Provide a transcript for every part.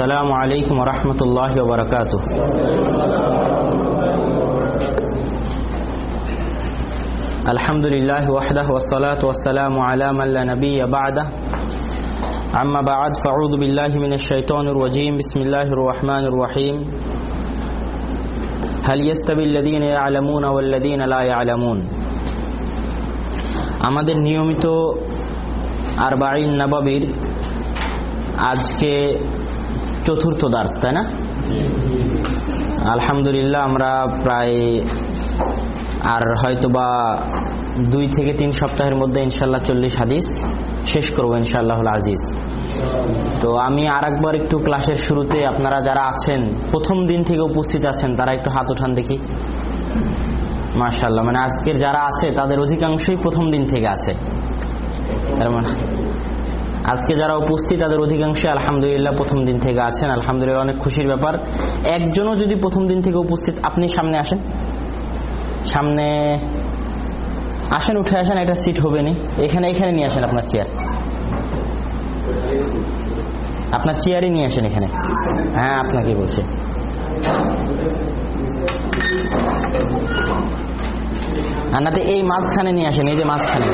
السلام عليكم ورحمة الله وبركاته الحمد لله وحده والصلاة والسلام على من لا نبي بعده أما بعد فأعوذ بالله من الشيطان الرجيم بسم الله الرحمن الرحيم هل يستوي الذين يعلمون والذين لا يعلمون আমাদের নিয়মিত আরবাইন নবাবির আজকে চতুর্থ দার্স, তাই না? আলহামদুলিল্লাহ, আমরা প্রায় আর হয়তোবা দুই থেকে তিন সপ্তাহের মধ্যে ইনশাল্লাহ চল্লিশ হাদিস শেষ করব ইনশাল্লাহ আজিজ। তো আমি আর একবার একটু ক্লাসের শুরুতে আপনারা যারা আছেন, প্রথম দিন থেকে উপস্থিত আছেন, তারা একটু হাত উঠান দেখি। মার্শাল্লাহ মানে আজকের যারা আছে, তাদের অধিকাংশই প্রথম দিন থেকে আছে। তার মানে আজকে যারা উপস্থিত, তাদের অধিকাংশই আলহামদুলিল্লাহ প্রথম দিন থেকে আছেন। আলহামদুলিল্লাহ অনেক খুশির ব্যাপার। একজনও যদি প্রথম দিন থেকে উপস্থিত, আপনি সামনে আসেন? সামনে আসেন, উঠে আসেন, একটা সিট হবে নি এখানে এখানে নিয়ে আসেন আপনার চেয়ার আপনার চেয়ারই নিয়ে আসেন এখানে। হ্যাঁ আপনাকে বলছে। আর না এই মাঝখানে নিয়ে আসেন, এই যে মাঝখানে।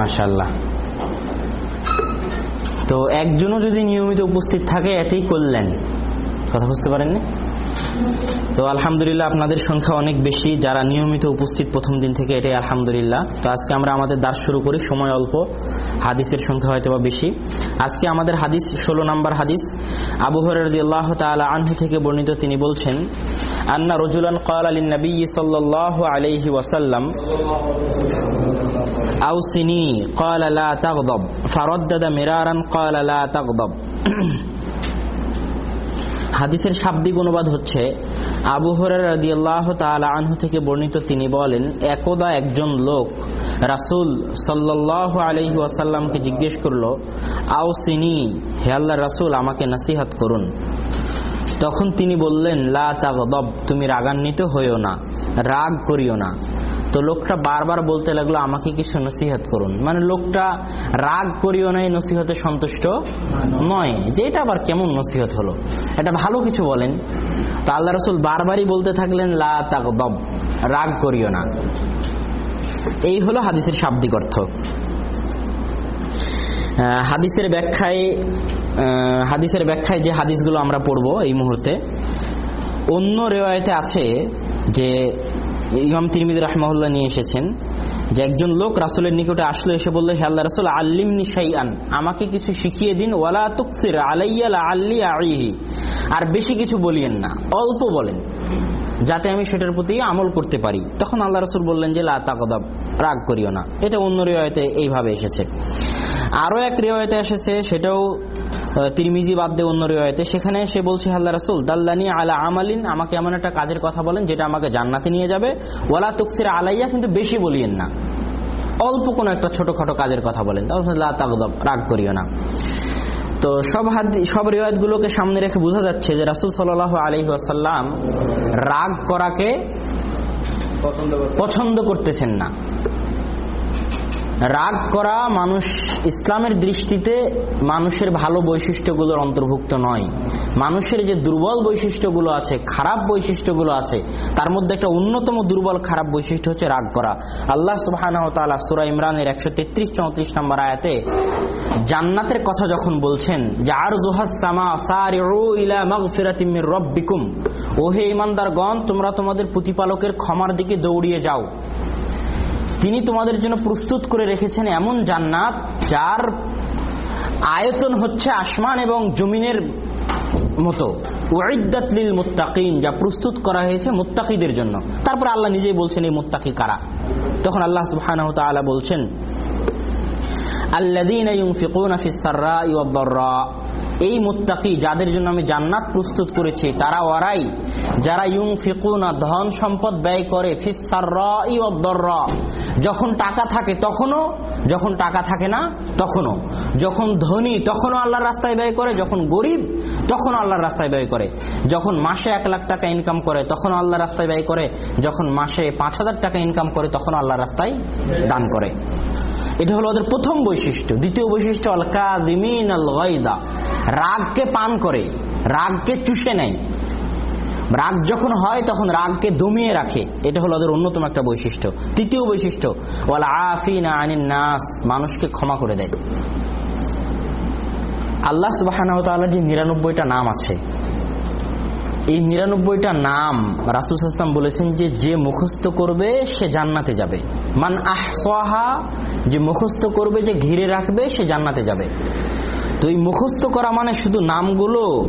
মাশাল্লাহ তো একজনও যদি নিয়মিত উপস্থিত থাকে এটাই করলেন। কথা বুঝতে পারেননি? তো আলহামদুলিল্লাহ আপনাদের সংখ্যা অনেক বেশি, যারা নিয়মিত উপস্থিত প্রথম দিন থেকে, এটাই আলহামদুলিল্লাহ। তো আজকে আমরা আমাদের দাস শুরু করি, সময় অল্প, হাদিসের সংখ্যা হয়তো বা বেশি। আজকে আমাদের হাদিস, ষোলো নম্বর হাদিস, আবু আনহু থেকে বর্ণিত, তিনি বলছেন, আন্না রজুলান কাল আলী নবী সাল্লাহ আলাইহি ওয়াসাল্লাম أوصني قال لا تغضب فردد مرارا قال لا تغضب হাদিসের শাব্দিক অনুবাদ হচ্ছে আবু হরার রাদিয়াল্লাহ তাআলা আনহু থেকে বর্ণিত তিনি বলেন একদা একজন লোক রাসূল সাল্লাল্লাহু আলাইহি ওয়াসাল্লামকে জিজ্ঞেস করলো আওসিনি হে আল্লাহর রাসূল আমাকে নসিহত করুন তখন তিনি বললেন লা তাগদব তুমি রাগান্বিত হইও না রাগ করিও না তো লোকটা বারবার বলতে লাগল, আমাকে কিছু নসিহত করুন। মানে লোকটা রাগ করিও না এই নসিহতে সন্তুষ্ট নয়। যে এটা আবার কেমন নসিহত হলো, এটা ভালো কিছু বলেন। তো আল্লাহ রসুল বারবারই বলতে থাকলেন, লা তাকদব রাগ করিও না। এই হলো হাদিসের শাব্দিক অর্থ। হাদিসের ব্যাখ্যায় হাদিসের ব্যাখ্যায় যে হাদিসগুলো আমরা পড়ব এই মুহূর্তে, অন্য রেওয়ায়তে আছে যে ইমাম তিরমিদ রহমাউল্লাহ নিয়ে এসেছেন যে একজন লোক রাসুলের নিকটে আসলো, এসে বলল, হে আল্লাহ রাসুল, আল্লিমনি শাইআন, আমাকে কিছু শিখিয়ে দিন, ওয়ালা তুকসির আলাইয়াল আল্লি আইহি আর বেশি কিছু বলিয়েন না, অল্প বলেন, যাতে আমি সেটার প্রতি আমল করতে পারি। তখন আল্লাহ রসুল বললেন যে, লা রাগ করিও না। এটা অন্য রেওয়ায়তে এইভাবে এসেছে। আরও এক রেওয়ায়তে এসেছে, সেটাও তিরমিজি বাদ দিয়ে অন্য রেওয়ায়তে। সেখানে সে বলছে আল্লাহ রাসুল, দাল্লানি আলা আমালিন, আমাকে এমন একটা কাজের কথা বলেন যেটা আমাকে জান্নাতে নিয়ে যাবে। ওয়ালা তুকসির আলাইয়া, কিন্তু বেশি বলিয়েন না। অল্প কোনো একটা ছোটখাটো কাজের কথা বলেন। রাগ করিও না। তো সব সব রেওয়ায়তগুলোকে সামনে রেখে বোঝা যাচ্ছে যে রাসুল সাল আলহি আসাল্লাম রাগ করাকে পছন্দ করতেছেন না। রাগ করা মানুষ ইসলামের দৃষ্টিতে মানুষের ভালো বৈশিষ্ট্যগুলোর অন্তর্ভুক্ত নয়। মানুষের যে দুর্বল বৈশিষ্ট্যগুলো আছে, খারাপ বৈশিষ্ট্যগুলো আছে, তার মধ্যে একটা অন্যতম দুর্বল খারাপ বৈশিষ্ট্য হচ্ছে রাগ করা। আল্লাহ সুবাহ সুরা ইমরানের একশো তেত্রিশ চৌত্রিশ নম্বর আয়াতে জান্নাতের কথা যখন বলছেন যে আর রব্বিকুম। ওহে ইমানদারগণ তোমরা তোমাদের প্রতিপালকের ক্ষমার দিকে দৌড়িয়ে যাও। তিনি তোমাদের জন্য প্রস্তুত করে রেখেছেন এমন জান্নাত যার আয়তন হচ্ছে আসমান এবং জমিনের মতো। ওয়াইদাতলিল মুত্তাকিন, যা প্রস্তুত করা হয়েছে মুত্তাকিদের জন্য। তারপর আল্লাহ নিজেই বলছেন, এই মুত্তাকি কারা? তখন আল্লাহ সুবহানাহু বলছেন, আল্লাযীনা দাররা। এই মুত্তাকি যাদের জন্য আমি জান্নাত প্রস্তুত করেছি, তারা ওরাই, যারা ইউং ফিকুনা ধন সম্পদ ব্যয় করে যখন টাকা থাকে তখনও, যখন টাকা থাকে না তখনও। যখন ধনী তখনও আল্লাহর রাস্তায় ব্যয় করে, যখন গরিব তখন আল্লাহর রাস্তায় ব্যয় করে। যখন মাসে এক লাখ টাকা ইনকাম করে তখন আল্লাহর রাস্তায় ব্যয় করে। যখন মাসে পাঁচ হাজার টাকা ইনকাম করে তখন আল্লাহর রাস্তায় দান করে। এটা হলো ওদের প্রথম বৈশিষ্ট্য। দ্বিতীয় বৈশিষ্ট্য আল কাদিমিন আল গয়দা রাগকে পান করে, রাগকে চুষে নেয়। রাগ যখন হয় তখন রাগকে দমিয়ে রাখে। এটা হলো ওদের অন্যতম একটা বৈশিষ্ট্য। তৃতীয় বৈশিষ্ট্য, ওয়াল আফিনা আনিন নাস, মানুষকে ক্ষমা করে দেয়। আল্লাহ সুবাহ যে নিরানব্বইটা নাম আছে, এই নিরানব্বইটা নাম রাসুল হাসলাম বলেছেন যে যে মুখস্থ করবে, সে জান্নাতে যাবে। মান আহসাহা, যে মুখস্থ করবে, যে ঘিরে রাখবে, সে জান্নাতে যাবে। তো এই মুখস্থ করা মানে শুধু নামগুলো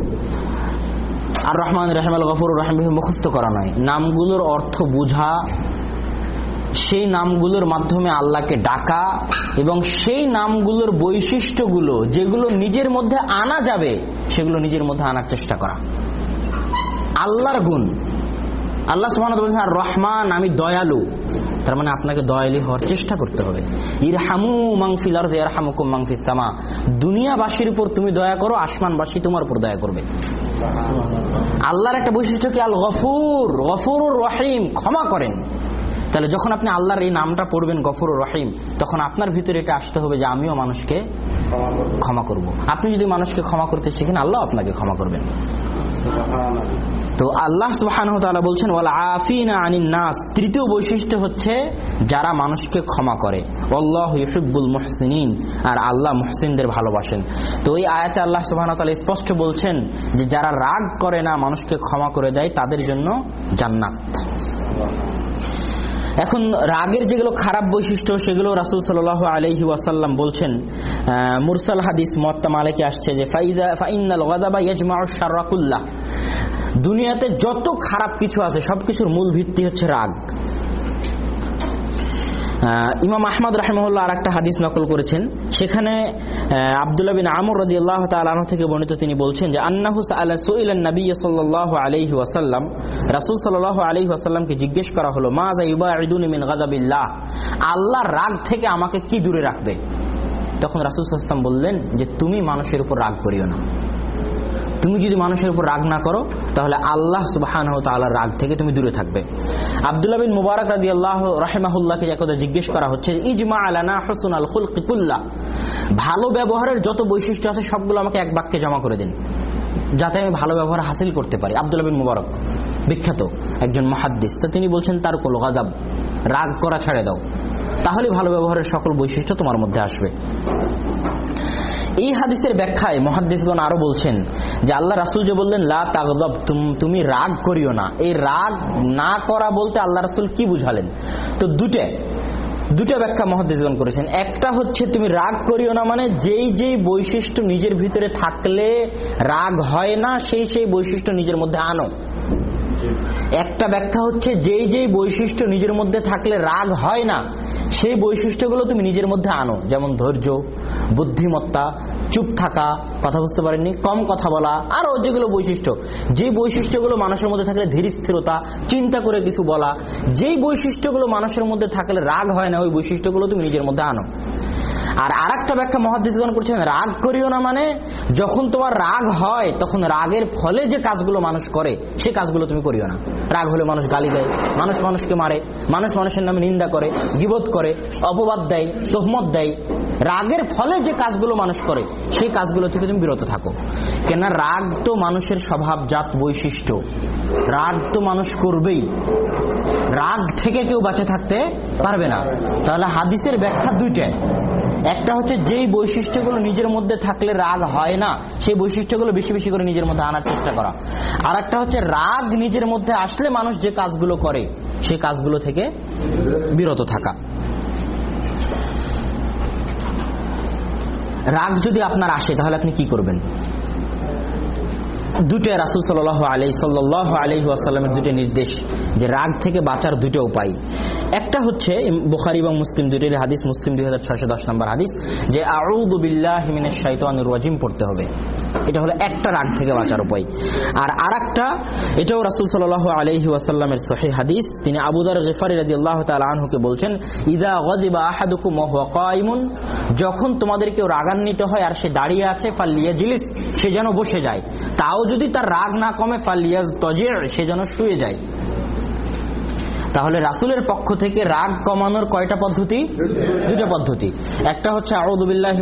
আর রহমান রহমাল গফর, রহমান মুখস্থ করা নয়। নামগুলোর অর্থ বুঝা, সেই নামগুলোর মাধ্যমে আল্লাহকে ডাকা এবং সেই নামগুলোর বৈশিষ্ট্যগুলো যেগুলো নিজের মধ্যে আনা যাবে, সেগুলো নিজের মধ্যে আনার চেষ্টা করা। আল্লাহর গুণ। আল্লাহ ওয়া তাআলা রহমান, আমি দয়ালু। তার মানে আপনাকে দয়ালু হওয়ার চেষ্টা করতে হবে। ইরহামু মাংফিল আরদি ইয়ারহামুকুম মাংফিস সামা। দুনিয়াবাসীর উপর তুমি দয়া করো, আসমানবাসী তোমার উপর দয়া করবে। আল্লাহর একটা বৈশিষ্ট্য কি? আল গফুর, গফুরুর রহিম, ক্ষমা করেন। তাহলে যখন আপনি আল্লাহর এই নামটা পড়বেন গফুর রহিম, তখন আপনার ভিতরে এটা আসতে হবে যে আমিও মানুষকে ক্ষমা করব। আপনি যদি মানুষকে ক্ষমা করতে শিখেন, আল্লাহ আপনাকে ক্ষমা করবেন। তো আল্লাহ সুবাহান বলছেন, ওয়াল আফিনা আনিন নাস। তৃতীয় বৈশিষ্ট্য হচ্ছে যারা মানুষকে ক্ষমা করে। আল্লাহ ইহিবুল মুহসিনিন। আর আল্লাহ মুহসিনদের ভালোবাসেন। তো এই আয়াতে আল্লাহ সুবাহান স্পষ্ট বলছেন যে যারা রাগ করে না মানুষকে ক্ষমা করে দেয়, তাদের জন্য জান্নাত। এখন রাগের যেগুলো খারাপ বৈশিষ্ট্য, সেগুলো রাসুল সাল আলহি ওয়াসাল্লাম বলছেন। মুরসাল হাদিস মত্তা মালিকে আসছে যে, ফাইদা ফাইনাল গদাবা ইয়াজমা শারাকুল্লাহ দুনিয়াতে যত খারাপ কিছু আছে, সবকিছুর মূল ভিত্তি হচ্ছে রাগ। ইমাম আহমদ রাহেমুল্লাহ আর একটা হাদিস নকল করেছেন। সেখানে আবদুল্লাহ বিন আমর রাজি আল্লাহ তালন থেকে বর্ণিত তিনি বলছেন যে, আন্নাহু সুইলান নবী সাল্লাহ আলহি ওয়াসাল্লাম। রাসুল সাল্লাহ আলহি ওয়াসাল্লামকে জিজ্ঞেস করা হলো মা জাইবা ইদুন মিন গাদাবিল্লাহ আল্লাহর রাগ থেকে আমাকে কি দূরে রাখবে? তখন রাসুল সাল্লাম বললেন যে, তুমি মানুষের উপর রাগ করিও না। তুমি যদি মানুষের উপর রাগ না করো, তাহলে আল্লাহ সুবাহান তাল্লাহর রাগ থেকে তুমি দূরে থাকবে। আবদুল্লাহ বিন মুবারক রাজি আল্লাহ রাহেমাহুল্লাহকে যে কথা জিজ্ঞেস করা হচ্ছে, ইজমা আলানা হসুন আল খুলকিকুল্লাহ ভালো ব্যবহারের যত বৈশিষ্ট্য আছে, সবগুলো আমাকে এক বাক্যে জমা করে দিন, যাতে আমি ভালো ব্যবহার হাসিল করতে পারি। আবদুল্লাহ বিন মুবারক, বিখ্যাত একজন মহাদ্দিস, তো তিনি বলছেন, তার কোল গাজাব রাগ করা ছেড়ে দাও। তাহলে ভালো ব্যবহারের সকল বৈশিষ্ট্য তোমার মধ্যে আসবে। এই হাদিসের ব্যাখ্যায় মহাদিসগণ আরও বলছেন যে আল্লাহ রাসুল যে বললেন লা তাগদব তুমি রাগ করিও না। এই রাগ না করা বলতে আল্লাহ রাসুল কি বুঝালেন? তো দুটে দুটো ব্যাখ্যা মহাদিসগণ করেছেন। একটা হচ্ছে তুমি রাগ করিও না মানে যেই যেই বৈশিষ্ট্য নিজের ভিতরে থাকলে রাগ হয় না সেই সেই বৈশিষ্ট্য নিজের মধ্যে আনো। একটা ব্যাখ্যা হচ্ছে যেই যেই বৈশিষ্ট্য নিজের মধ্যে থাকলে রাগ হয় না সেই বৈশিষ্ট্যগুলো তুমি নিজের মধ্যে আনো। যেমন ধৈর্য, বুদ্ধিমত্তা, চুপ থাকা, কথা বুঝতে পারেননি, কম কথা বলা আরও যেগুলো বৈশিষ্ট্য। যে বৈশিষ্ট্যগুলো মানুষের মধ্যে থাকলে ধীর স্থিরতা, চিন্তা করে কিছু বলা, যেই বৈশিষ্ট্যগুলো মানুষের মধ্যে থাকলে রাগ হয় না, ওই বৈশিষ্ট্যগুলো তুমি নিজের মধ্যে আনো। আর আর একটা ব্যাখ্যা মহাদিসগণ করছেন রাগ করিও না মানে যখন তোমার রাগ হয়, তখন রাগের ফলে যে কাজগুলো মানুষ করে, সে কাজগুলো তুমি করিও না। রাগ হলে মানুষ গালি দেয়, মানুষ মানুষকে মারে, মানুষ মানুষের নামে নিন্দা করে গিবোধ করে, অপবাদ দেয়, তোহমত দেয়। রাগের ফলে যে কাজগুলো মানুষ করে, সেই কাজগুলো থেকে তুমি বিরত থাকো। কেন রাগ তো মানুষের স্বভাবজাত বৈশিষ্ট্য। রাগ তো মানুষ করবেই। রাগ থেকে কেউ বাঁচে থাকতে পারবে না। তাহলে হাদিসের ব্যাখ্যা দুইটাই। একটা হচ্ছে যেই বৈশিষ্ট্যগুলো নিজের মধ্যে থাকলে রাগ হয় না, সেই বৈশিষ্ট্যগুলো বেশি বেশি করে নিজের মধ্যে আনার চেষ্টা করা। আর একটা হচ্ছে রাগ নিজের মধ্যে আসলে মানুষ যে কাজগুলো করে, সেই কাজগুলো থেকে বিরত থাকা। রাগ যদি আপনার আসে, তাহলে আপনি কি করবেন? দুটো রাসুল সাল আলি সাল্লাহ আলহি আসাল্লামের দুটো নির্দেশ যে রাগ থেকে বাঁচার দুটো উপায়। একটা হচ্ছে বুখারি এবং মুসলিম দুটির হাদিস, মুসলিম দুই হাজার ছয়শো দশ নম্বর হাদিস, যে আউদুবিল্লাহ হিমিনের শাইতানুর রাজিম পড়তে হবে। এটা হলো একটা রাগ থেকে বাঁচার উপায়। আর আর একটা এটাও রাসুল সাল আলহি ওয়াসাল্লামের সহি হাদিস, তিনি আবুদার গেফারি রাজি আল্লাহ আনহুকে বলছেন, ইদা গদিবা আহাদুকুম ওয়া যখন তোমাদের কেউ রাগান্বিত হয় আর সে দাঁড়িয়ে আছে ফাল্লিয়া জিলিস সে যেন বসে যায়। তাও যদি তার রাগ না কমে ফাল্লিয়াজ তজির, সে যেন শুয়ে যায়। তাহলে রাসুলের পক্ষ থেকে রাগ কমানোর কয়টা পদ্ধতি? দুটো পদ্ধতি। একটা হচ্ছে আউদুবিল্লাহ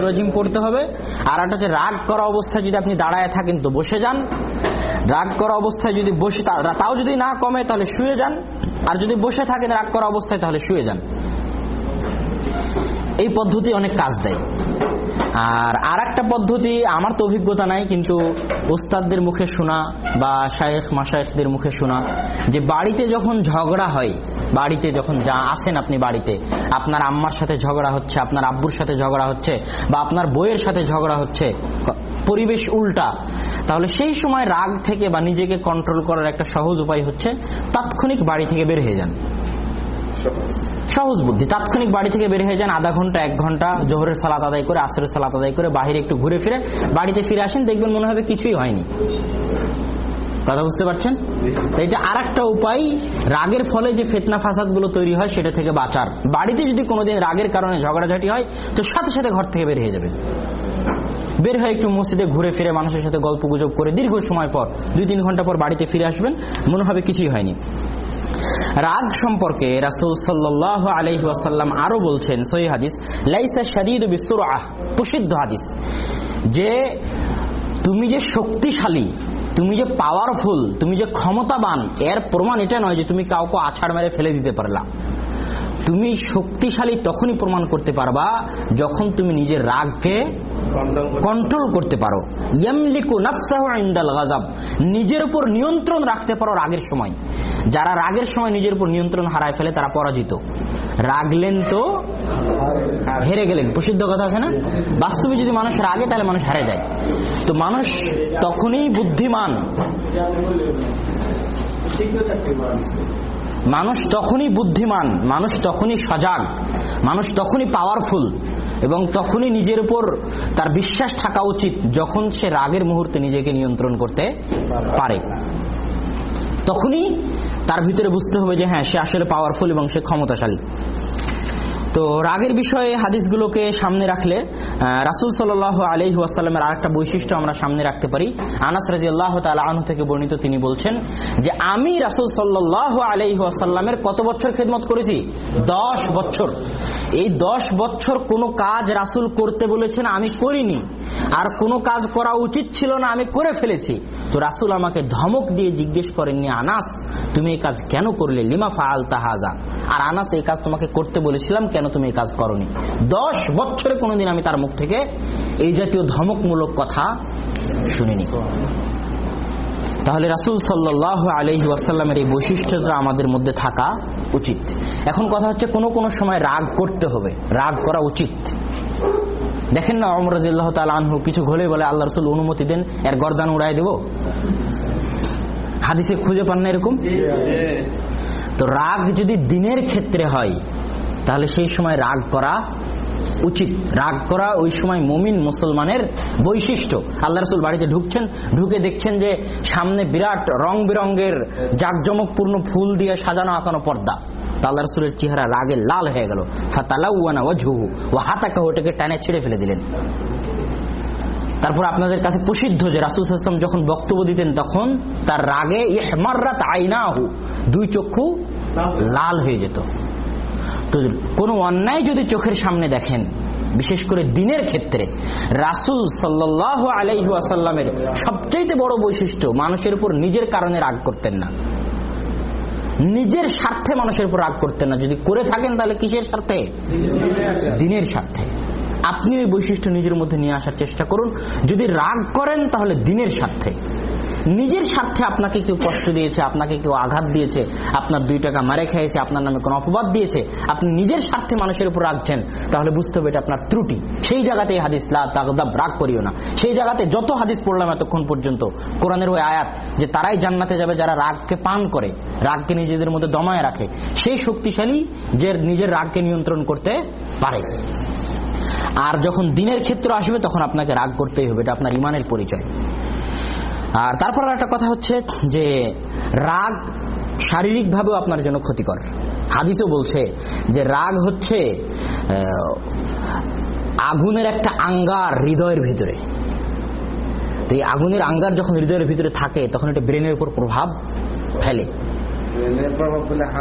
রাজিম পড়তে হবে। আর একটা হচ্ছে, রাগ করা অবস্থায় যদি আপনি দাঁড়ায় থাকেন তো বসে যান। রাগ করা অবস্থায় যদি বসে তাও যদি না কমে, তাহলে শুয়ে যান। আর যদি বসে থাকেন রাগ করা অবস্থায়, তাহলে শুয়ে যান। এই পদ্ধতি অনেক কাজ দেয়। আর আর একটা পদ্ধতি, আমার তো অভিজ্ঞতা নাই, কিন্তু ওস্তাদদের মুখে শোনা বা শায়েখ মাসায়েখদের মুখে শোনা যে বাড়িতে যখন ঝগড়া হয়, বাড়িতে যখন যা আসেন আপনি বাড়িতে, আপনার আম্মার সাথে ঝগড়া হচ্ছে, আপনার আব্বুর সাথে ঝগড়া হচ্ছে বা আপনার বইয়ের সাথে ঝগড়া হচ্ছে, পরিবেশ উল্টা, তাহলে সেই সময় রাগ থেকে বা নিজেকে কন্ট্রোল করার একটা সহজ উপায় হচ্ছে তাৎক্ষণিক বাড়ি থেকে বের হয়ে যান। সহজ বুদ্ধি। তাৎক্ষণিক বাড়ি থেকে বের হয়ে যান আধা ঘণ্টা, এক ঘণ্টা, জোহরের সালাত আদায় করে, আসরের সালাত আদায় করে বাইরে একটু ঘুরে ফিরে, বাড়িতে ফিরে আসেন, দেখবেন মনে হবে কিছুই হয়নি। কথা বুঝতে পারছেন? এটা আর একটা উপায়, রাগের ফলে যে ফেতনা ফাসাদগুলো তৈরি হয়, সেটা থেকে বাঁচার। বাড়িতে যদি কোনোদিন রাগের কারণে ঝগড়াঝাটি হয়, তো সাথে সাথে ঘর থেকে বের হয়ে যাবে বের হয়ে একটু মসজিদে ঘুরে ফিরে মানুষের সাথে গল্প গুজব করে দীর্ঘ সময় পর দুই তিন ঘণ্টা পর বাড়িতে ফিরে আসবেন, মনে হবে কিছুই হয়নি। রাগ সম্পর্কে রাসুল সাল্লাহ আলহি আসাল্লাম আরও বলছেন, সহি হাদিস, লাইসা শাদিদ বিশ্বর আহ প্রসিদ্ধ হাদিস, যে তুমি যে শক্তিশালী, তুমি যে পাওয়ারফুল তুমি যে ক্ষমতাবান, এর প্রমাণ এটা নয় যে তুমি কাউকে আছাড় মেরে ফেলে দিতে পারলা। তুমি শক্তিশালী তখনই প্রমাণ করতে পারবা যখন তুমি নিজের রাগকে কন্ট্রোল করতে পারো। ইয়ামলিকু নাফসাহু ইনদাল গাজাব নিজের উপর নিয়ন্ত্রণ রাখতে পারো রাগের সময়। যারা রাগের সময় নিজের উপর নিয়ন্ত্রণ হারায় ফেলে তারা পরাজিত। রাগলেন তো হেরে গেলেন। প্রসিদ্ধ কথা আছে না? বাস্তবে যদি মানুষ রাগে তাহলে মানুষ হারে যায়। তো মানুষ তখনই বুদ্ধিমান। মানুষ তখনই বুদ্ধিমান, মানুষ তখনই সজাগ, মানুষ তখনই পাওয়ারফুল এবং তখনই নিজের উপর তার বিশ্বাস থাকা উচিত যখন সে রাগের মুহূর্তে নিজেকে নিয়ন্ত্রণ করতে পারে। তখনই তার ভিতরে বুঝতে হবে যে হ্যাঁ সে আসলে পাওয়ারফুল এবং সে ক্ষমতাশালী। তো রাগের বিষয়ে হাদিসগুলোকে সামনে রাখলে রাসুল সাল আলহি ওয়াসাল্লামের আরেকটা বৈশিষ্ট্য আমরা সামনে রাখতে পারি। আনাস রাজি আল্লাহ আনহু থেকে বর্ণিত তিনি বলছেন যে, আমি রাসুল সাল্লাহ আলহি ওয়াসাল্লামের কত বছর খেদমত করেছি? দশ বছর। এই দশ বছর কোনো কাজ রাসুল করতে বলেছেন আমি করিনি। আর কোনো কাজ করা উচিত ছিল না, আমি করে ফেলেছি। তো রাসুল আমাকে ধমক দিয়ে জিজ্ঞেস করেননি, আনাস, তুমি এই কাজ কেন করলে? লিমা ফাল তাহাজা আর আনাস, এই কাজ তোমাকে করতে বলেছিলাম, কেন তুমি এই কাজ করনি? দশ বছরে কোনোদিন আমি তার মুখ থেকে এই জাতীয় ধমকমূলক কথা শুনিনি। তাহলে রাসুল সাল্লাহ আলহি ওয়াসাল্লামের এই বৈশিষ্ট্যটা আমাদের মধ্যে থাকা উচিত। এখন কথা হচ্ছে কোনো কোনো সময় রাগ করতে হবে, রাগ করা উচিত। দেখেন না অমর রাজিল্লাহ তাল আনহু কিছু ঘলে বলে, আল্লাহ রসুল অনুমতি দেন, এর গরদান উড়াই দেব। হাদিসে খুঁজে পান না এরকম? তো রাগ যদি দিনের ক্ষেত্রে হয়, তাহলে সেই সময় রাগ করা উচিত। রাগ করা ওই সময় মমিন মুসলমানের বৈশিষ্ট্য। আল্লাহ রসুল বাড়িতে ঢুকছেন, ঢুকে দেখছেন যে সামনে বিরাট রং বেরঙ্গের জাকজমকপূর্ণ ফুল দিয়ে সাজানো আঁকানো পর্দা। আল্লাহ রসুলের চেহারা রাগে লাল হয়ে গেল। ফাতালাউয়ানা ওয়াজহুহু ও হাতাকা ওটাকে টানে ছিঁড়ে ফেলে দিলেন। তারপর আপনাদের কাছে প্রসিদ্ধ যে রাসুল ইসলাম যখন বক্তব্য দিতেন তখন তার রাগে ইহমাররাত আইনাহু, দুই চক্ষু লাল হয়ে যেত। তো কোনো অন্যায় যদি চোখের সামনে দেখেন, বিশেষ করে দিনের ক্ষেত্রে, রাসুল সাল্লাহ আলাইহু আসাল্লামের সবচাইতে বড় বৈশিষ্ট্য, মানুষের উপর নিজের কারণে রাগ করতেন না। নিজের স্বার্থে মানুষের উপর রাগ করতেন না। যদি করে থাকেন তাহলে কিসের স্বার্থে? দিনের স্বার্থে। আপনি ওই বৈশিষ্ট্য নিজের মধ্যে নিয়ে আসার চেষ্টা করুন। যদি রাগ করেন তাহলে দিনের স্বার্থে। নিজের স্বার্থে আপনাকে কেউ কষ্ট দিয়েছে, আপনাকে কেউ আঘাত দিয়েছে, আপনার দুই টাকা মারে খেয়েছে আপনার নামে কোনো অপবাদ দিয়েছে, আপনি নিজের স্বার্থে মানুষের উপর রাখছেন, তাহলে বুঝতে হবে এটা আপনার ত্রুটি। সেই জায়গাতে হাদিস, লা তাগদাব, রাগ করিও না। সেই জায়গাতে যত হাদিস পড়লাম এতক্ষণ পর্যন্ত, কোরআনের ওই আয়াত যে তারাই জান্নাতে যাবে যারা রাগকে পান করে, রাগকে নিজেদের মধ্যে দমায় রাখে, সেই শক্তিশালী যে নিজের রাগকে নিয়ন্ত্রণ করতে পারে। আর যখন দিনের ক্ষেত্র আসবে, তখন আপনাকে রাগ করতেই হবে, এটা আপনার ইমানের পরিচয়। আর তারপর একটা কথা হচ্ছে যে রাগ শারীরিকভাবেও আপনার জন্য ক্ষতিকর। হাদিসও বলছে যে রাগ হচ্ছে আগুনের একটা আঙ্গার হৃদয়ের ভিতরে। তো এই আগুনের আঙ্গার যখন হৃদয়ের ভিতরে থাকে তখন এটা ব্রেনের উপর প্রভাব ফেলে।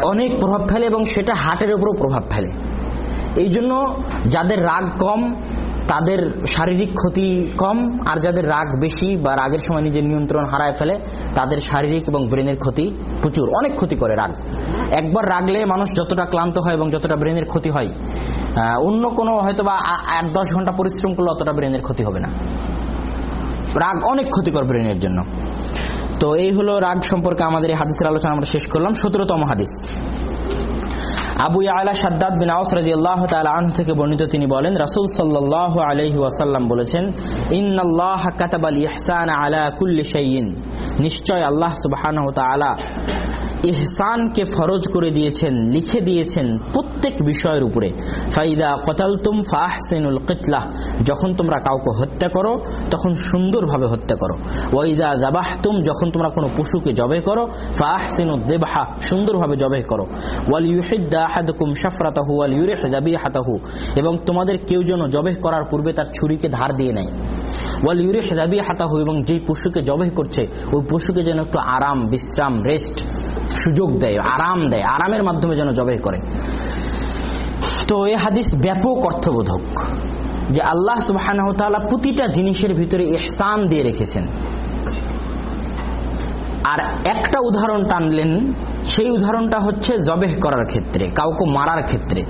অনেক প্রভাব ফেলে এবং সেটা হার্টের উপরও প্রভাব ফেলে। এই জন্য যাদের রাগ কম তাদের শারীরিক ক্ষতি কম, আর যাদের রাগ বেশি বা রাগের সময় নিজের নিয়ন্ত্রণ হারায় ফেলে, তাদের শারীরিক এবং ব্রেনের ক্ষতি প্রচুর, অনেক ক্ষতি করে রাগ। একবার রাগলে মানুষ যতটা ক্লান্ত হয় এবং যতটা ব্রেনের ক্ষতি হয় অন্য কোনো হয়তো বা আট দশ ঘণ্টা পরিশ্রম করলে অতটা ব্রেনের ক্ষতি হবে না। রাগ অনেক ক্ষতিকর ব্রেনের জন্য। তো এই হলো রাগ সম্পর্কে আমাদের এই হাদিসের আলোচনা আমরা শেষ করলাম। সতেরোতম হাদিস। আবু আলা সাদ্দাদ বিন আউস রাদিয়াল্লাহু তাআলা আনহু থেকে বর্ণিত তিনি বলেন, রাসূল সাল্লাল্লাহু আলাইহি ওয়াসাল্লাম বলেছেন, ইন্নাল্লাহ কাতাবাল ইহসান আলা কুল্লি শাইইন। নিশ্চয় আল্লাহ সুবহানাহু ওয়া তাআলা ইহসানকে ফরজ করে দিয়েছেন, লিখে দিয়েছেন প্রত্যেক বিষয়ের উপরে। ফাইদা কতালতুম ফাহসিনুল কিতলাহ যখন তোমরা কাউকে হত্যা করো, তখন সুন্দরভাবে হত্যা করো। ওয়াইদা জাবাহতুম যখন তোমরা কোনো পশুকে জবে করো, ফাহসিনুদ দেবহা, সুন্দরভাবে জবে করো। ওয়াল ইউহিদ্দা এবং তোমাদের কেউ যেন জবে করার পূর্বে তার ছুরিকে ধার দিয়ে নেয়। ওয়াল ইউরিহ দাবিহাতাহু এবং যেই পশুকে জবে করছে, ওই পশুকে যেন একটু আরাম, বিশ্রাম, রেস্ট সুযোগ দেয়, আরাম দেয়, আরামের মাধ্যমে যেন জবে করে। তো এই হাদিস ব্যাপক অর্থবোধক যে আল্লাহ সুবাহ প্রতিটা জিনিসের ভিতরে ইহসান দিয়ে রেখেছেন। আর একটা উদাহরণ টানলেন, সেই উদাহরণটা হচ্ছে জবেহ করার ক্ষেত্রে, কাউকে মারার ক্ষেত্রে।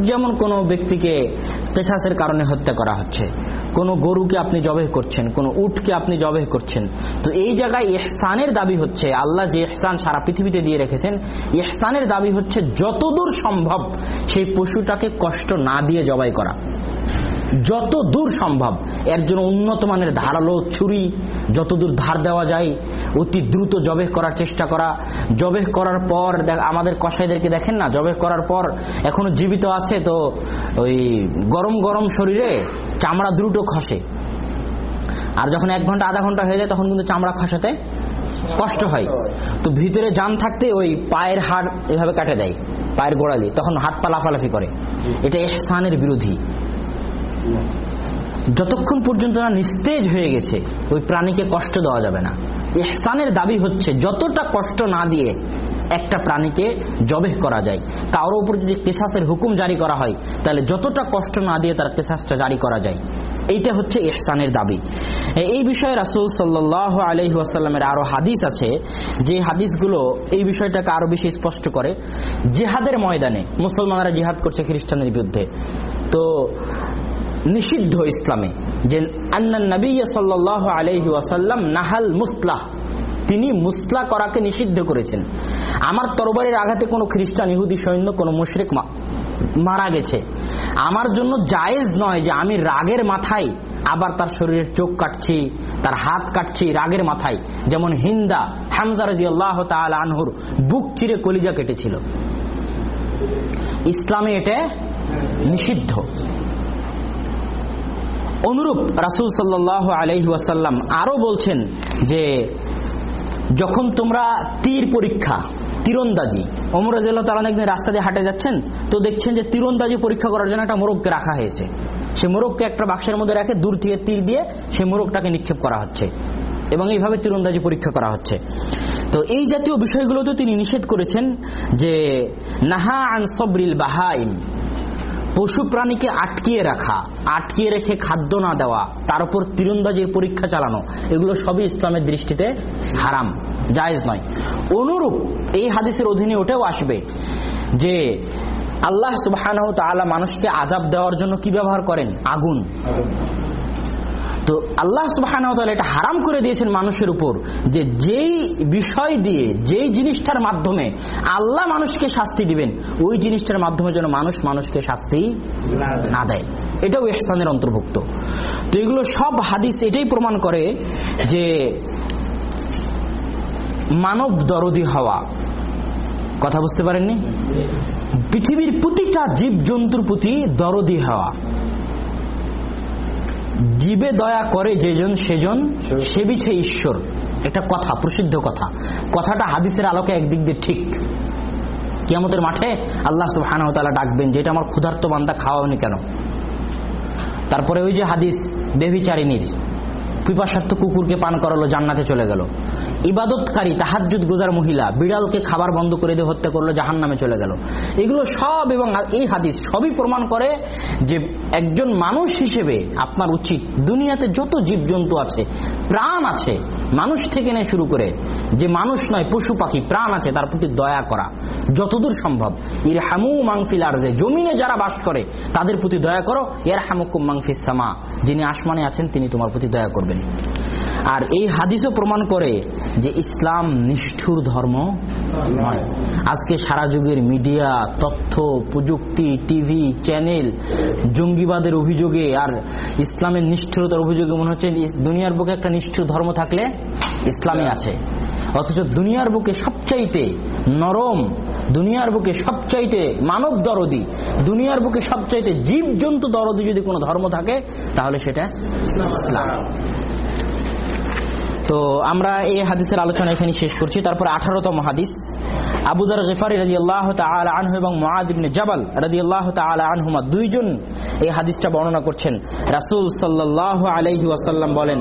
যেমন কোনো ব্যক্তিকে কেসাসের কারণে হত্যা করা হচ্ছে, কোনো গরুকে আপনি জবেহ করছেন, কোনো উটকে আপনি জবেহ করছেন। তো এই জায়গায় এহসানের দাবি হচ্ছে, আল্লাহ যে এহসান সারা পৃথিবীতে দিয়ে রেখেছেন এহসানের দাবি হচ্ছে যতদূর সম্ভব সেই পশুটাকে কষ্ট না দিয়ে জবাই করা। যত দূর সম্ভব এর জন্য উন্নত মানের ধারালো ছুরি যতদূর ধার দেওয়া যায়, অতি দ্রুত জবেহ করার চেষ্টা করা। জবেহ করার পর আমাদের কসাইদেরকে দেখেন না? জবেহ করার পর এখনও জীবিত আছে তো ওই গরম গরম শরীরে চামড়া দ্রুত খসে। আর যখন এক ঘণ্টা, আধা ঘণ্টা হয়ে যায়, তখন কিন্তু চামড়া খসাতে কষ্ট হয়। তো ভিতরে জান থাকতে ওই পায়ের হাড় এভাবে কাটে দেয়, পায়ের গোড়ালি। তখন হাত পা লাফালাফি করে। এটা এহসানের বিরোধী। যতক্ষণ পর্যন্ত না নিস্তেজ হয়ে গেছে, ওই প্রাণীকে কষ্ট দেওয়া যাবে না। ইহসানের দাবি হচ্ছে, যতটা কষ্ট না দিয়ে একটা প্রাণীকে জবেহ করা যায় কারোর উপর যদি কেসাসের হুকুম জারি করা হয়, তাহলে যতটা কষ্ট না দিয়ে তার কেসাসটা জারি করা যায়। এইটা হচ্ছে ইহসানের দাবি। এই বিষয়ে রাসুল সাল্লাহ আলহি আসাল্লামের আরও হাদিস আছে, যে হাদিসগুলো এই বিষয়টাকে আরও বেশি স্পষ্ট করে। জেহাদের ময়দানে, মুসলমানরা জিহাদ করছে খ্রিস্টানের বিরুদ্ধে। তো নিষিদ্ধ ইসলামে যে আন্নান নবী সাল্লাহ আলহি ওয়াসাল্লাম নাহাল মুসলাহ তিনি মুসলা করাকে নিষিদ্ধ করেছেন। আমার তরবারির আঘাতে কোনো খ্রিস্টান, ইহুদি, সৈন্য, কোনো মুশরিক মারা গেছে। আমার জন্য জায়েজ নয় যে আমি রাগের মাথায় আবার তার শরীরের চোখ কাটছি, তার হাত কাটছি রাগের মাথায়। যেমন হিন্দা হামজা রাজি আল্লাহ আনহুর বুক চিরে কলিজা কেটেছিল। ইসলামে এটা নিষিদ্ধ। অনুরূপ রাসুল সাল্লাহ আলহি ওয়াসাল্লাম আরও বলছেন যে যখন তোমরা তীর পরীক্ষা, তীরন্দাজি অমর রাজিয়াল্লাহ তালান একদিন রাস্তা দিয়ে হাঁটে যাচ্ছেন, তো দেখছেন যে তীরন্দাজি পরীক্ষা করার জন্য একটা মোরগকে রাখা হয়েছে। সে মোরগকে একটা বাক্সের মধ্যে রেখে দূর থেকে তীর দিয়ে সেই মোরগটাকে নিক্ষেপ করা হচ্ছে এবং এইভাবে তীরন্দাজি পরীক্ষা করা হচ্ছে। তো এই জাতীয় বিষয়গুলোতে তিনি নিষেধ করেছেন যে, নাহা আন সবরিল বাহাইম পশু প্রাণীকে আটকিয়ে রাখা, আটকিয়ে রেখে খাদ্য না দেওয়া, তার উপর তীরন্দাজির পরীক্ষা চালানো, এগুলো সবই ইসলামের দৃষ্টিতে হারাম, জায়েজ নয়। অনুরূপ এই হাদিসের অধীনে ওটাও আসবে যে আল্লাহ সুবাহ মানুষকে আজাব দেওয়ার জন্য কি ব্যবহার করেন? আগুন। তো আল্লাহ সুবাহ এটা হারাম করে দিয়েছেন মানুষের উপর যে যেই বিষয় দিয়ে, যেই জিনিসটার মাধ্যমে আল্লাহ মানুষকে শাস্তি দিবেন, ওই জিনিসটার মাধ্যমে যেন মানুষ মানুষকে শাস্তি না দেয়। এটাও ইহসানের অন্তর্ভুক্ত। তো এগুলো সব হাদিস এটাই প্রমাণ করে যে মানব দরদি হওয়া, কথা বুঝতে পারেননি? পৃথিবীর প্রতিটা জীব জন্তুর প্রতি দরদি হওয়া। জীবে দয়া করে যেজন সেজন সে বিছে ঈশ্বর। এটা কথা প্রসিদ্ধ কথা। কথাটা হাদিসের আলোকে একদিক দিয়ে ঠিক। কিয়ামতের মাঠে আল্লাহ সুবহানাহু ওয়া তাআলা ডাকবেন যেটা আমার ক্ষুধার্ত বান্দা খাওয়াওনি কেন? তারপরে ওই যে হাদিস দেবীচারিণীর পিপাসার্থ কুকুরকে পান করালো জান্নাতে চলে গেল। ইবাদতকারী, তাহাজ্জুদ গোজার মহিলা, বিড়ালকে খাবার বন্ধ করে দিয়ে হত্যা করল জাহান নামে চলে গেল। এগুলো সব এবং এই হাদিস সবই প্রমাণ করে যে একজন মানুষ হিসেবে আপনার উচিত দুনিয়াতে যত জীবজন্তু আছে, প্রাণ আছে, মানুষ থেকে নিয়ে শুরু করে, যে মানুষ নয়, পশু পাখি, প্রাণ আছে, তার প্রতি দয়া করা যতদূর সম্ভব। ইর হামু মাংফিল আর যে জমিনে যারা বাস করে, তাদের প্রতি দয়া করো। এর হামুকুম মাংফিস সামা, যিনি আসমানে আছেন, তিনি তোমার প্রতি দয়া করবেন। আর এই হাদিসও প্রমাণ করে যে ইসলাম নিষ্ঠুর ধর্ম নয়। আজকে সারা যুগের মিডিয়া, তথ্য, প্রযুক্তি, টিভি, চ্যানেল, জঙ্গিবাদের অভিযোগে আর ইসলামের নিষ্ঠুরতার অভিযোগে মনে হচ্ছে দুনিয়ার বুকে একটা নিষ্ঠুর ধর্ম থাকলে ইসলামই আছে। অথচ দুনিয়ার বুকে সবচাইতে নরম, দুনিয়ার বুকে সবচাইতে মানব দরদি, দুনিয়ার বুকে সবচাইতে জীবজন্তু দরদি যদি কোনো ধর্ম থাকে, তাহলে সেটা ইসলাম। তো আমরা এই হাদিসের আলোচনা এখানে শেষ করছি। তারপর আঠারোতম হাদিস। আবুদার গেফারি রাজি আল্লাহ আনহু এবং মহাদিবনে জাবাল রাজি আল্লাহ আনহুমা দুইজন এই হাদিসটা বর্ণনা করছেন। রাসূল সাল্লাহ আলাইহি ওয়াসাল্লাম বলেন,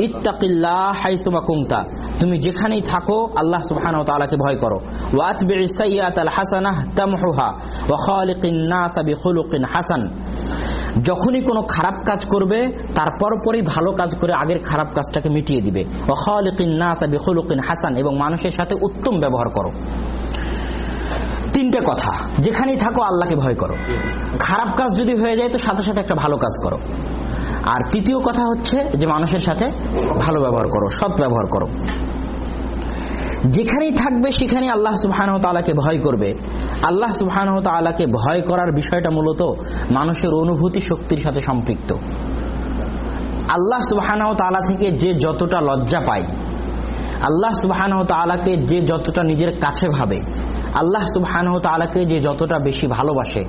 ইত্তাকিল্লাহ হাইসুমা কুমতা তুমি যেখানেই থাকো, আল্লাহ সুবহানাহু ওয়া তাআলাকে ভয় করো। ওয়াতবি'is সাইয়্যাত আল হাসানাহ তামহুহা ওয়া খালিকিন নাস হাসান। যখনই কোনো খারাপ কাজ করবে তারপর পরই ভালো কাজ করে আগের খারাপ কাজটাকে মিটিয়ে দিবে। বিখুলুকিন হাসান, এবং মানুষের সাথে উত্তম ব্যবহার করো। তিনটে কথা, যেখানেই থাকো আল্লাহকে ভয় করো। খারাপ কাজ যদি হয়ে যায়, তো সাথে সাথে একটা ভালো কাজ করো। আর তৃতীয় কথা হচ্ছে যে, মানুষের সাথে ভালো ব্যবহার করো, সৎ ব্যবহার করো। যেখানেই থাকবে সেখানে আল্লাহ সুবহানাহু তাআলাকে ভয় করবে। আল্লাহ সুবহানাহু তাআলাকে ভয় করার বিষয়টা মূলত মানুষের অনুভূতি শক্তির সাথে সম্পৃক্ত। আল্লাহ সুবহানাহু তাআলা থেকে যে যতটা লজ্জা পায়, আল্লাহ সুবহানাহু তাআলাকে যে যতটা নিজের কাছে ভাবে, আল্লাহ সুবহানাহু তাআলাকে যে যতটা বেশি ভালোবাসে,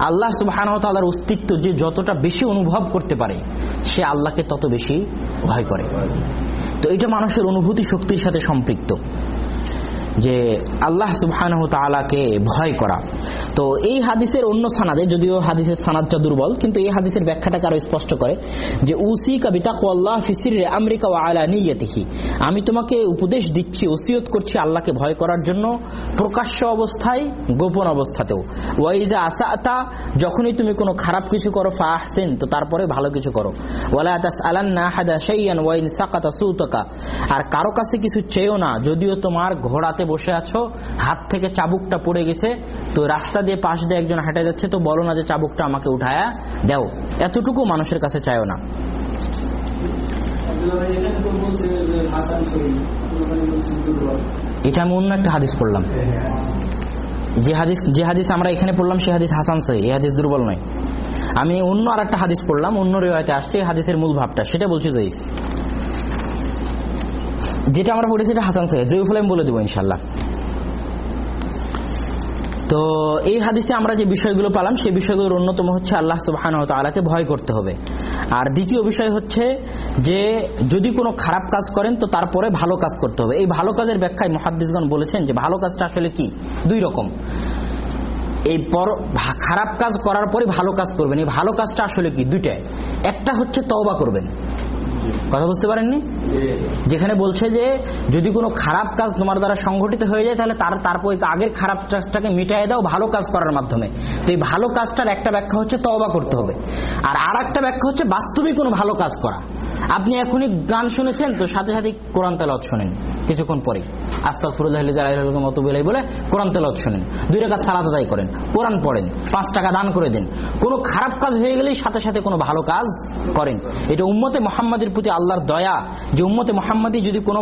আল্লাহ সুবহানাহু তাআলার অস্তিত্ব যে যতটা বেশি অনুভব করতে পারে, সে আল্লাহকে তত বেশি ভয় করে। তো এটা মানুষের অনুভূতি শক্তির সাথে সম্পৃক্ত। যে আল্লাহ সুবহানাহু তাআলাকে ভয় করা। তো এই হাদিসের অন্য সানাদে, যদিও হাদিসের সানাদটা দুর্বল, কিন্তু এই হাদিসের ব্যাখ্যাটাকে আরও স্পষ্ট করে যে উসি কবিতা কোয়াল্লাহ আমেরিকা ও আলা নিয়তিহি। আমি তোমাকে উপদেশ দিচ্ছি, ওসিয়ত করছি আল্লাহকে ভয় করার জন্য প্রকাশ্য অবস্থায়, গোপন অবস্থাতেও। ওয়াইজা আসাতা যখনই তুমি কোনো খারাপ কিছু করো ফা তো তারপরে ভালো কিছু করো। ওয়ালা তাস আলান্না সাকাতা সুতকা। আর কারও কাছে কিছু চেয়েও না, যদিও তোমার ঘোড়াতে বসে আছো হাত থেকে চাবুকটা পড়ে গেছে তো রাস্তা দিয়ে পাশ দিয়ে একজন হাঁটে যাচ্ছে তো বলো না যে চাবুকটা আমাকে উঠায়া দাও। এতটুকু মানুষের কাছে চায়ও না। এটা আমি অন্য একটা হাদিস পড়লাম। যে হাদিস যে হাদিস আমরা এখানে পড়লাম সে হাদিস হাসান সহি এই হাদিস দুর্বল নয়। আমি অন্য আর একটা হাদিস পড়লাম অন্য রেওয়ায়তে আসছে এই হাদিসের মূল ভাবটা সেটা বলছি জয়ীফ। যেটা আমরা পড়েছি এটা হাসান সহি জয়ীফুল আমি বলে দেবো ইনশাল্লাহ তো এই হাদিসে আমরা যে বিষয়গুলো পালাম, সেই বিষয়গুলোর অন্যতম হচ্ছে আল্লাহ সুবহান তালাকে ভয় করতে হবে। আর দ্বিতীয় বিষয় হচ্ছে যে যদি কোনো খারাপ কাজ করেন, তো তারপরে ভালো কাজ করতে হবে। এই ভালো কাজের ব্যাখ্যায় মহাদ্দিসগণ বলেছেন যে ভালো কাজটা আসলে কি? দুই রকম। এই পর, খারাপ কাজ করার পরে ভালো কাজ করবেন। এই ভালো কাজটা আসলে কি? দুইটাই। একটা হচ্ছে তওবা করবেন। কথা বুঝতে পারেননি? যেখানে বলছে যে, যদি কোনো খারাপ কাজ তোমার দ্বারা সংঘটিত হয়ে যায়, তাহলে তার, তারপর আগের খারাপ কাজটাকে মিটাই দাও ভালো কাজ করার মাধ্যমে। তো এই ভালো কাজটার একটা ব্যাখ্যা হচ্ছে তবা করতে হবে। আর আর একটা ব্যাখ্যা হচ্ছে বাস্তবিক কোনো ভালো কাজ করা। আপনি এখনই গান শুনেছেন, তো সাথে সাথে কোরআন তালাত শোনেন। কিছুক্ষণ পরে লিজালাইহিল মাতুবিলাই বলে কোরআন তেলাওয়াত শোনেন। দুই রাকাত সালাত আদায় করেন কোরআন পড়েন পাঁচ টাকা দান করে দেন। কোনো খারাপ কাজ হয়ে গেলেই সাথে সাথে কোনো ভালো কাজ করেন। এটা উম্মতে মোহাম্মদের প্রতি আল্লাহর দয়া। যে উম্মতে মোহাম্মদী যদি কোনো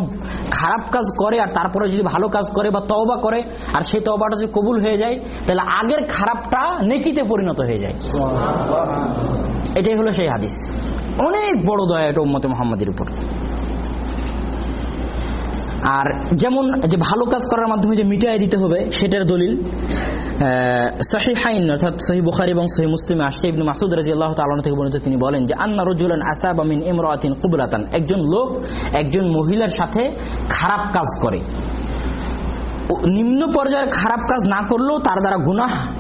খারাপ কাজ করে আর তারপরে যদি ভালো কাজ করে বা তওবা করে আর সেই তওবাটা যদি কবুল হয়ে যায় তাহলে আগের খারাপটা নেকিতে পরিণত হয়ে যায়। এটাই হলো সেই হাদিস। অনেক বড় দয়া এটা উম্মতে মোহাম্মদের উপর। আর যেমন যে ভালো কাজ করার মাধ্যমে যে মিটাই দিতে হবে, সেটার দলিল থেকে তিনি বলেন যে একজন লোক একজন মহিলার সাথে খারাপ কাজ করে। নিম্ন খারাপ কাজ না করলেও তার দ্বারা গুনাহ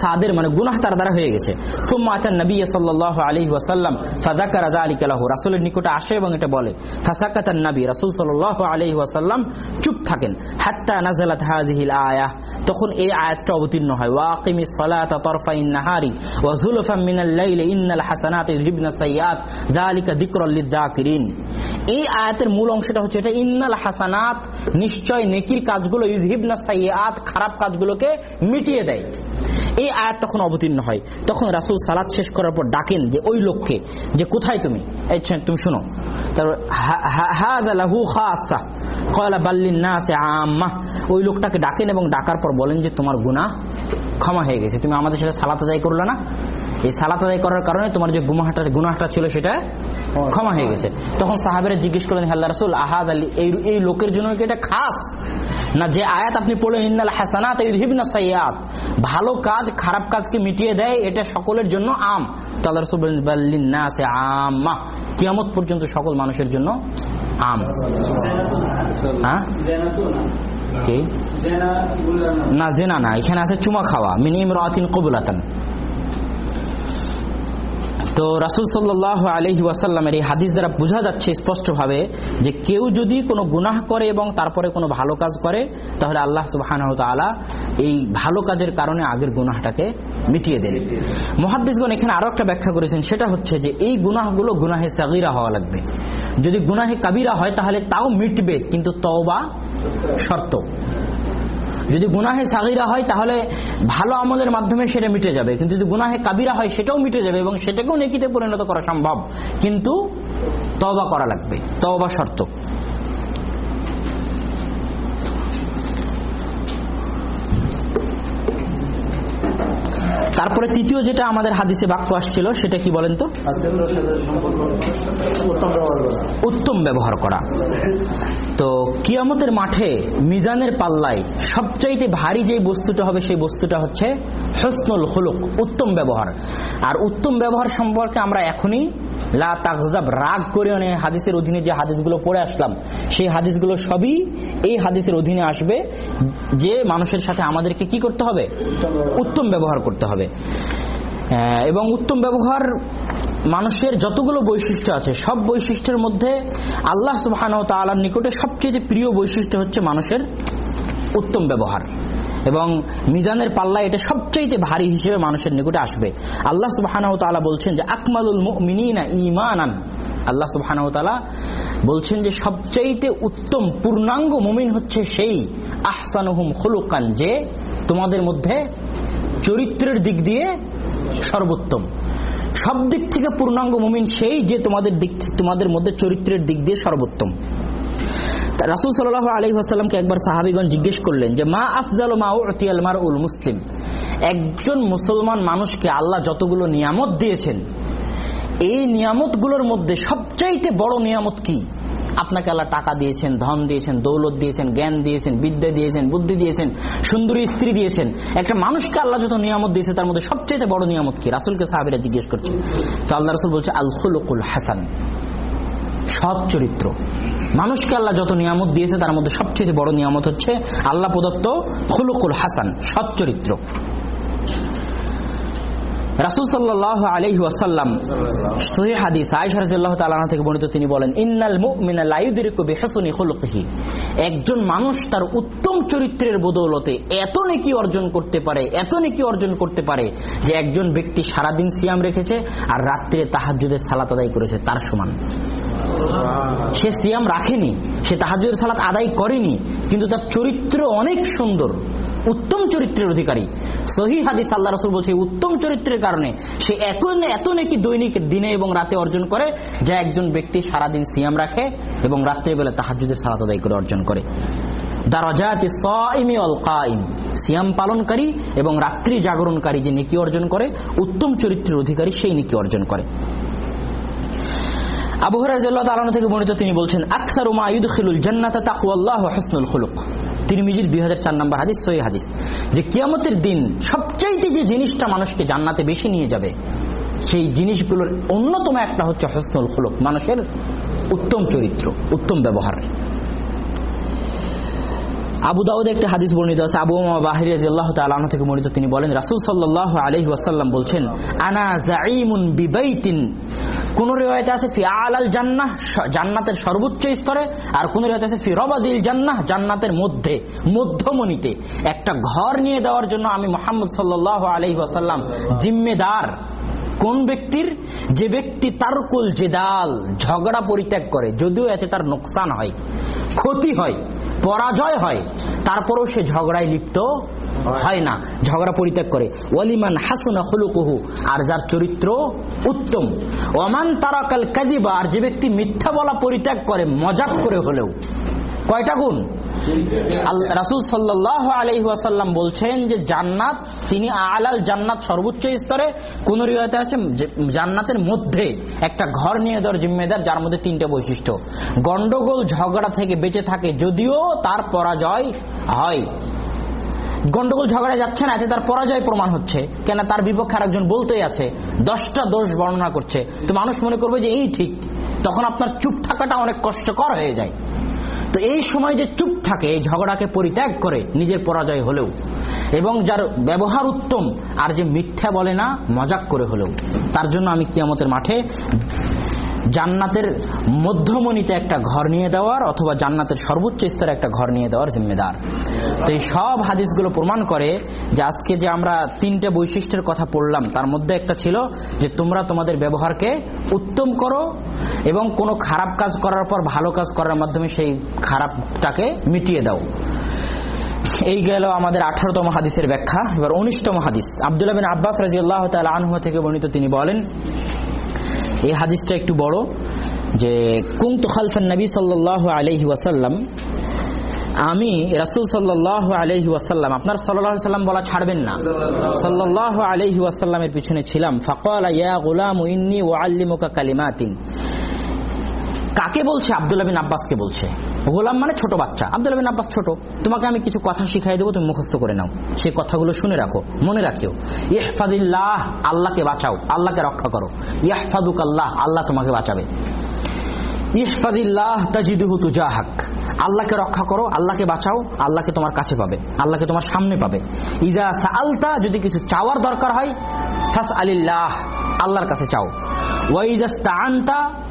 সাদের মানে গুনাহ তার দ্বারা হয়ে গেছে। সুম্মা নবী সাল্লাল্লাহু আলাইহি ওয়াসাল্লাম ফাযাকারা যালিকা লাহু, রাসূলের নিকটে আসে এবং এটা বলে নবী, রাসূল আলাইহি ওয়াসাল্লাম চুপ থাকেন, হাত্তা তখন এই আয়াতটা অবতীর্ণ হয়, ওয়াকিমিস সালাতা তারফাইন নাহারি, ওয়া যুলফাম মিনাল লাইলি, ইন্নাল হাসানাতি যালিকা যিকরাল লিযযাকিরিন এই আয়াতের মূল অংশটা হচ্ছে এটা, ইন্নাল হাসানাত নিশ্চয় নেকির কাজগুলো ইজহিবনা সাইয়াত খারাপ কাজগুলোকে মিটিয়ে দেয় এই আয়াত তখন অবতীর্ণ হয়। তখন রাসূল সালাত শেষ করার পর ডাকেন যে, ওই লোককে, যে কোথায় তুমি? তুমি শোনো। ওই লোকটাকে ডাকেন এবং ডাকার পর বলেন যে, তোমার গুনাহ ক্ষমা হয়ে গেছে। তুমি আমাদের সাথে সালাত আদায় করলে না? এই সালাত আদায় করার কারণে তোমার যে গুমাহাটা গুনাহটা ছিল সেটা ক্ষমা হয়ে গেছে। তখন সাহাবেরা জিজ্ঞেস করলেন আল্লাহ রাসূল, আহাদ আলী এই লোকের জন্য কি এটা খাস? না, যে আয়াত আপনি পড়লেন, ইন্নাল হাসানাত সাইয়্যাত। ভালো কাজ খারাপ কাজকে মিটিয়ে দেয় এটা সকলের জন্য আম। তো আল্লাহ আম্মা। কিয়ামত পর্যন্ত সকল মানুষের জন্য আম। হ্যাঁ? না জেনা না এখানে আছে চুমা খাওয়া মিনিম রাতিন কবুলাতান। তো রাসুল সাল্লাহ আলহি ওয়াসাল্লামের এই হাদিস দ্বারা বোঝা যাচ্ছে স্পষ্টভাবে যে কেউ যদি কোনো গুনাহ করে এবং তারপরে কোনো ভালো কাজ করে, তাহলে আল্লাহ সুবাহান তালা এই ভালো কাজের কারণে আগের গুনাহটাকে মিটিয়ে দেন। মহাদ্দিসগণ এখানে আরও একটা ব্যাখ্যা করেছেন, সেটা হচ্ছে যে এই গুনাহগুলো গুনাহে সাগিরা হওয়া লাগবে। যদি গুনাহে কাবিরা হয়, তাহলে তাও মিটবে, কিন্তু তওবা শর্ত। যদি গুনাহে সাগিরা হয়, তাহলে ভালো আমলের মাধ্যমে সেটা মিটে যাবে। কিন্তু যদি গুনাহে কাবিরা হয়, সেটাও মিটে যাবে এবং সেটাকেও নেকিতে পরিণত করা সম্ভব। কিন্তু তওবা করা লাগবে। তওবা শর্ত। তারপরে তৃতীয় যেটা আমাদের হাদিসে বাক্য আসছিল, সেটা কি বলেন তো? উত্তম ব্যবহার করা। তো কিয়ামতের মাঠে মিজানের পাল্লায় সবচাইতে ভারী যে বস্তুটা হবে, সেই বস্তুটা হচ্ছে হসনুল হলুক উত্তম ব্যবহার। আর উত্তম ব্যবহার সম্পর্কে আমরা এখনই রাগ করে অনেক হাদিসের অধীনে যে হাদিসগুলো পড়ে আসলাম, সেই হাদিসগুলো সবই এই হাদিসের অধীনে আসবে যে মানুষের সাথে আমাদেরকে কি করতে হবে? উত্তম ব্যবহার করতে হবে। এবং উত্তম ব্যবহার মানুষের যতগুলো বৈশিষ্ট্য আছে, সব বৈশিষ্ট্যের মধ্যে আল্লাহ সুবহান ও তাআলার নিকটে সবচেয়ে প্রিয় বৈশিষ্ট্য হচ্ছে মানুষের উত্তম ব্যবহার। এবং মিজানের পাল্লা এটা সবচাইতে ভারী হিসেবে মানুষের নিকটে আসবে। আল্লাহ তাআলা বলছেন যে, আকমালুল মুমিনিনা ঈমানান। আল্লাহ তাআলা বলছেন যে, সবচাইতে উত্তম পূর্ণাঙ্গ মুমিন হচ্ছে সেই আহসানুহুম খুলুকান, যে তোমাদের মধ্যে চরিত্রের দিক দিয়ে সর্বোত্তম। সব দিক থেকে পূর্ণাঙ্গ মুমিন সেই যে তোমাদের দিক তোমাদের মধ্যে চরিত্রের দিক দিয়ে সর্বোত্তম। রাসূল সাল্লাল্লাহু আলাইহি ওয়াসাল্লামকে একবার সাহাবীগণ জিজ্ঞেস করলেন যে, মা আফজালু মা উতিয়াল মারউল মুসলিম? একজন মুসলমান মানুষকে আল্লাহ যতগুলো নিয়ামত দিয়েছেন, এই নিয়ামতগুলোর মধ্যে সবচাইতে বড় নিয়ামত কি? আপনাকে আল্লাহ টাকা দিয়েছেন, ধন দিয়েছেন, দৌলত দিয়েছেন, জ্ঞান দিয়েছেন, বিদ্যা দিয়েছেন, বুদ্ধি দিয়েছেন, সুন্দরী স্ত্রী দিয়েছেন। একটা মানুষকে আল্লাহ যত নিয়ামত দিয়েছে, তার মধ্যে সবচেয়ে বড় নিয়ামত কি? রাসুলকে সাহাবিরা জিজ্ঞেস করছে তো আল্লাহ রাসুল বলছে আল খুলুকুল হাসান। সৎ চরিত্র। মানুষকে আল্লাহ যত নিয়ামত দিয়েছে, তার মধ্যে সবচেয়ে বড় নিয়ামত হচ্ছে আল্লাহ প্রদত্ত হুলুকুল হাসান সচ্চরিত্র চরিত্র। রাসুল সাল্লাহ আলহি ওয়াসাল্লাম সহি হাদিস আয়েশা রাদিয়াল্লাহু তাআলা থেকে বর্ণিত তিনি বলেন ইন্নাল মুমিনা লা ইউদরিকু বিহুসনি খুলুকিহি। একজন মানুষ তার উত্তম চরিত্রের বদৌলতে এত নেকি অর্জন করতে পারে এত নেকি অর্জন করতে পারে যে একজন ব্যক্তি সারাদিন সিয়াম রেখেছে আর রাত্রিরে তাহাজ্জুদের সালাত আদায় করেছে তার সমান। সে সিয়াম রাখেনি সে তাহাজুদের সালাত আদায় করেনি কিন্তু তার চরিত্র অনেক সুন্দর। উত্তম চরিত্রের অধিকারী। সহি হাদিস আল্লাহ রসুল বলছে উত্তম চরিত্রের কারণে সে এত নাকি দৈনিক দিনে এবং রাতে অর্জন করে, যা একজন ব্যক্তি সারাদিন সিয়াম রাখে এবং রাত্রেবেলা তাহাজুদের সালাত আদায় করে অর্জন করে। এবং রাত্রি জাগরণকারী যে নেকি অর্জন করে, উত্তম চরিত্রের অধিকারী সেই নেকি অর্জন করে। আবু থেকে বর্ণিত তিনি বলছেন, আকসার উমা ওয়া হুসনুল খুলুক। তিরমিজির 2004 নম্বর হাদিস, সহি হাদিস। যে কিয়ামতের দিন সবচাইতে যে জিনিসটা মানুষকে জান্নাতে বেশি নিয়ে যাবে, সেই জিনিসগুলোর অন্যতম একটা হচ্ছে হসনুল খুলক, মানুষের উত্তম চরিত্র, উত্তম ব্যবহার। আবু দাউদে একটি হাদিস বর্ণিত আছে। আবু বাহির রাদিয়াল্লাহু তাআলা আনহু থেকে বর্ণিত। তিনি বলেন, রাসূল সাল্লাল্লাহু আলাইহি ওয়াসাল্লাম বলছেন, আনা যাঈমুন বিবাইতিন। কোন রিওয়ায়েতে আছে, ফি আলাল জান্নাহ জান্নাতের সর্বোচ্চ স্তরে। আর কোন রিওয়ায়েতে আছে, ফি রবাদিল জান্নাহ জান্নাতের মধ্যে, মধ্যমণিতে। একটা ঘর নিয়ে দেওয়ার জন্য আমি মুহাম্মদ সাল্লাল্লাহু আলাইহি ওয়াসাল্লাম জিম্মেদার। কোন ব্যক্তির? যে ব্যক্তি তারকুল জেদাল ঝগড়া পরিত্যাগ করে, যদিও এতে তার নোকসান হয়, ক্ষতি হয় পরাজয় হয়, তারপরও সে ঝগড়ায় লিপ্ত হয় না। ঝগড়া পরিত্যাগ করে। ওয়ালিমান হাসুনা হলুকুহু আর যার চরিত্র উত্তম। ওমান তারাকাল কাদিবা আর যে ব্যক্তি মিথ্যা বলা পরিত্যাগ করে, মজাক করে হলেও। কয়টা গুণ? রাসূল সাল্লাল্লাহু আলাইহি বলছেন যে জান্নাত, তিনি আলাল জান্নাত সর্বোচ্চ স্তরে। কোন রিওয়ায়েতে আছে? জান্নাতের মধ্যে একটা ঘর নিয়ে দেওয়ার জিম্মেদার, যার মধ্যে তিনটা বৈশিষ্ট্য। গন্ডগোল, ঝগড়া থেকে বেঁচে থাকে যদিও তার পরাজয় হয়। গন্ডগোল ঝগড়া যাচ্ছে না, এতে তার পরাজয় প্রমাণ হচ্ছে। কেন তার বিপক্ষে আরেকজন বলতেই আছে, দশটা দোষ বর্ণনা করছে। তো মানুষ মনে করবে যে এই ঠিক, তখন আপনার চুপ থাকাটা অনেক কষ্টকর হয়ে যায়। তো এই সময় যে চুপ থাকে, এই ঝগড়াকে পরিত্যাগ করে নিজের পরাজয় হলেও, এবং যার ব্যবহার উত্তম আর যে মিথ্যা বলে না, মজাক করে হলেও, তার জন্য আমি কিয়ামতের মাঠে জান্নাতের মধ্যমণিতে একটা ঘর নিয়ে দেওয়ার অথবা জান্নাতের সর্বোচ্চ স্তরে একটা ঘর নিয়ে দেওয়ার জিম্মেদার। তো এই সব হাদিসগুলো প্রমাণ করে যে আজকে যে আমরা তিনটে বৈশিষ্ট্যের কথা পড়লাম, তার মধ্যে একটা ছিল যে তোমরা তোমাদের ব্যবহারকে উত্তম করো এবং কোনো খারাপ কাজ করার পর ভালো কাজ করার মাধ্যমে সেই খারাপটাকে মিটিয়ে দাও। এই গেল আমাদের আঠারোতম হাদিসের ব্যাখ্যা। এবার উনিশতম হাদিস। আব্দুল্লাহ আব্বাস রাজি আল্লাহ তাল আনহু থেকে বর্ণিত তিনি বলেন এই হাদিসটা একটু বড়, যে কুন্ত খালফান নবী সাল্লাহ আলহি ওয়াসাল্লাম, আমি রাসুল সাল্লাহ আলহি ওয়াসাল্লাম, আপনার সাল্লাহ সাল্লাম বলা ছাড়বেন না। সাল্লাহ আলহি ওয়াসাল্লামের পিছনে ছিলাম, ফকাল ইয়া গোলাম ইন্নি ও আল্লিমুকা কালিমাতিন। কাকে বলছে? আব্দুল্লাহ বিন আব্বাসকে বলছে। গোলাম মানে ছোট বাচ্চা। আব্দুল্লাহ বিন আব্বাস ছোট। তোমাকে আমি কিছু কথা শিখাই দেবো, তুমি মুখস্থ করে নাও। সেই কথাগুলো শুনে রাখো, মনে রাখিও। ইহফাদিল্লাহ, আল্লাহকে বাঁচাও, আল্লাহকে রক্ষা করো। ইয়াহফাদুক আল্লাহ আল্লাহ তোমাকে বাঁচাবে। ইহফাদিল্লাহ তাজিদুহু তুজাহাক। আল্লাহকে রক্ষা করো, আল্লাহকে বাঁচাও, আল্লাহকে তোমার কাছে পাবে, আল্লাহকে তোমার সামনে পাবে। ইজা সাআলতা, যদি কিছু চাওয়ার দরকার হয় ফাস আলিল্লাহ আল্লাহর কাছে চাও। ওয়াইজা স্তাআনতা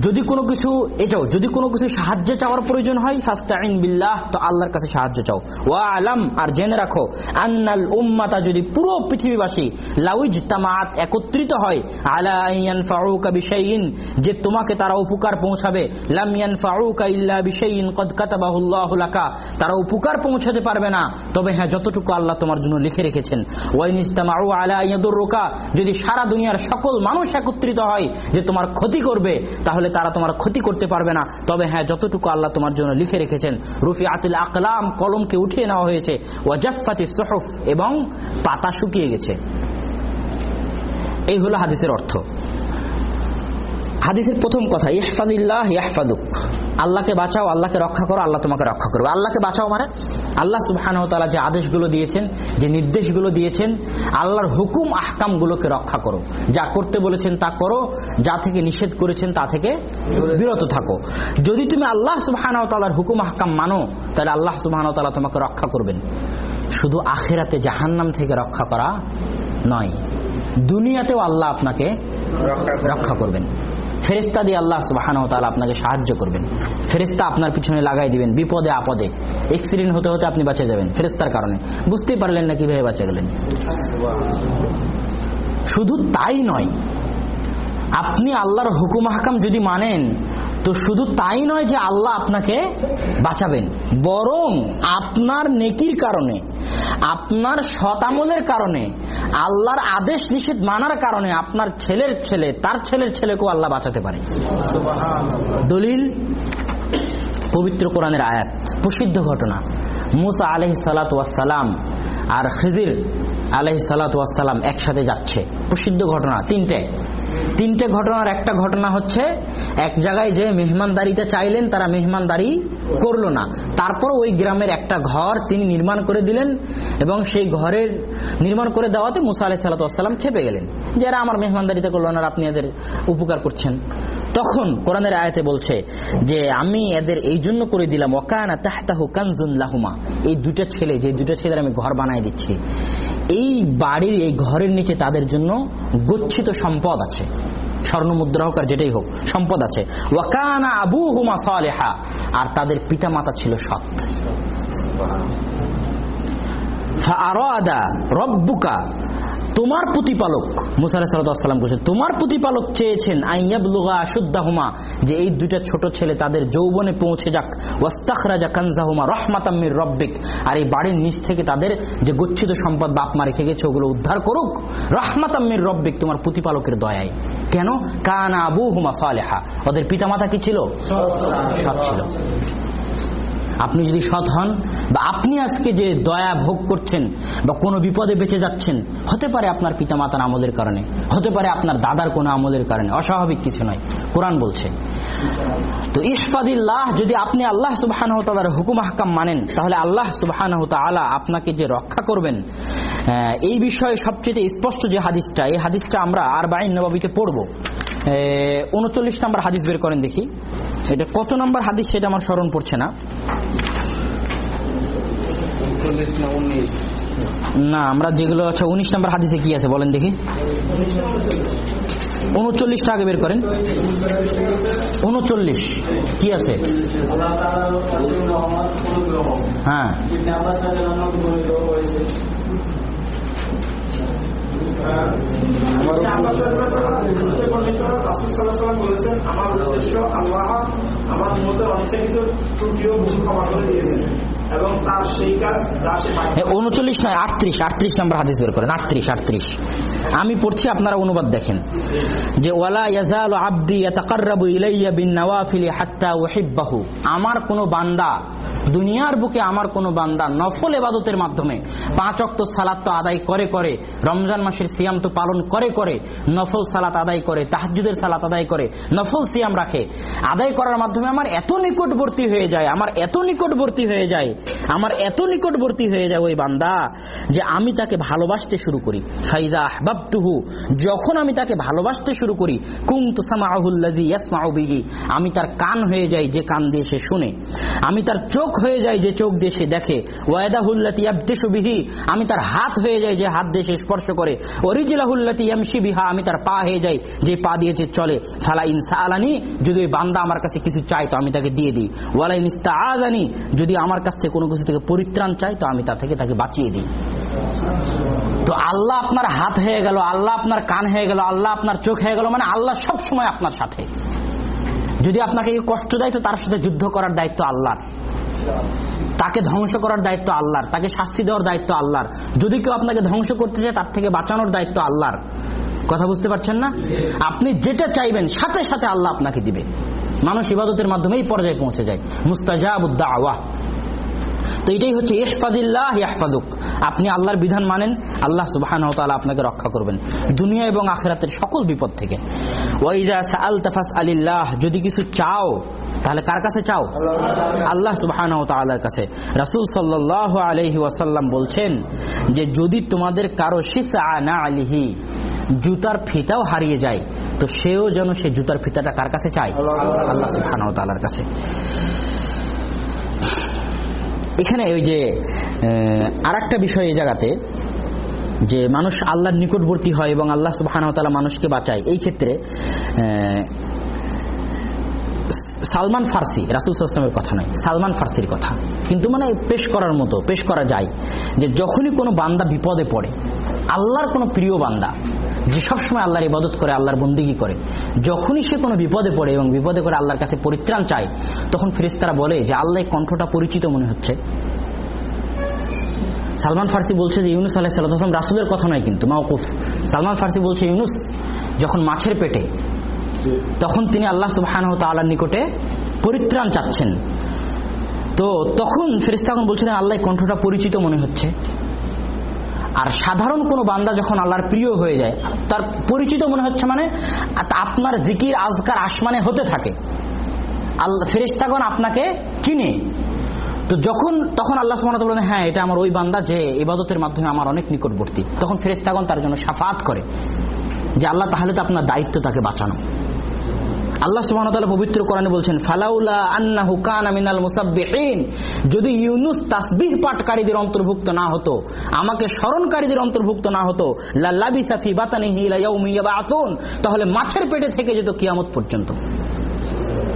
যদি কোনো কিছু, এটাও, যদি কোনো কিছু সাহায্য চাওয়ার প্রয়োজন হয় ফাস্তাইন বিল্লাহ, তো আল্লাহর কাছে সাহায্য চাও। ওয়া আলাম আর জেনে রাখো, আন্নাল উম্মাতা যদি পুরো পৃথিবীবাসী লাউইজ তামাত একত্রিত হয়, আলা ইয়ান ফাউকা বিশাইইন, যে তোমাকে তারা উপকার পৌঁছাবে, লাম ইয়ান ফাউকা ইল্লা বিশাইইন কদ কাতাবাহুল্লাহু লাকা, তারা উপকার পৌঁছাতে পারবে না। তবে হ্যাঁ যতটুকু আল্লাহ তোমার জন্য লিখে রেখেছেন ওয়াইন ইস্তামাউ আলা ইয়াদুররুকা, যদি সারা দুনিয়ার সকল মানুষ একত্রিত হয়, যে তোমার ক্ষতি করবে, তাহলে তারা তোমার ক্ষতি করতে পারবে না। তবে হ্যাঁ যতটুকু আল্লাহ তোমার জন্য লিখে রেখেছেন রুফি আতুল আকলাম কলমকে উঠিয়ে নেওয়া হয়েছে ওয়াজাফাতি সহফ এবং পাতা শুকিয়ে গেছে। এই হলো হাদিসের অর্থ। হাদিসের প্রথম কথা ইহফাদিল্লাহ ইয়াহফাদুক আল্লাহকে বাঁচাও, আল্লাহকে রক্ষা করো, আল্লাহ তোমাকে রক্ষা করবে। আল্লাহকে বাঁচাও মানে আল্লাহ সুবহান তাআলা যে আদেশগুলো দিয়েছেন, যে নির্দেশগুলো দিয়েছেন, আল্লাহর হুকুম, আহকামগুলোকে রক্ষা করো। যা করতে বলেছেন তা করো, যা থেকে নিষেধ করেছেন তা থেকে বিরত থাকো। যদি তুমি আল্লাহ সুবহান তাআলার হুকুম, আহকাম মানো, তাহলে আল্লাহ সুবহান তাআলা তোমাকে রক্ষা করবেন। শুধু আখেরাতে জাহান্নাম থেকে রক্ষা করা নয়, দুনিয়াতেও আল্লাহ আপনাকে রক্ষা করবেন। ফেরিস্তা দিয়ে আল্লাহ সুবাহান তালা আপনাকে সাহায্য করবেন। ফেরিস্তা আপনার পিছনে লাগাই দিবেন, বিপদে আপদে। এক্সিডেন্ট হতে হতে আপনি বাঁচে যাবেন ফেরিস্তার কারণে। বুঝতেই পারলেন না কীভাবে বাঁচে গেলেন। শুধু তাই নয়, আপনি আল্লাহর হুকুম হাকাম যদি মানেন তো শুধু তাই নয় যে আল্লাহ আপনাকে বাঁচাবেন বরং আপনার নেকির কারণে আপনার শতামলের কারণে আল্লাহর আদেশ নিষেধ মানার কারণে আপনার ছেলের ছেলে তার ছেলের ছেলেকেও আল্লাহ বাঁচাতে পারে। দলিল পবিত্র কোরআনের আয়াত প্রসিদ্ধ ঘটনা। মুসা আলহ সালাম আর খিজির আলহ সালাম একসাথে যাচ্ছে। প্রসিদ্ধ ঘটনা, তিনটে। তিনটে ঘটনার একটা ঘটনা হচ্ছে, এক জায়গায় যে মেহমানদারিতে চাইলেন, তারা মেহমানদারি করল না। তারপর ওই গ্রামের একটা ঘর তিনি নির্মাণ করে দিলেন এবং সেই ঘরের নির্মাণ করে দেওয়াতে মুসা আলাহ সাল্লাম খেপে গেলেন। যে এরা আমার মেহমানদারিতে করল না আপনি এদের উপকার করছেন। তখন কোরআনের আয়াতে বলছে যে, আমি এদের এই জন্য করে দিলাম ওকানা তাহতাহু কানজুন লাহুমা। এই দুটা ছেলে, যে দুটো ছেলের আমি ঘর বানাই দিচ্ছি। এই বাড়ির, এই ঘরের নিচে তাদের জন্য গচ্ছিত সম্পদ আছে। স্বর্ণ মুদ্রা হোক আর যেটাই হোক, সম্পদ আছে। ওয়াকানা আবু হুমা সালেহা, আর তাদের পিতা মাতা ছিল সৎ। ফাআরাদা রব্বুকা তোমার প্রতিপালক, মুসা সাল্লাম বলছেন, তোমার প্রতিপালক চেয়েছেন আইয়াবলুগা আশুদ্দাহুমা, যে এই দুইটা ছোট ছেলে তাদের যৌবনে পৌঁছে যাক, ওয়াস্তাখরাজা কানজাহুমা রহমাতাম্মির রব্বিক, আর এই বাড়ির নিচ থেকে তাদের যে গচ্ছিত সম্পদ বাপ মা রেখে গেছে, ওগুলো উদ্ধার করুক রহমাতাম্মির রব্বিক, তোমার প্রতিপালকের দয়ায়। কেন? কানা আবু হুমা সালেহা, ওদের পিতামাতা কি ছিল? সৎ ছিল। আপনি যদি সৎ হন বা আপনি আজকে যে দয়া ভোগ করছেন বা কোনো বিপদে বেঁচে যাচ্ছেন, হতে পারে আপনার পিতামাতার আমলের কারণে, হতে পারে আপনার দাদার কোনো আমলের কারণে, অস্বাভাবিক কিছু নয়, কোরআন বলছে। তো ইহফাদিল্লাহ, যদি আপনি আল্লাহ সুবাহ হুকুম হাকাম মানেন, তাহলে আল্লাহ সুবাহ আপনাকে যে রক্ষা করবেন এই বিষয়ে সবচেয়ে স্পষ্ট যে হাদিসটা, এই হাদিসটা আমরা আর বাইন নবাবিতে পড়ব। উনচল্লিশ নম্বর হাদিস বের করেন দেখি। এটা কত নম্বর হাদিস সেটা আমার স্মরণ পড়ছে না। না আমরা যেগুলো আচ্ছা উনিশ নম্বর হাদিসে কি আছে বলেন দেখি। উনচল্লিশটা আগে বের করেন। উনচল্লিশ কি আছে? হ্যাঁ। বলেছেন আমার উদ্দেশ্য আল্লাহ আমার মধ্যে অনিচ্ছাকৃত ত্রুটিও ভুল ক্ষমা করে দিয়েছেন। উনচল্লিশ নয়, আটত্রিশ আটত্রিশ নম্বর হাদিস বের করেন, আটত্রিশ আটত্রিশ। আমি পড়ছি আপনারা অনুবাদ দেখেন। যে, ওয়ালা ইয়াজাল আব্দি ইয়াতাকাররাবু ইলাইয়া বিন নওয়াফিলি আমার কোনো বান্দা, দুনিয়ার বুকে আমার কোনো বান্দা নফল এবাদতের মাধ্যমে পাঁচ অক্ত সালাত তো আদায় করে করে, রমজান মাসের সিয়াম তো পালন করে করে, নফল সালাত আদায় করে, তাহাজ্জুদের সালাত আদায় করে, নফল সিয়াম রাখে। আদায় করার মাধ্যমে আমার এত নিকটবর্তী হয়ে যায়, আমার এত নিকটবর্তী হয়ে যায় আমার এত নিকটবর্তী হয়ে যায় ওই বান্দা যে আমি তাকে ভালোবাসতে শুরু করি। ফাইদা আহবাবতুহু, যখন আমি তাকে ভালোবাসতে শুরু করি, কুমতু সামাহুল্লাজি আমি তার কান হয়ে যাই যে কান দিয়ে সে শুনে। আমি তার চোখ হয়ে যাই যে চোখ দিয়ে সে দেখে। ওয়াদাহুল্লাতি ইয়াবতিশু আমি তার হাত হয়ে যাই যে হাত দিয়ে সে স্পর্শ করে। ওরিজিলাহুল্লাতি ইয়ামশি বিহা, আমি তার পা হয়ে যাই যে পা দিয়ে যে চলে। ফালা ইনসা আলানি যদি ওই বান্দা আমার কাছে কিছু চাই তো আমি তাকে দিয়ে দিই। ওয়ালা ইনস্তা আজানি যদি আমার কাছ থেকে কোনো কিছু থেকে পরিত্রাণ চাই, তো আমি তা থেকে তাকে বাঁচিয়ে দিই। তো আল্লাহ আপনার হাত হয়ে গেল, আল্লাহ আপনার কান হয়ে গেল, আল্লাহ আপনার চোখ হয়ে গেল মানে আল্লাহ সব সময় আপনার সাথে। যদি আপনাকে কষ্ট দেয়, তো তার সাথে যুদ্ধ করার দায়িত্ব আল্লাহর। তাকে ধ্বংস করার দায়িত্ব আল্লাহর, তাকে শাস্তি দেওয়ার দায়িত্ব আল্লাহর। যদি কেউ আপনাকে ধ্বংস করতে চায়, তার থেকে বাঁচানোর দায়িত্ব আল্লাহর। কথা বুঝতে পারছেন না? আপনি যেটা চাইবেন, সাথে সাথে আল্লাহ আপনাকে দিবে। মানুষ ইবাদতের মাধ্যমে এই পর্যায়ে পৌঁছে যায়। মুস্তাজাবুদ্দা আওয়া তো এটাই হচ্ছে ইহফাদিল্লাহ ইয়াহফাদুক আপনি আল্লাহর বিধান মানেন, আল্লাহ সুবহানাহু ওয়া তাআলা আপনাকে রক্ষা করবেন। দুনিয়া এবং আখিরাতের সকল বিপদ থেকে। ওয়াইদা ফাসআলিল্লাহ, যদি কিছু চাও, তাহলে কার কাছে চাও? আল্লাহ সুবহানাহু ওয়া তাআলার কাছে। রাসূল সাল্লাল্লাহু আলাইহি ওয়াসাল্লাম বলছেন যে, যদি তোমাদের কারও শিসা না আলিহি, জুতার ফিতাও হারিয়ে যায়, তো সেও যেন সে জুতার ফিতাটা কার কাছে চায়? আল্লাহ সুবহানাহু ওয়া কাছে। এখানে ওই যে আর একটা বিষয় এই জায়গাতে, যে মানুষ আল্লাহর নিকটবর্তী হয় এবং আল্লাহ সুবাহান মানুষকে বাঁচায়। এই ক্ষেত্রে সালমান ফার্সি, রাসুল ইসলামের কথা নয়, সালমান ফার্সির কথা। কিন্তু মানে পেশ করার মতো, পেশ করা যায় যে যখনই কোনো বান্দা বিপদে পড়ে, আল্লাহর কোনো প্রিয় বান্দা, যে সবসময় আল্লাহর ইবাদত করে, আল্লাহর বন্দিগি করে, যখনই সে কোনো বিপদে পড়ে এবং বিপদে করে আল্লাহর কাছে পরিত্রাণ চায়, তখন ফেরেশতারা বলে যে, আল্লাহ কণ্ঠটা পরিচিত মনে হচ্ছে। সালমান ফার্সি বলছে যে, ইউনুস আলাহ সাল্লাম রাসুলের কথা নয় কিন্তু, মাওকুফ। সালমান ফার্সি বলছে, ইউনুস, যখন মাছের পেটে তখন তিনি আল্লাহ সুবাহান তালার নিকটে পরিত্রাণ চাচ্ছেন। তো তখন ফেরিস্তা এখন বলছিলেন, আল্লাহ কণ্ঠটা পরিচিত মনে হচ্ছে। আর সাধারণ কোনো বান্দা যখন আল্লাহর প্রিয় হয়ে যায়, তার পরিচিত মনে হচ্ছে মানে আপনার জিকির আজকার আসমানে হতে থাকে। আল্লাহ ফেরেস্তাগণ আপনাকে চিনে। তো যখন, তখন আল্লাহ ওয়া বলেন হ্যাঁ এটা আমার ওই বান্দা যে ইবাদতের মাধ্যমে আমার অনেক নিকটবর্তী। তখন ফেরেস্তাগণ তার জন্য সাফাত করে যে, আল্লাহ, তাহলে তো আপনার দায়িত্ব তাকে বাঁচানো। আল্লাহ সুবহান তাআলা পবিত্র কোরআনে বলছেন, ফালাউলা আন্নাহু কানা মিনাল মুসাব্বিহিন। যদি ইউনুস তাসবিহ পাঠকারীদের অন্তর্ভুক্ত না হতো, আমাকে স্মরণকারীদের অন্তর্ভুক্ত না হতো লাল্লাবিসা ফি বাতানিহি ইলা ইয়াউমি ইয়াবআতুন তাহলে মাছের পেটে থেকে যেত কিয়ামত পর্যন্ত।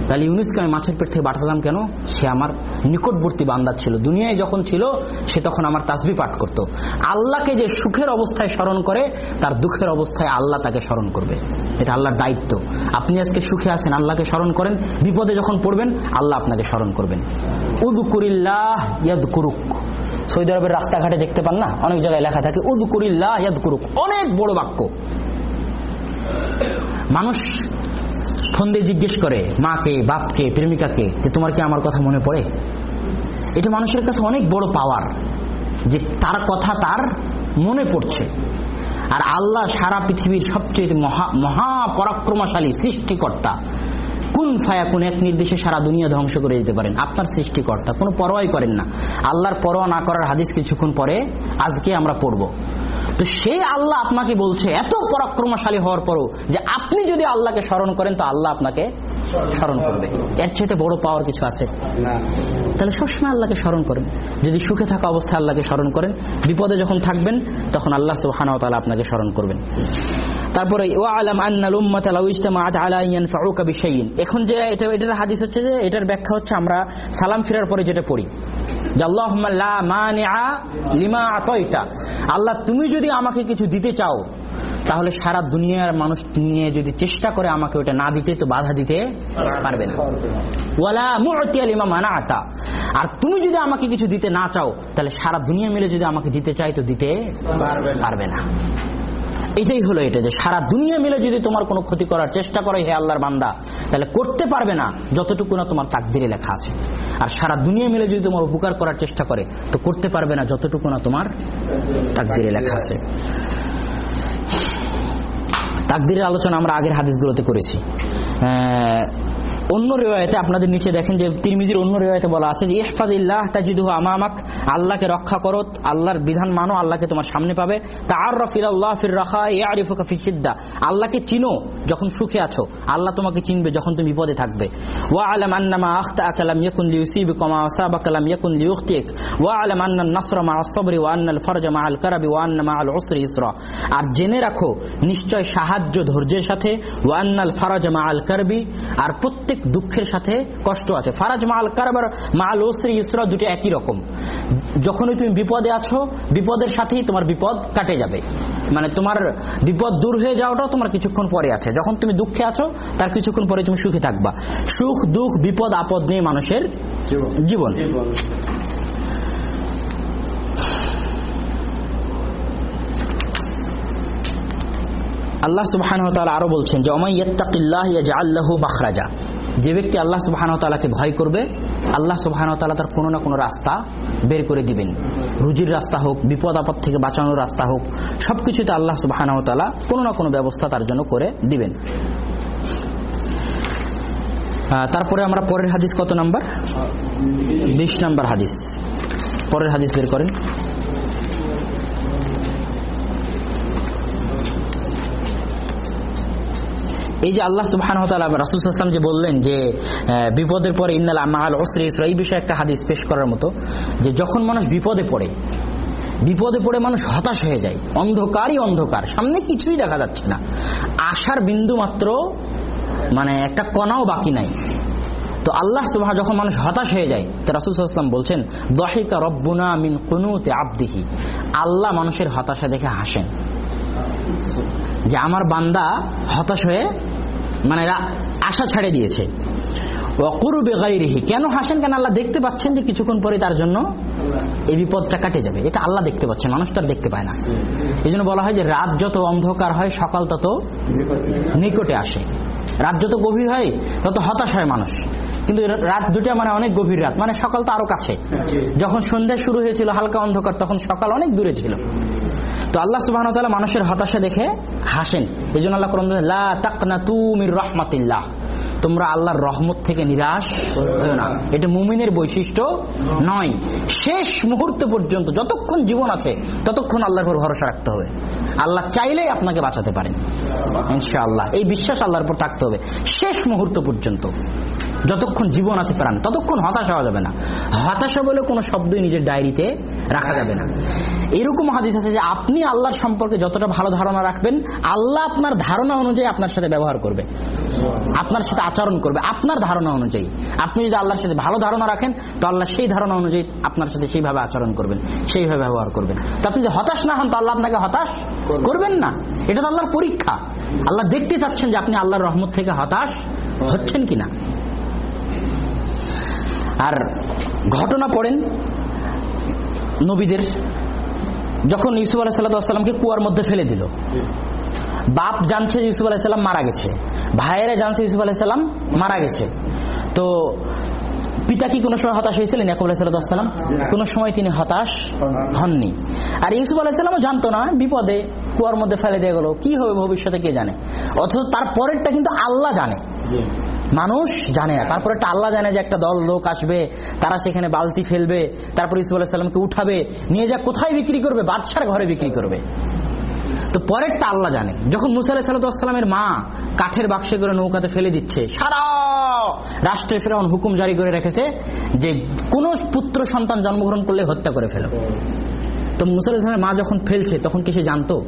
তাহলে ইউনুসকে আমি মাছের পেট থেকে পাঠালাম কেন? সে আমার নিকটবর্তী বান্দা ছিল। দুনিয়ায় যখন ছিল, সে তখন আমার তাসবি পাঠ করত। আল্লাহকে যে সুখের অবস্থায় স্মরণ করে, তার দুঃখের অবস্থায় আল্লাহ তাকে স্মরণ করবে। এটা আল্লাহর দায়িত্ব। আপনি আজকে সুখে আছেন, আল্লাহকে স্মরণ করেন। বিপদে যখন পড়বেন, আল্লাহ আপনাকে স্মরণ করবেন। উদকুরিল্লাহ ইয়াদ কুরুক সৌদি আরবের রাস্তাঘাটে দেখতে পান না? অনেক জায়গায় লেখা থাকে উদকুরিল্লাহ ইয়াদ কুরুক অনেক বড় বাক্য। মানুষ ফোন দিয়ে জিজ্ঞেস করে, মাকে, বাপকে, প্রেমিকাকে, যে তোমার কি আমার কথা মনে পড়ে? এটা মানুষের কাছে অনেক বড় পাওয়ার যে তার কথা তার মনে পড়ছে। আর আল্লাহ সারা পৃথিবীর সবচেয়ে মহা মহাপরাক্রমশালী সৃষ্টিকর্তা কোন ফায়া কোন, এক নির্দেশে সারা দুনিয়া ধ্বংস করে দিতে পারেন। আপনার সৃষ্টিকর্তা, কোনো পরোয়াই করেন না। আল্লাহর পরোয়া না করার হাদিস কিছুক্ষণ পরে আজকে আমরা পড়ব। তো সেই আল্লাহ আপনাকে বলছে, এত পরাক্রমশালী হওয়ার পরও যে আপনি যদি আল্লাহকে স্মরণ করেন, তো আল্লাহ আপনাকে স্মরণ করবে। এর চেয়ে বড় পাওয়ার কিছু আছে? তাহলে সবসময় আল্লাহকে স্মরণ করেন। যদি সুখে থাকা অবস্থায় আল্লাহকে স্মরণ করেন বিপদে যখন থাকবেন তখন আল্লাহ সুবহানাহু ওয়া তাআলা আপনাকে স্মরণ করবেন। তারপরে এখন যে এটা এটার হাদিস হচ্ছে যে এটার ব্যাখ্যা হচ্ছে আমরা সালাম ফিরার পরে যেটা পড়ি। আল্লাহ তুমি যদি আমাকে কিছু দিতে চাও তাহলে সারা দুনিয়ার মানুষ নিয়ে যদি চেষ্টা করে আমাকে ওটা না দিতে তো বাধা দিতে পারবে না। ওয়ালা মানাআতা। আর তুমি যদি আমাকে কিছু দিতে না চাও তাহলে সারা দুনিয়া মিলে যদি আমাকে দিতে চাই তো দিতে পারবে না। এটাই হলো এটা যে সারা দুনিয়া মিলে যদি তোমার কোনো ক্ষতি করার চেষ্টা করে হে আল্লাহর বান্দা তাহলে করতে পারবে না যতটুকু না তোমার তাকদিরে লেখা আছে। আর সারা দুনিয়া মিলে যদি তোমার উপকার করার চেষ্টা করে তো করতে পারবে না যতটুকু না তোমার তাকদিরে লেখা আছে। তাকদিরের আলোচনা আমরা আগের হাদিসগুলোতে করেছি। অন্য রেওয়ায়তে আপনাদের নিচে দেখেন যে তিরমিজির অন্য রেওয়ায়তে বলা আছে যে, ইহফাদিল্লাহ তাজিদুহ আমামাক, আল্লাহকে রক্ষা করো, আল্লাহর বিধান মানো, আল্লাহকে তোমার সামনে পাবে। তার রফিল্লাহ ফির রাখা এ আরিফুকা ফি সিদ্দা আল্লাহকে চিনো যখন সুখে আছো, আল্লাহ তোমাকে চিনবে যখন তুমি বিপদে থাকবে। ওয়া আলাম আন্নামা আখতা কালাম ইয়াকুন লিউসিব কমা আসাবা কালাম ইয়াকুন লিউখতিক। ওয়া আলাম আন্না নাসর মা আসবরি ওয়া আন্নাল ফরজা মা আল কারাবি ওয়া আন্না মা আল উসরি ইসরা। আর জেনে রাখো, নিশ্চয় সাহায্য ধৈর্যের সাথে, ওয়া আন্নাল ফরজা মা আল কারবি। আর প্রত্যেক দুঃখের সাথে কষ্ট আছে। ফারাজ মাল কারবার মাল ওসরি ইসরা দুটো একই রকম। যখনই তুমি বিপদে আছো বিপদের সাথেই তোমার বিপদ কাটে যাবে। মানে তোমার বিপদ দূর হয়ে যাওয়াটাও তোমার কিছুক্ষণ পরে আছে। যখন তুমি দুঃখে আছো তার কিছুক্ষণ পরে তুমি সুখে থাকবা। সুখ দুঃখ বিপদ আপদ নিয়ে মানুষের জীবন। আল্লাহ সুবহান আরও বলছেন যে অমাইয়াত্তাকিল্লাহু বাখরাজা যে ব্যক্তি আল্লাহ সুবহান তালাকে ভয় করবে আল্লাহ সুবহান তালা তার কোনো না কোনো রাস্তা বের করে দিবেন। রুজির রাস্তা হোক বিপদ আপদ থেকে বাঁচানোর রাস্তা হোক সবকিছুতে আল্লাহ সুবহান তালা কোনো না কোনো ব্যবস্থা তার জন্য করে দিবেন। তারপরে আমরা পরের হাদিস কত নাম্বার? বিশ নাম্বার হাদিস। পরের হাদিস বের করেন। এই যে আল্লাহ সুবহান রাসুলাম যে বললেন যে বিপদের পরে ইন্নাল আমাল ওসরি ইসরা এই বিষয়ে একটা হাদিস পেশ করার মতো, যে যখন মানুষ বিপদে পড়ে বিপদে পড়ে মানুষ হতাশ হয়ে যায়, অন্ধকারই অন্ধকার, সামনে কিছুই দেখা যাচ্ছে না। আশার বিন্দু মাত্র মানে একটা কণাও বাকি নাই। তো আল্লাহ সুবাহ যখন মানুষ হতাশ হয়ে যায়, তো রাসুল রাসুলাম বলছেন, দহিকা রব্বুনা মিন কুনুতে আবদিহি। আল্লাহ মানুষের হতাশা দেখে হাসেন। যে আমার বান্দা হতাশ হয়ে মানে আশা ছাড়ে দিয়েছে। কেন হাসেন? কেন আল্লাহ দেখতে পাচ্ছেন যে কিছুক্ষণ পরে তার জন্য এই বিপদটা কাটে যাবে? এটা আল্লাহ দেখতে পাচ্ছেন, মানুষ তার দেখতে পায় না। এই বলা হয় যে রাত যত অন্ধকার হয়, সকাল তত নিকটে আসে। রাত যত গভীর হয়, তত হতাশ হয় মানুষ। কিন্তু রাত দুটা মানে অনেক গভীর রাত মানে সকাল তো আরও কাছে। যখন সন্ধ্যা শুরু হয়েছিল, হালকা অন্ধকার, তখন সকাল অনেক দূরে ছিল। তো আল্লাহ সুবাহ মানুষের হতাশা দেখে হাসেন। এই জন্য আল্লাহ করম রহমাতিল্লাহ। তোমরা আল্লাহর রহমত থেকে নিরাশ হয়েও না। এটা মুমিনের বৈশিষ্ট্য নয়। শেষ মুহূর্ত পর্যন্ত যতক্ষণ জীবন আছে, ততক্ষণ আল্লাহর উপর ভরসা রাখতে হবে। আল্লাহ চাইলেই আপনাকে বাঁচাতে পারেন। ইনশাআল্লাহ। এই বিশ্বাস আল্লাহর উপর থাকতে হবে। শেষ মুহূর্ত পর্যন্ত। যতক্ষণ জীবন আছে প্রাণ, ততক্ষণ হতাশা হওয়া যাবে না। হতাশা বলে কোনো শব্দই নিজের ডায়েরিতে রাখা যাবে না। এরকম হাদিস আছে যে আপনি আল্লাহর সম্পর্কে যতটা ভালো ধারণা রাখবেন, আল্লাহ আপনার ধারণা অনুযায়ী আপনার সাথে ব্যবহার করবে। আপনার সাথে আচরণ করবে আপনার ধারণা অনুযায়ী। আপনি যদি আল্লাহর সাথে ভালো ধারণা রাখেন তো আল্লাহ সেই ধারণা অনুযায়ী আপনার সাথে সেইভাবে আচরণ করবেন সেইভাবে ব্যবহার করবেন। তো আপনি যদি হতাশ না হন তো আল্লাহ আপনাকে হতাশ করবেন না। এটা তো আল্লাহর পরীক্ষা। আল্লাহ দেখতে চাচ্ছেন যে আপনি আল্লাহর রহমত থেকে হতাশ হচ্ছেন কিনা। আর ঘটনা পড়েন নবীদের যখন ইউসুফ আলাহ সাল্লামকে কুয়ার মধ্যে ফেলে দিল। বাপ জানছে ইউসুফ আলাইসাল্লাম মারা গেছে। ভাইয়েরা জানছে ইউসুফ আলাইসাল্লাম মারা গেছে। তো পিতা কি কোনো সময় হতাশ হয়েছিলেন? ইয়াকুব আলাইসাল্লাম কোনো সময় তিনি হতাশ হননি। আর ইউসুফ আলাইসাল্লামও জানতো না বিপদে কুয়ার মধ্যে ফেলে দিয়ে গেল। কি হবে ভবিষ্যতে কে জানে? অথচ তার পরেরটা কিন্তু আল্লাহ জানে। মানুষ জানে না। তারপরে একটা আল্লাহ জানে যে একটা দল লোক আসবে তারা সেখানে বালতি ফেলবে তারপর ইসুফ আলাহিসাল্লামকে উঠাবে নিয়ে যা কোথায় বিক্রি করবে বাদশার ঘরে বিক্রি করবে। তো পরেরটা আল্লাহ জানে। যখন মুসা আলাহ মা কাঠের বাক্সে করে নৌকাতে ফেলে দিচ্ছে, সারা রাষ্ট্রে ফেরাউন হুকুম জারি করে রেখেছে যে কোন পুত্র সন্তান জন্মগ্রহণ করলে হত্যা করে ফেলো। তো মুসা মা যখন ফেলছে, তখন কি সে জানতো?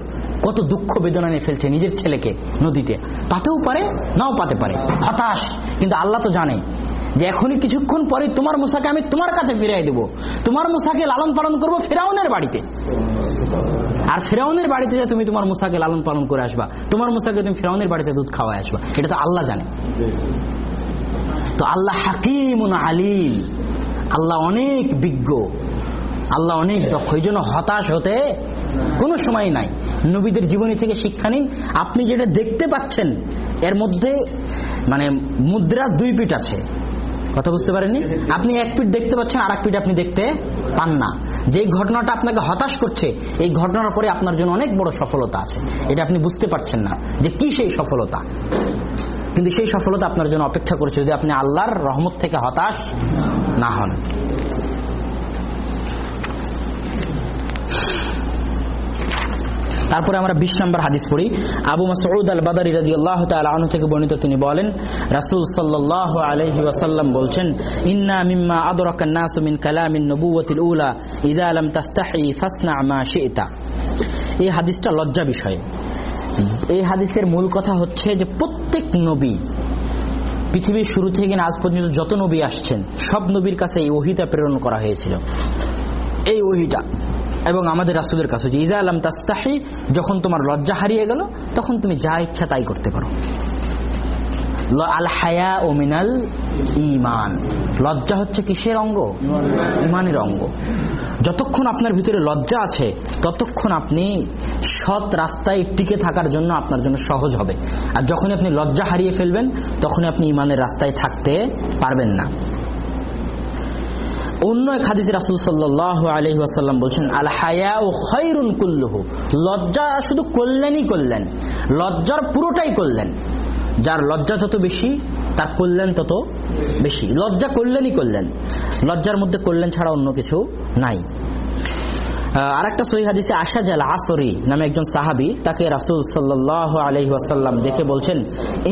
কত দুঃখ বেদনা নিয়ে ফেলছে নিজের ছেলেকে নদীতে। পাতেও পারে, নাও পাতে পারে। হতাশ। কিন্তু আল্লাহ তো জানে যে এখনই কিছুক্ষণ পরে তোমার মুসাকে আমি তোমার কাছে ফিরাই দেবো। তোমার মুসাকে লালন পালন করব ফেরাউনের বাড়িতে। আর ফেরাউনের বাড়িতে যে তুমি তোমার মুসাকে লালন পালন করে আসবা তোমার মুসাকে তুমি ফেরাউনের বাড়িতে দুধ খাওয়ায় আসবা এটা তো আল্লাহ জানে। তো আল্লাহ হাকিমুন আলিম। আল্লাহ অনেক বিজ্ঞ। আল্লাহ অনেক দক্ষ। এই জন্য হতাশ হতে কোনো সময় নাই। নবীদের জীবনী থেকে শিক্ষা নিন। আপনি যেটা দেখতে পাচ্ছেন এর মধ্যে মানে মুদ্রার দুই পিঠ আছে। কথা বুঝতে পারেননি? আপনি এক পিঠ দেখতে পাচ্ছেন আর এক পিঠ আপনি দেখতে পান না। যেই ঘটনাটা আপনাকে হতাশ করছে, এই ঘটনার পরে আপনার জন্য অনেক বড় সফলতা আছে। এটা আপনি বুঝতে পারছেন না যে কি সেই সফলতা। কিন্তু সেই সফলতা আপনার জন্য অপেক্ষা করছে যদি আপনি আল্লাহর রহমত থেকে হতাশ না হন। তারপরে আমরা বিশ নম্বর হাদিস পড়ি। আবু মাসউদ আল বাদারি রাজি আল্লাহ তালু থেকে বর্ণিত তিনি বলেন, রাসুল সাল্লাহ আলহি ওয়াসাল্লাম বলছেন, ইন্না মিম্মা আদরাকান নাসু মিন কালামিন নবুওয়াতিল উলা ইদা আলম তাস্তাহি ফাসনা আমা শিতা. এই হাদিসটা লজ্জা বিষয়। এই হাদিসের মূল কথা হচ্ছে যে প্রত্যেক নবী, পৃথিবীর শুরু থেকে আজ পর্যন্ত যত নবী আসছেন, সব নবীর কাছে এই ওহিটা প্রেরণ করা হয়েছিল। এই ওহিটা। এবং আমাদের রাসুলের কাছে যে ইজা আলম তাস্তাহি যখন তোমার লজ্জা হারিয়ে গেল, তখন তুমি যা ইচ্ছা তাই করতে পারো। আল হায়া ও মিনাল ইমান লজ্জা হচ্ছে কিসের অঙ্গ? ইমানের অঙ্গ। যতক্ষণ আপনার ভিতরে লজ্জা আছে, ততক্ষণ আপনি সৎ রাস্তায় টিকে থাকার জন্য আপনার জন্য সহজ হবে। আর যখন আপনি লজ্জা হারিয়ে ফেলবেন তখন আপনি ইমানের রাস্তায় থাকতে পারবেন না। অন্য এক হাদিসে রাসুল সাল্লাহ আলহি আসাল্লাম বলছেন আল হায়া ও খৈরুন কুল্লুহু। লজ্জা শুধু কল্যাণই করলেন লজ্জার পুরোটাই করলেন যার লজ্জা যত বেশি, তার কল্যাণ তত বেশি। লজ্জা কল্যাণই করলেন লজ্জার মধ্যে কল্যাণ ছাড়া অন্য কিছু নাই। আর একটা সহি হাদিসে আশা জাল আসরি নামে একজন সাহাবি, তাকে রাসুল সাল্লাহ আলহি আসাল্লাম দেখে বলছেন,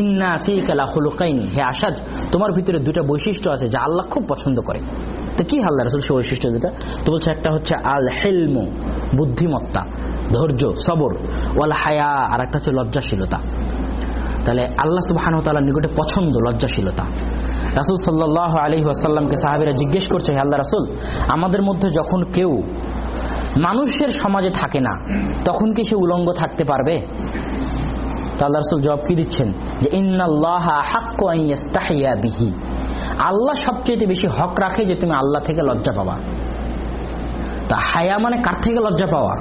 ইন্না ফি কালা হুলুকাইনি হে আসাদ তোমার ভিতরে দুটা বৈশিষ্ট্য আছে যা আল্লাহ খুব পছন্দ করে। তো কি আল্লাহ রাসুল সে বৈশিষ্ট্য যেটা তো বলছে একটা হচ্ছে আল হেলমু বুদ্ধিমত্তা, ধৈর্য, সবর ওয়াল হায়া আর একটা হচ্ছে লজ্জাশীলতা। তাহলে আল্লাহ সুবাহানুতালার নিকটে পছন্দ লজ্জাশীলতা। রাসুল সাল্লাহ আলী আসাল্লামকে সাহাবিরা জিজ্ঞেস করছে, হে আল্লাহ রাসুল, আমাদের মধ্যে যখন কেউ মানুষের সমাজে থাকে না, তখন কি সে উলঙ্গ থাকতে পারবে? তা আল্লাহ রসুল জবাব কি দিচ্ছেন? যে, ইন্নাল্লাহ বিহি। আল্লাহ সবচেয়ে বেশি হক রাখে যে তুমি আল্লাহ থেকে লজ্জা পাবা। তা হায়া মানে কার থেকে লজ্জা পাওয়া?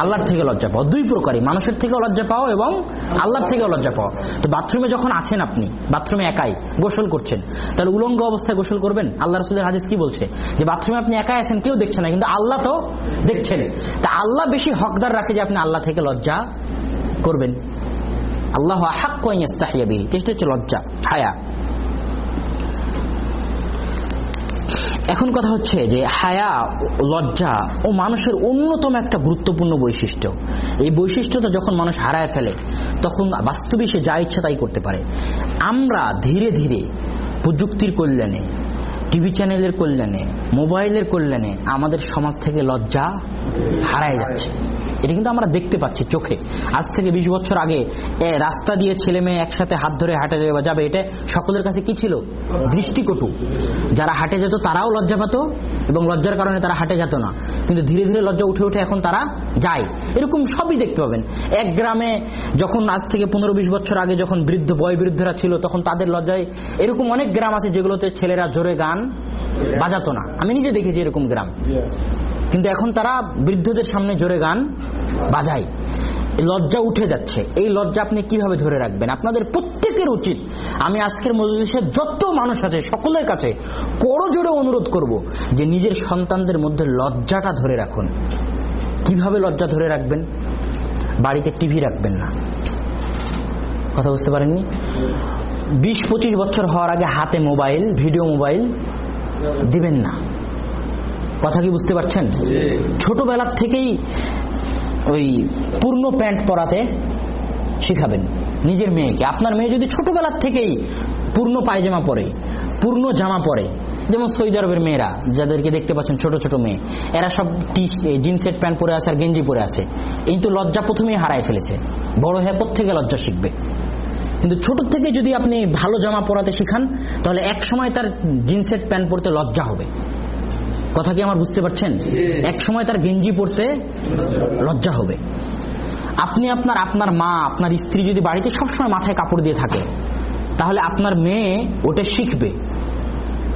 আল্লাহর থেকে লজ্জা পাওয়া। দুই প্রকারই মানুষের থেকেও লজ্জা পাওয়া এবং আল্লাহর থেকেও লজ্জা পাওয়া। তো বাথরুমে যখন আছেন আপনি, বাথরুমে একাই গোসল করছেন, তাহলে উলঙ্গ অবস্থায় গোসল করবেন? আল্লাহ রসুলের হাদিস কি বলছে? যে বাথরুমে আপনি একাই আছেন, কেউ দেখছে না, কিন্তু আল্লাহ তো দেখছেন তা আল্লাহ বেশি হকদার রাখে যে আপনি আল্লাহ থেকে লজ্জা করবেন। আল্লাহ হাক কয়াবিল চেষ্টা হচ্ছে লজ্জা, হায়া। এখন কথা হচ্ছে যে হায়া, লজ্জা ও মানুষের অন্যতম একটা গুরুত্বপূর্ণ বৈশিষ্ট্য। এই বৈশিষ্ট্যটা যখন মানুষ হারায় ফেলে, তখন বাস্তবে সে যা ইচ্ছা তাই করতে পারে। আমরা ধীরে ধীরে প্রযুক্তির কল্যাণে, টিভি চ্যানেলের কল্যাণে, মোবাইলের কল্যাণে আমাদের সমাজ থেকে লজ্জা হারায় যাচ্ছে। এটা কিন্তু আমরা দেখতে পাচ্ছি চোখে। আজ থেকে বিশ বছর আগে রাস্তা দিয়ে ছেলে মেয়ে একসাথে হাত ধরে হাঁটে যাবে বা যাবে, এটা সকলের কাছে কি ছিল? দৃষ্টিকটু। যারা হাঁটে যেত তারাও লজ্জা পেত এবং লজ্জার কারণে তারা হাঁটে যেত না। কিন্তু ধীরে ধীরে লজ্জা উঠে উঠে এখন তারা যায়। এরকম সবই দেখতে পাবেন। এক গ্রামে যখন আজ থেকে পনেরো বিশ বছর আগে যখন বৃদ্ধ বয় বৃদ্ধরা ছিল, তখন তাদের লজ্জায় এরকম অনেক গ্রাম আছে যেগুলোতে ছেলেরা জোরে গান বাজাতো না। আমি নিজে দেখেছি এরকম গ্রাম। কিন্তু এখন তারা বৃদ্ধদের সামনে জোরে গান বাজায়। লজ্জা উঠে যাচ্ছে। এই লজ্জা আপনি কীভাবে ধরে রাখবেন? আপনাদের প্রত্যেকের উচিত। আমি আজকের মজলিসে যত মানুষ আছে সকলের কাছে করো জোরে অনুরোধ করব যে নিজের সন্তানদের মধ্যে লজ্জাটা ধরে রাখুন। কীভাবে লজ্জা ধরে রাখবেন? বাড়িতে টিভি রাখবেন না। কথা বুঝতে পারেননি? বিশ পঁচিশ বছর হওয়ার আগে হাতে মোবাইল ভিডিও মোবাইল দিবেন না। কথা কি বুঝতে পারছেন? ছোটবেলার থেকেই ওই পূর্ণ প্যান্ট পরাতে শিখাবেন নিজের মেয়েকে। আপনার মেয়ে যদি ছোটবেলার থেকেই পূর্ণ পায়জামা পরে পূর্ণ জামা পরে যেমন সৌদি আরবের মেয়েরা যাদেরকে দেখতে পাচ্ছেন ছোট ছোট মেয়ে এরা সব টি জিন্সের প্যান্ট পরে আছে আর গেঞ্জি পরে আছে। এই তো লজ্জা প্রথমেই হারায় ফেলেছে। বড় হয়ে থেকে লজ্জা শিখবে। কিন্তু ছোট থেকে যদি আপনি ভালো জামা পরাতে শিখান তাহলে এক সময় তার জিন্সের প্যান্ট পরতে লজ্জা হবে। কথা কি আমার বুঝতে পারছেন? এক সময় তার গেঞ্জি পরতে লজ্জা হবে। আপনি আপনার আপনার মা আপনার স্ত্রী যদি বাড়িতে সবসময় মাথায় কাপড় দিয়ে থাকে তাহলে আপনার মেয়ে ওটা শিখবে।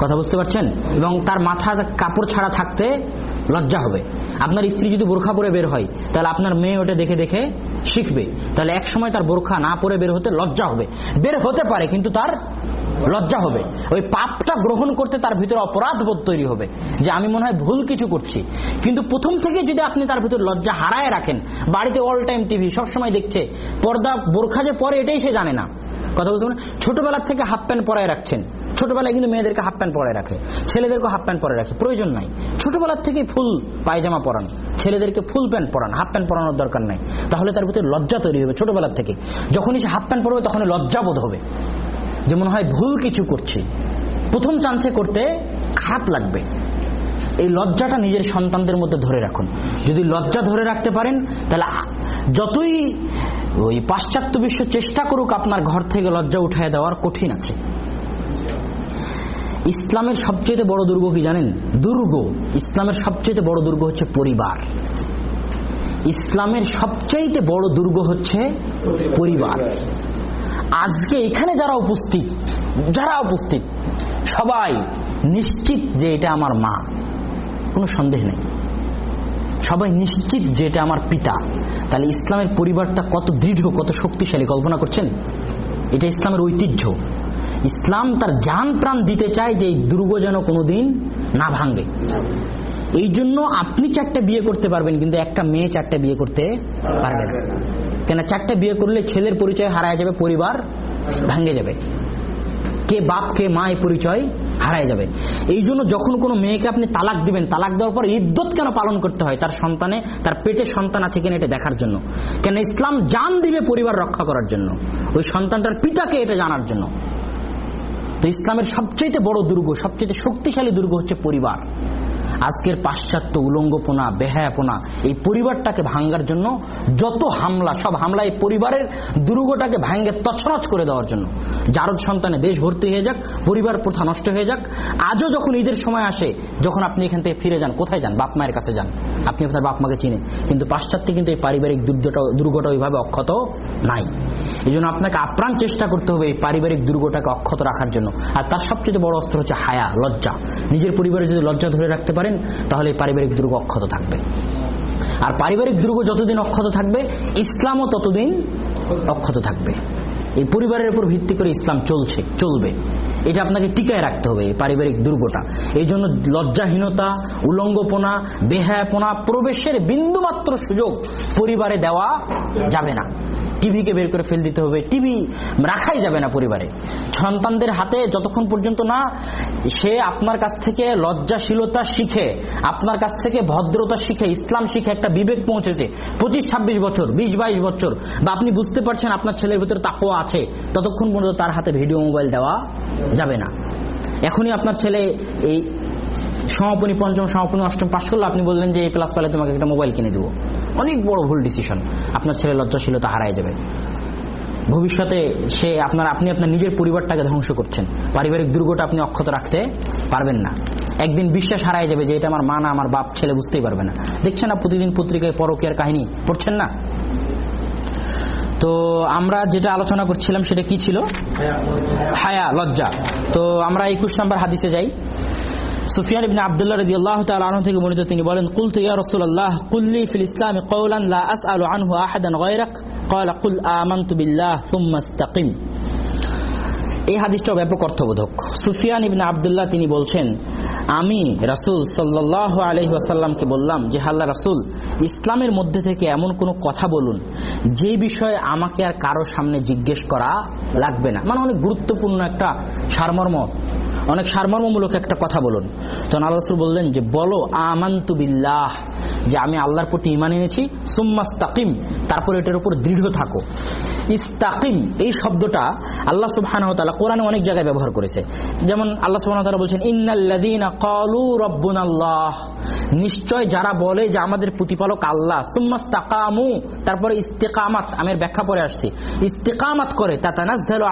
কথা বুঝতে পারছেন? এবং তার মাথা কাপড় ছাড়া থাকতে লজ্জা হবে। আপনার স্ত্রী যদি বোরখা পরে বের হয়, তাহলে আপনার মেয়ে ওটা দেখে দেখে শিখবে। তাহলে এক সময় তার বোরখা না পরে বের হতে লজ্জা হবে। বের হতে পারে, কিন্তু তার লজ্জা হবে। ওই পাপটা গ্রহণ করতে তার ভিতরে অপরাধ বোধ তৈরি হবে, যে আমি মনে হয় ভুল কিছু করছি। কিন্তু প্রথম থেকে যদি আপনি তার ভিতরে লজ্জা হারায় রাখেন, বাড়িতে অল টাইম টিভি সবসময় দেখছে, পর্দা, বোরখা যে পরে এটাই সে জানে না। কথা বলতে ছোটবেলার থেকে হাফ প্যান্ট পরায় রাখছেন। ছোটবেলায় কিন্তু মেয়েদেরকে হাফ প্যান্ট পরে রাখে। ছেলেদেরকে হাফ প্যান্ট পরে রাখে। প্রয়োজন নাই। ছোটবেলার থেকে ফুল পায়জামা পরান। ছেলেদেরকে ফুল প্যান্ট পরান। হাফ প্যান্ট পরানোর দরকার নাই। তাহলে তার ভিতরে লজ্জা তৈরি হবে ছোটবেলার থেকে। যখনই সে হাফ প্যান্ট পরবে, তখন লজ্জাবোধ হবে। যে মনে হয় ভুল কিছু করছে। প্রথম চান্সে করতে খারাপ লাগবে। এই লজ্জাটা নিজের সন্তানদের মধ্যে ধরে রাখুন। যদি লজ্জা ধরে রাখতে পারেন, তাহলে যতই ওই পাশ্চাত্য বিশ্ব চেষ্টা করুক আপনার ঘর থেকে লজ্জা উঠায় দেওয়ার, কঠিন আছে। ইসলামের সবচেয়ে বড় দুর্গ কি জানেন? দুর্গ। ইসলামের সবচেয়ে বড় দুর্গ হচ্ছে পরিবার। ইসলামের সবচাইতে বড় দুর্গ হচ্ছে পরিবার। আজকে এখানে যারা উপস্থিত যারা উপস্থিত, সবাই নিশ্চিত যে এটা আমার মা। কোনো সন্দেহ নেই। সবাই নিশ্চিত যে এটা আমার পিতা। তাহলে ইসলামের পরিবারটা কত দৃঢ়, কত শক্তিশালী কল্পনা করছেন? এটা ইসলামের ঐতিহ্য। ইসলাম তার যান প্রাণ দিতে চায় যে এই দুর্গ যেন কোনোদিন না ভাঙ্গে এই জন্য আপনি চারটে বিয়ে করতে পারবেন, কিন্তু একটা মেয়ে চারটে বিয়ে করতে পারবে না। কেন? চারটে বিয়ে করলে ছেলের পরিচয় হারায় যাবে, পরিবার ভাঙ্গে যাবে। কে বাপ, কে মা, এই পরিচয় হারায় যাবে। এই জন্য যখন কোনো মেয়েকে আপনি তালাক দিবেন, তালাক দেওয়ার পর ইদ্যত কেন পালন করতে হয়? তার সন্তানে, তার পেটে সন্তান আছে কিনা এটা দেখার জন্য। কেন ইসলাম জান দিবে পরিবার রক্ষা করার জন্য। ওই সন্তানটার পিতাকে এটা জানার জন্য। তো ইসলামের সবচেয়ে বড় দুর্গ সবচেয়ে শক্তিশালী দুর্গ হচ্ছে পরিবার। আজকের পাশ্চাত্য উলঙ্গপনা, বেহায়াপনা, এই পরিবারটাকে ভাঙ্গার জন্য যত হামলা, সব হামলা এই পরিবারের দুর্গটাকে ভাঙ্গে তছনছ করে দেওয়ার জন্য। জারদ সন্তানে দেশ ভর্তি হয়ে যাক, পরিবার প্রথা নষ্ট হয়ে যাক, আজও যখন ঈদের সময় আসে, যখন আপনি এখান থেকে ফিরে যান, কোথায় যান? বাপ মায়ের কাছে যান। আপনি আপনার বাপ মাকে চিনেন, কিন্তু পাশ্চাত্যে কিন্তু এই পারিবারিক দুর্গটা দুর্গটা ওইভাবে অক্ষত নাই। এই জন্য আপনাকে আপ্রাণ চেষ্টা করতে হবে এই পারিবারিক দুর্গটাকে অক্ষত রাখার জন্য। আর তার সবচেয়ে বড় অস্ত্র হচ্ছে হায়া, লজ্জা। নিজের পরিবারে যদি লজ্জা ধরে রাখতে পারেন তাহলে পারিবারিক দুর্গ অক্ষত থাকবে। আর পারিবারিক দুর্গ যতদিন অক্ষত থাকবে, ইসলামও ততদিন অক্ষত থাকবে। এই পরিবারের উপর ভিত্তি করে ইসলাম চলছে, চলবে। এটা আপনাকে টিকায় রাখতে হবে, এই পারিবারিক দুর্গটা। এই জন্য লজ্জাহীনতা, উলঙ্গপনা, বেহায়াপনা, প্রবেশের বিন্দুমাত্র সুযোগ পরিবারে দেওয়া যাবে না। টিভিকে বের করে ফেল দিতে হবে। টিভি রাখাই যাবে না পরিবারে। সন্তানদের হাতে যতক্ষণ পর্যন্ত না সে আপনার কাছ থেকে লজ্জাশীলতা শিখে, আপনার কাছ থেকে ভদ্রতা শিখে, ইসলাম শিখে একটা বিবেক পৌঁছেছে, পঁচিশ, ছাব্বিশ বছর, বিশ, বাইশ বছর, বা আপনি বুঝতে পারছেন আপনার ছেলের ভিতরে তাকোয়া আছে, ততক্ষণ পর্যন্ত তার হাতে ভিডিও মোবাইল দেওয়া যাবে না। এখনই আপনার ছেলে এই সমাপনী, পঞ্চম সমাপনী, অষ্টম পাশ করলে, আপনি বললেন যে এই প্লাস পালে তোমাকে একটা মোবাইল কিনে দেবো। অনেক বড় ভুল ডিসিশন আপনার ছেলে লজ্জাশীলতা হারায় যাবে। ভবিষ্যতে সে আপনার, আপনি আপনার নিজের পরিবারটাকে ধ্বংস করছেন। পারিবারিক দুর্গটা আপনি অক্ষত রাখতে পারবেন না। একদিন বিশ্বাস হারায় যাবে যে এটা আমার মা না, আমার বাপ, ছেলে বুঝতেই পারবে না। দেখছেন না প্রতিদিন পত্রিকায় পরকীয়ার কাহিনী? পড়ছেন না? তো আমরা যেটা আলোচনা করছিলাম সেটা কি ছিল? হায়া, লজ্জা। তো আমরা একুশ নম্বর হাদিসে যাই। সুফিয়ান আল্লাহ থেকে বর্ণিত তিনি বলেন ইয়া কুল্লি ফিল ইসলাম লা আনহু আহাদান কুল বিল্লাহ এই হাদিসটাও ব্যাপক অর্থবোধক। সুফিয়ান ইবিন তিনি বলছেন, আমি রাসুল সাল্লাহ আলহিহাসাল্লামকে বললাম যে, হাল্লা রাসুল, ইসলামের মধ্যে থেকে এমন কোনো কথা বলুন, যে বিষয়ে আমাকে আর কারও সামনে জিজ্ঞেস করা লাগবে না। মানে অনেক গুরুত্বপূর্ণ একটা সারমর্ম অনেক সারমর্মমূলক একটা কথা বলুন। তখন আল্লাহ রসুল বললেন যে, বলো, আমান্তু বিল্লাহ। যে, আমি আল্লাহর প্রতি ইমান এনেছি, সুম্মাস্তাকিম। তারপর এটার উপর দৃঢ় থাকো। ইস্তাকিম, এই শব্দটা আল্লাহ সুবহানাহু কোরআনে অনেক জায়গায় ব্যবহার করেছে। যেমন আল্লাহ তাআলা বলছেন, ইন্নাল্লাযীনা ক্বালু নিশ্চয় যারা বলে যে আমাদের প্রতিপালক আল্লাহ তারপরে ইস্তেকামাত আমি ব্যাখ্যা পরে আসছি। ইস্তেকামাত করে, তাতানাজ্জালু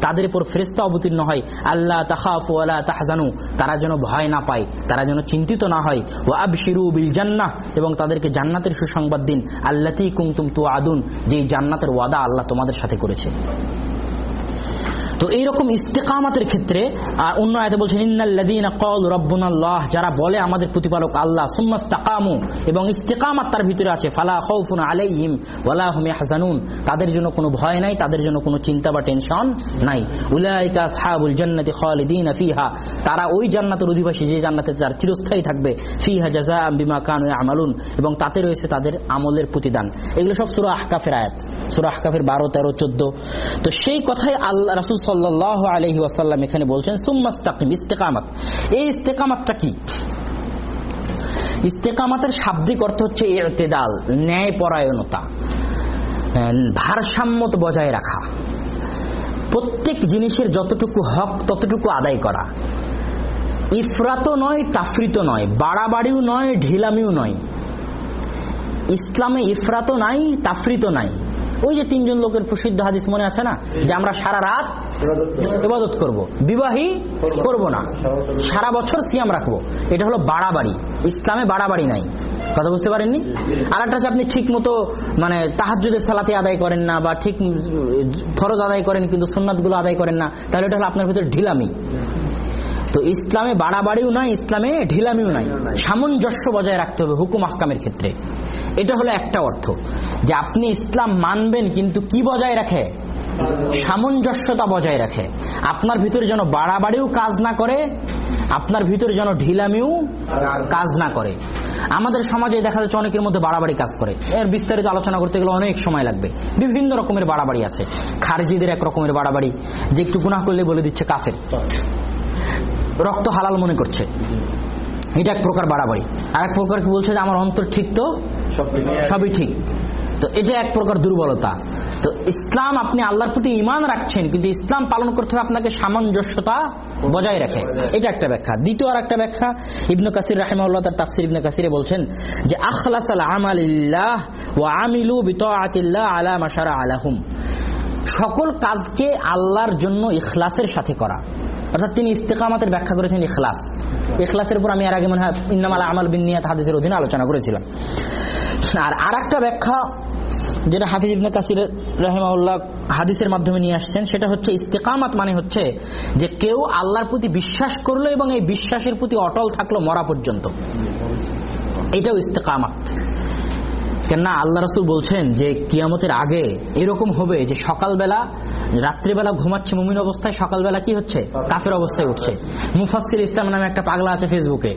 তাদের উপর ফেরেশতা অবতীর্ণ হয়। আল্লাহ তাখাফু ওয়ালা তাহজানু, তারা যেন ভয় না পায়, তারা যেন চিন্তিত না হয়। ওয়া আবশিরু বিল জান্নাহ, এবং তাদেরকে জান্নাতের সুসংবাদ দিন। আল্লাতি কুনতুম তুআদুন যে জান্নাতের ওয়াদা আল্লাহ তোমাদের সাথে করেছে। তো এইরকম ইস্তেকামাতের ক্ষেত্রে, আর অন্য আয়তে বলছেন রাব্বুনাল্লাহ যারা বলে আমাদের প্রতিপালক আল্লাহ সুম্মাস্তাকামু এবং ইস্তেকামাত তার ভিতরে আছে, ফালা খাউফুন আলাইহিম ওয়ালা হুম ইয়াহজানুন তাদের জন্য কোনো ভয় নাই, তাদের জন্য কোনো চিন্তা বা টেনশন নাই। উলাইকা আসহাবুল জান্নাতি খালিদিনা ফিহা, তারা ওই জান্নাতের অধিবাসী যে জান্নাতে যার চিরস্থায়ী থাকবে, ফিহা জাযাআম বিমা কানু ইয়ামালুন, এবং তাতে রয়েছে তাদের আমলের প্রতিদান। এগুলো সব সূরা আহকাফের আয়াত, সূরা আহকাফের 12 13 14 তো সেই কথাই আল্লাহ, রাসূল সাল্লাহ আলহি এখানে বলছেন সুম্মাস্তাকিম ইস্তেকামাত। এই ইস্তেকামাতটা কি? ইস্তেকামাতের শাব্দিক অর্থ হচ্ছে এতেদাল ভারসাম্যত বজায় রাখা। প্রত্যেক জিনিসের যতটুকু হক, ততটুকু আদায় করা। ইফরাত নয় তাফরিত নয়, বাড়াবাড়িও নয়, ঢিলামিও নয়। ইসলামে ইফরাত নাই তাফরিত নাই। ওই যে তিনজন লোকের প্রসিদ্ধ হাদিস মনে আছে না? যে আমরা সারা রাত ইবাদত করব। বিবাহী করব না। সারা বছর সিয়াম রাখব। এটা হলো বাড়াবাড়ি। ইসলামে বাড়াবাড়ি নাই। কথা বুঝতে পারেননি? আর একটা হচ্ছে আপনি ঠিক মতো মানে তাহাজুদের সালাতে আদায় করেন না বা ঠিক ফরজ আদায় করেন কিন্তু সুন্নাতগুলো আদায় করেন না তাহলে এটা হলো আপনার ভিতরে ঢিলামি। তো ইসলামে বাড়াবাড়িও নাই ইসলামে ঢিলামিও নাই। সামঞ্জস্য বজায় রাখতে হবে হুকুম আহকামের ক্ষেত্রে। এটা হলো একটা অর্থ। যে আপনি ইসলাম মানবেন কিন্তু কি বজায় রাখে? সামঞ্জস্যতা বজায় রাখে। আপনার ভিতরে যেন বাড়াবাড়িও কাজ না করে আপনার ভিতরে যেন ঢিলামিও কাজ না করে। আমাদের সমাজে দেখা যাচ্ছে অনেকের মধ্যে বাড়াবাড়ি কাজ করে। এর বিস্তারিত আলোচনা করতে গেলে অনেক সময় লাগবে। বিভিন্ন রকমের বাড়াবাড়ি আছে। খারজিদের এক রকমের বাড়াবাড়ি। যে একটু গুনাহ করলে বলে দিচ্ছে কাফের। রক্ত হালাল মনে করছে। এটা এক প্রকার বাড়াবাড়ি। আর এক প্রকার কি বলছে যে আমার অন্তর ঠিক তো? সবই ঠিক। তো এটা এক প্রকার দুর্বলতা। তো ইসলাম আপনি আল্লাহর প্রতি ইমান রাখছেন কিন্তু ইসলাম পালন করতে হবে আপনাকে সামঞ্জস্যতা বজায় রাখে। এটা একটা ব্যাখ্যা। দ্বিতীয় আর একটা ব্যাখ্যা ইবনু কাসির রাহিমাল্লাহ তার তাফসির ইবনু কাসিরে বলছেন যে আখলাস আল আমালিল্লাহ ও আমিলু বিতাআতিল্লাহ আলা মাশারা আলাহুম। সকল কাজকে আল্লাহর জন্য ইখলাসের সাথে করা। অর্থাৎ তিনি ইস্তেকামাতের ব্যাখ্যা করেছেন ইখলাস। ইখলাসের উপর আমি এর আগে মনে হয় ইন্নামাল আমাল বিনিয়াত হাদিসের অধীনে আলোচনা করেছিলাম। আর আর একটা ব্যাখ্যা যেটা হাফিজ ইবনে কাসির রাহিমাউল্লাহ হাদিসের মাধ্যমে নিয়ে আসছেন, সেটা হচ্ছে ইস্তেকামাত মানে হচ্ছে যে কেউ আল্লাহর প্রতি বিশ্বাস করল এবং এই বিশ্বাসের প্রতি অটল থাকল মরা পর্যন্ত। এটাও ইস্তেকামাত। কেননা আল্লাহ রসুল বলছেন যে কিয়ামতের আগে এরকম হবে যে সকালবেলা, রাত্রিবেলা ঘুমাচ্ছে মুমিন অবস্থায়, সকালবেলা কি হচ্ছে? কাফের অবস্থায় উঠছে। মুফাসির ইসলাম নামে একটা পাগলা আছে ফেসবুকে।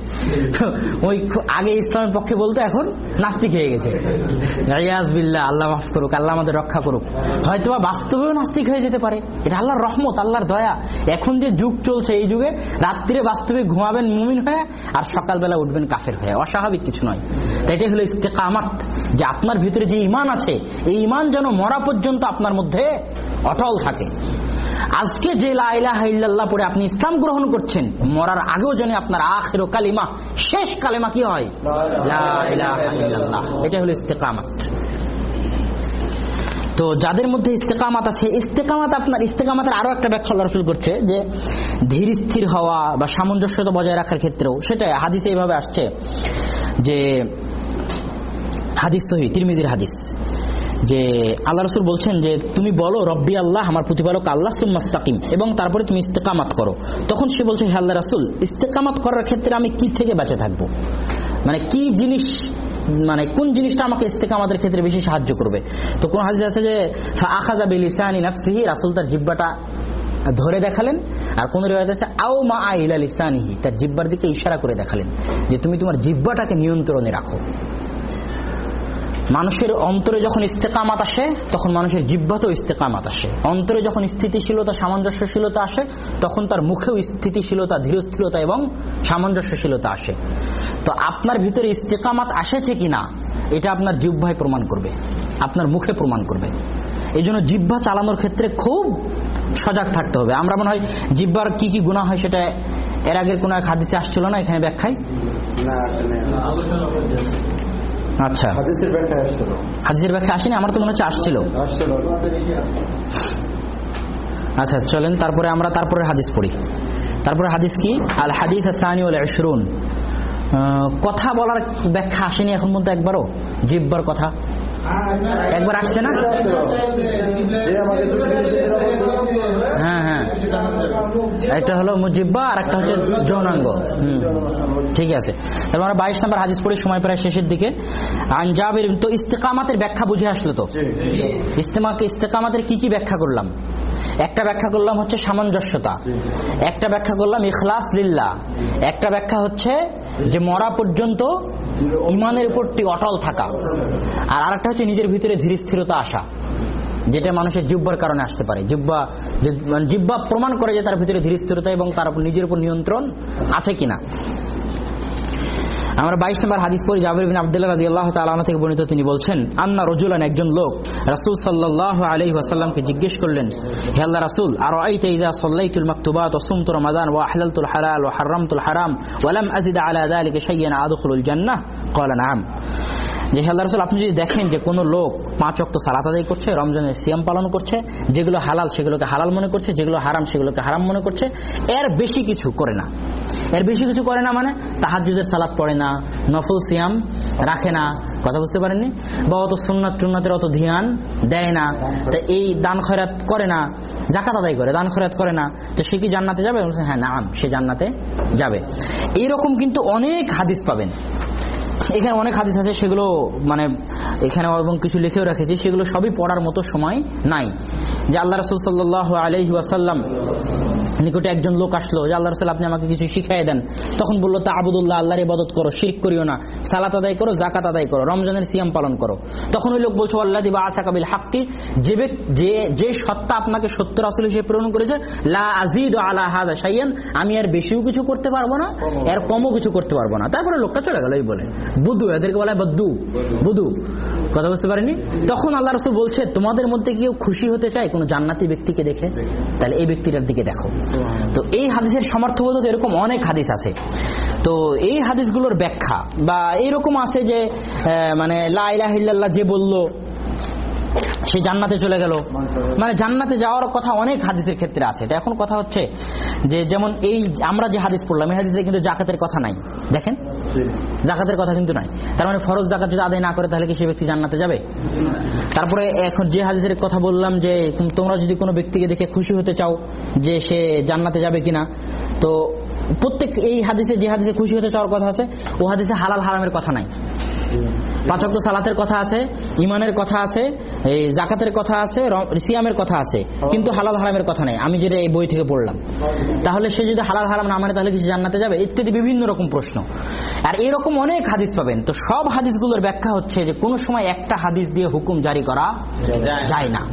ওই আগে ইসলামের পক্ষে বলতে, এখন নাস্তিক হয়ে গেছে। রিয়াজ আল্লাহ মাফ করুক, আল্লাহ আমাদের রক্ষা করুক। হয়তোবা বাস্তবেও নাস্তিক হয়ে যেতে পারে। এটা আল্লাহর রহমত, আল্লাহর দয়া। এখন যে যুগ চলছে এই যুগে রাত্রিরে বাস্তবে ঘুমাবেন মুমিন হয়ে আর সকালবেলা উঠবেন কাফের হয়ে। অস্বাভাবিক কিছু নয়। তাই এটাই হলো ইস্তেকামাত। যে আপনার ভিতরে যে ইমান আছে এই ইমান যেন মরা পর্যন্ত আপনার মধ্যে অটল থাকে। আজকে যে লা ইলাহা ইল্লাল্লাহ পড়ে আপনি ইসলাম গ্রহণ করছেন মরার আগেও যেন আপনার আখের কালিমা শেষ কালিমা কি হয়? লা ইলাহা ইল্লাল্লাহ। এটা হলো ইস্তেকামাত। তো যাদের মধ্যে ইস্তেকামাত আছে ইস্তেকামাত আপনার ইস্তেকামাতের আরও একটা ব্যাখ্যা রসুল করছে যে ধীর স্থির হওয়া বা সামঞ্জস্যতা বজায় রাখার ক্ষেত্রেও সেটা হাদিসে এইভাবে আসছে যে হাদিস সহি তিরমিজির হাদিস, যে আল্লাহ রসুল বলছেন যে, তুমি বলো, রব্বি আল্লাহ, আমার প্রতিপালক আল্লাহ সুম্মাস্তাকিম এবং তারপরে তুমি ইস্তেকামাত করো। তখন সে বলছে, হে আল্লাহ রাসুল, ইস্তেকামাত করার ক্ষেত্রে আমি কি থেকে বেঁচে থাকব? মানে কি জিনিস মানে কোন জিনিসটা আমাকে ইস্তেকামাতের ক্ষেত্রে বেশি সাহায্য করবে? তো কোন হাদিস আছে যে আখাজা বিলিসানি নাফসিহি রাসুল তার জিব্বাটা ধরে দেখালেন, আর কোন রেওয়াজ আছে, আও মা আইলা লিসানিহি তার জিব্বার দিকে ইশারা করে দেখালেন, যে তুমি তোমার জিব্বাটাকে নিয়ন্ত্রণে রাখো। মানুষের অন্তরে যখন ইস্তেকামাত আসে, তখন মানুষের জিব্বাতেও ইস্তেকামাত আসে। অন্তরে যখন স্থিতিশীলতা, সামঞ্জস্যশীলতা আসে, তখন তার মুখেও স্থিতিশীলতা ধীরস্থিরতা এবং সামঞ্জস্যশীলতা আসে। তো আপনার ভিতরে ইস্তেকামাত আসেছে কিনা, এটা আপনার জিহ্বায় প্রমাণ করবে। আপনার মুখে প্রমাণ করবে। এই জন্য জিহ্বা চালানোর ক্ষেত্রে খুব সজাগ থাকতে হবে। আমরা মনে হয় জিহ্বার কি কি গুণা হয় সেটা এর আগের কোনো এক হাদিসে আসছিল না? এখানে ব্যাখ্যায়? আচ্ছা। হাদিসের ব্যাখ্যা আসছিল। হাদিসের ব্যাখ্যা আসেনি আমার তো মনে হচ্ছে আসছিল। আচ্ছা চলেন তারপরে আমরা তারপরে হাদিস পড়ি। তারপরে হাদিস কি? আল হাদিস সানি ওল ইশরুন। কথা বলার ব্যাখ্যা আসেনি এখন মধ্যে একবারও? জিব্বার কথা। একবার আসছে না? হ্যাঁ হ্যাঁ। একটা হলো মুজিব্বা আর একটা হচ্ছে যৌনাঙ্গ। ঠিক আছে। আমরা বাইশ নম্বর হাদিস পড়ি সময় প্রায় শেষের দিকে। আনজাবের তো ইস্তেকামাতের ব্যাখ্যা বুঝে আসলো তো? ইস্তেমাকে ইস্তেকামাতের কি কি ব্যাখ্যা করলাম? একটা ব্যাখ্যা করলাম হচ্ছে সামঞ্জস্যতা। একটা ব্যাখ্যা করলাম ইখলাস লিল্লা। একটা ব্যাখ্যা হচ্ছে যে মরা পর্যন্ত ইমানের উপরটি অটল থাকা। আর আরেকটা হচ্ছে নিজের ভিতরে ধীর স্থিরতা আসা। যেটা মানুষের জিব্বার কারণে আসতে পারে। জিব্বা মানে জিব্বা প্রমাণ করে যে তার ভিতরে ধীর স্থিরতা এবং তার উপর নিজের উপর নিয়ন্ত্রণ আছে কিনা। আমরা বাইশ নম্বর হাদিস পড়ি জাবির বিন আব্দুল্লাহ রাজি আল্লাহ তালন থেকে বর্ণিত তিনি বলছেন, আন্না রজুলান একজন লোক রাসুল সাল্লাহ আলহি ওয়াসাল্লামকে জিজ্ঞেস করলেন, হে আল্লাহ রাসুল আর আইতে ইজা সাল্লাইতুল মাকতুবাত ও সুমতু রমাদান ও আহলালতুল হালাল ও হারামতুল হারাম ওয়ালাম আজিদ আলা যালিকা শাইয়ান আদখুলুল জান্নাহ? ক্বালা নাম। যে আল্লাহ রাসূল, আপনি যদি দেখেন যে কোনো লোক পাঁচ অক্ত সালাত আদায় করছে, রমজানের সিয়াম পালন করছে, যেগুলো হালাল সেগুলোকে হালাল মনে করছে, যেগুলো হারাম সেগুলোকে হারাম মনে করছে, এর বেশি কিছু করে না। এর বেশি কিছু করে না মানে তাহাজ্জুদের সালাত পড়ে না, নফল সিয়াম রাখে না। কথা বুঝতে পারেননি? বা অত সুন্নাত টুন্নাতের অত ধ্যান দেয় না। তা এই দান খয়রাত করে না জাকাত আদায় করে, দান খয়রাত করে না। তো সে কি জান্নাতে যাবে? হ্যাঁ নাম, সে জান্নাতে যাবে। এইরকম কিন্তু অনেক হাদিস পাবেন। এখানে অনেক হাদিস আছে সেগুলো মানে এখানে এবং কিছু লিখেও রেখেছি সেগুলো সবই পড়ার মতো সময় নাই। যে আল্লাহ রসুল সাল্লাহ আলহি ওয়াসাল্লাম নিকটে একজন লোক আসলো যে আল্লাহ রসুল আপনি আমাকে কিছু শিখাই দেন। তখন বলল তা আবুদুল্লাহ আল্লাহর ইবাদত করো শিরক করিও না। সালাত আদায় করো জাকাত আদায় করো রমজানের সিয়াম পালন করো। তখন ওই লোক বলছো আল্লাহ দিবা আশা কাবিল হাক্কি যে যে যে সত্তা আপনাকে সত্য রাসুল হিসেবে প্রেরণ করেছে লা আজিদ আলা হাজা সাইয়ান আমি আর বেশিও কিছু করতে পারব না এর কমও কিছু করতে পারব না। তারপরে লোকটা চলে গেল এই বলে। বুধু এদেরকে বলা হয় বদ্দু। বুধু। কথা বুঝতে পারেনি তখন আল্লাহ রসুল বলছে তোমাদের মধ্যে কেউ খুশি হতে চায় কোনো জান্নাতি ব্যক্তিকে দেখে? তাহলে এই ব্যক্তিটার দিকে দেখো। তো এই হাদিসের সমর্থবোধ এরকম অনেক হাদিস আছে। তো এই হাদিসগুলোর ব্যাখ্যা বা এরকম আছে যে মানে লাহ যে বলল সে জান্নাতে চলে গেল। মানে জান্নাতে যাওয়ার কথা অনেক হাদিসের ক্ষেত্রে আছে। তো এখন কথা হচ্ছে যে যেমন এই আমরা যে হাদিস পড়লাম এই হাদিসে কিন্তু জাকাতের কথা নাই। দেখেন? জাকাতের কথা কিন্তু নাই। তার মানে ফরজ জাকাত যদি আদায় না করে তাহলে কি সে ব্যক্তি জান্নাতে যাবে? তারপরে এখন যে হাদিসের কথা বললাম যে তোমরা যদি কোনো ব্যক্তিকে দেখে খুশি হতে চাও যে সে জান্নাতে যাবে কিনা তো প্রত্যেক এই হাদিসে যে হাদিসে খুশি হতে চাওয়ার কথা আছে ও হাদিসে হালাল হারামের কথা নাই। পাচক সালাতের কথা আছে ইমানের কথা আছে এই জাকাতের কথা আছে সিয়ামের কথা আছে কিন্তু হালাল হারামের কথা নেই। আমি যেটা এই বই থেকে পড়লাম। তাহলে সে যদি হালাল হারাম না মানে তাহলে কিছু জান্নাতে যাবে? ইত্যাদি বিভিন্ন রকম প্রশ্ন। আর এরকম অনেক হাদিস পাবেন। তো সব হাদিসগুলোর ব্যাখ্যা হচ্ছে যে কোনো সময় একটা হাদিস দিয়ে হুকুম জারি করা যায় না।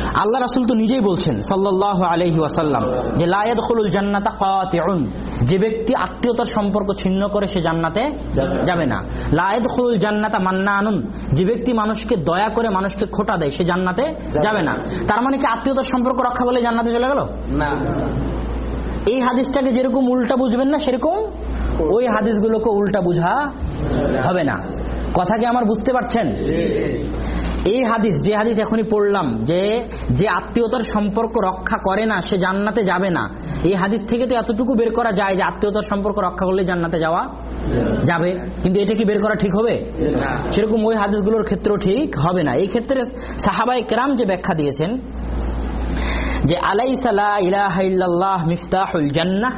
আল্লাহ রাসুল তো নিজেই বলছেন সাল্লাহ আলহি ওয়াসাল্লাম যে লায়দ খুলুল জান্নাতা কাতিউন। যে ব্যক্তি আত্মীয়তার সম্পর্ক ছিন্ন করে সে জান্নাতে যাবে। না। লায়দ খুলুল জান্নাতা মান্না আনুন যে ব্যক্তি মানুষকে দয়া করে মানুষকে খোটা দেয় সে জান্নাতে যাবে। না। তার মানে কি আত্মীয়তার সম্পর্ক রক্ষা করলে জান্নাতে চলে গেল? না। এই হাদিসটাকে যেরকম উল্টা বুঝবেন না সেরকম ওই হাদিসগুলোকে উল্টা বুঝা হবে না। কথা কি আমার বুঝতে পারছেন? এই হাদিস যে হাদিস এখনই পড়লাম যে যে আত্মীয়তার সম্পর্ক রক্ষা করে না সে জান্নাতে যাবে না। এই হাদিস থেকে তো এতটুকু বের করা যায় যে আত্মীয়তার সম্পর্ক রক্ষা করলে জান্নাতে যাওয়া যাবে। কিন্তু এটা কি বের করা ঠিক হবে? সেরকম ওই হাদিসগুলোর ক্ষেত্রেও ঠিক হবে না। এই ক্ষেত্রে সাহাবাই কেরাম যে ব্যাখ্যা দিয়েছেন যে আলাইসা লা ইলাহা মিফতাহুল জান্নাহ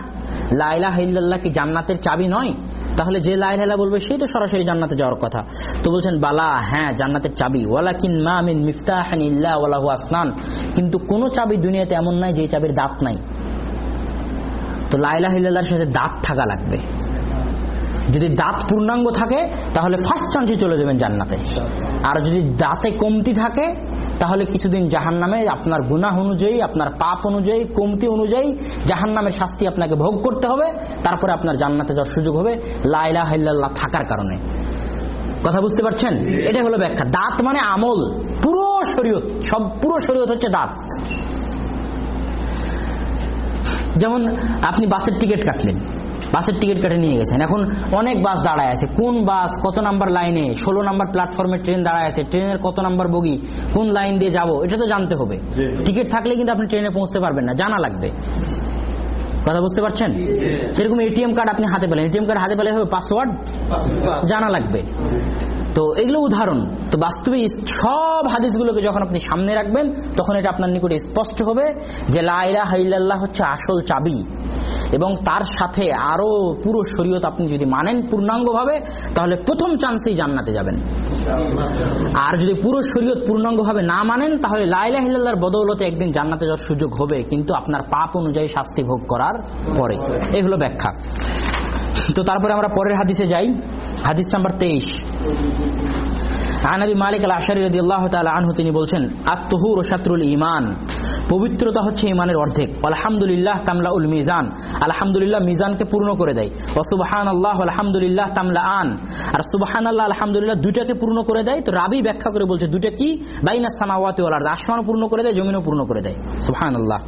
লা ইলাহা ইল্লাল্লাহ কি জান্নাতের চাবি নয়? তাহলে যে লা ইলাহা বলবে, সেই তো সরাসরি জান্নাতে যাওয়ার কথা। তো বলছেন, বালা হ্যাঁ জান্নাতের চাবি। ওয়ালাকিন মা মিন মিফতাহান ইল্লা ওয়ালাহু আসনান। কিন্তু কোন চাবি দুনিয়াতে এমন নাই যে চাবির দাঁত নাই। তো লা ইলাহা ইল্লাল্লাহর সাথে দাঁত থাকা লাগবে। যদি দাঁত পূর্ণাঙ্গ থাকে, তাহলে ফার্স্ট চান্সে চলে যাবেন জান্নাতে। আর যদি দাঁতে কমতি থাকে তাহলে কিছুদিন জাহান নামে আপনার গুনাহ অনুযায়ী, আপনার পাপ অনুযায়ী, কমতি অনুযায়ী জাহান নামের শাস্তি আপনাকে ভোগ করতে হবে। তারপরে আপনার জান্নাতে যাওয়ার সুযোগ হবে। লাইলা হাইল্লাহ থাকার কারণে। কথা বুঝতে পারছেন? এটা হলো ব্যাখ্যা। দাঁত মানে আমল। পুরো শরীয়ত, সব পুরো শরীয়ত হচ্ছে দাঁত। যেমন আপনি বাসের টিকিট কাটলেন। বাসের টিকিট কেটে নিয়ে গেছেন। এখন অনেক বাস দাঁড়ায় আছে। কোন বাস কত নাম্বার লাইনে ষোলো নাম্বার প্ল্যাটফর্মে ট্রেন দাঁড়ায় আছে ট্রেনের কত নাম্বার বগি কোন লাইন দিয়ে যাব এটা তো জানতে হবে। টিকিট থাকলে কিন্তু আপনি ট্রেনে পৌঁছতে পারবেন না জানা লাগবে। কথা বুঝতে পারছেন? সেরকম এটিএম কার্ড আপনি হাতে পেলেন। এটিএম কার্ড হাতে পেলে হবে পাসওয়ার্ড? জানা লাগবে। তো এগুলো উদাহরণ। তো বাস্তবে সব হাদিসগুলোকে যখন আপনি সামনে রাখবেন তখন এটা আপনার নিকটে স্পষ্ট হবে যে লাইলা হাইলাল্লাহ হচ্ছে আসল চাবি। এবং তার সাথে আরও পুরো শরীয়ত আপনি যদি মানেন পূর্ণাঙ্গভাবে, তাহলে প্রথম চান্সেই জান্নাতে যাবেন। আর যদি পুরো শরীয়ত পূর্ণাঙ্গভাবে না মানেন, তাহলে লাইলা হিল্লার বদৌলতে একদিন জান্নাতে যাওয়ার সুযোগ হবে, কিন্তু আপনার পাপ অনুযায়ী শাস্তি ভোগ করার পরে। এই হলো ব্যাখ্যা। তো তারপরে আমরা পরের হাদিসে যাই। হাদিস নাম্বার তেইশ। আনাবি মালিক আল আশারি রদি আল্লাহ তালা আনহু, তিনি বলছেন আত্মহুর শাত্রুল ইমান পবিত্রতা হচ্ছে ইমানের অর্ধেক। আলহামদুলিল্লাহ তামলা উল মিজান। আলহামদুলিল্লাহ মিজানকে পূর্ণ করে দেয়। সুবাহান আল্লাহ আলহামদুলিল্লাহ তামলা আন আর সুবাহান আল্লাহ আলহামদুলিল্লাহ দুটাকে পূর্ণ করে দেয়। তো রাবি ব্যাখ্যা করে বলছে দুটা কি? বাইনা সামাওয়াতে আসমান পূর্ণ করে দেয়, জমিনও পূর্ণ করে দেয়। সুবহান আল্লাহ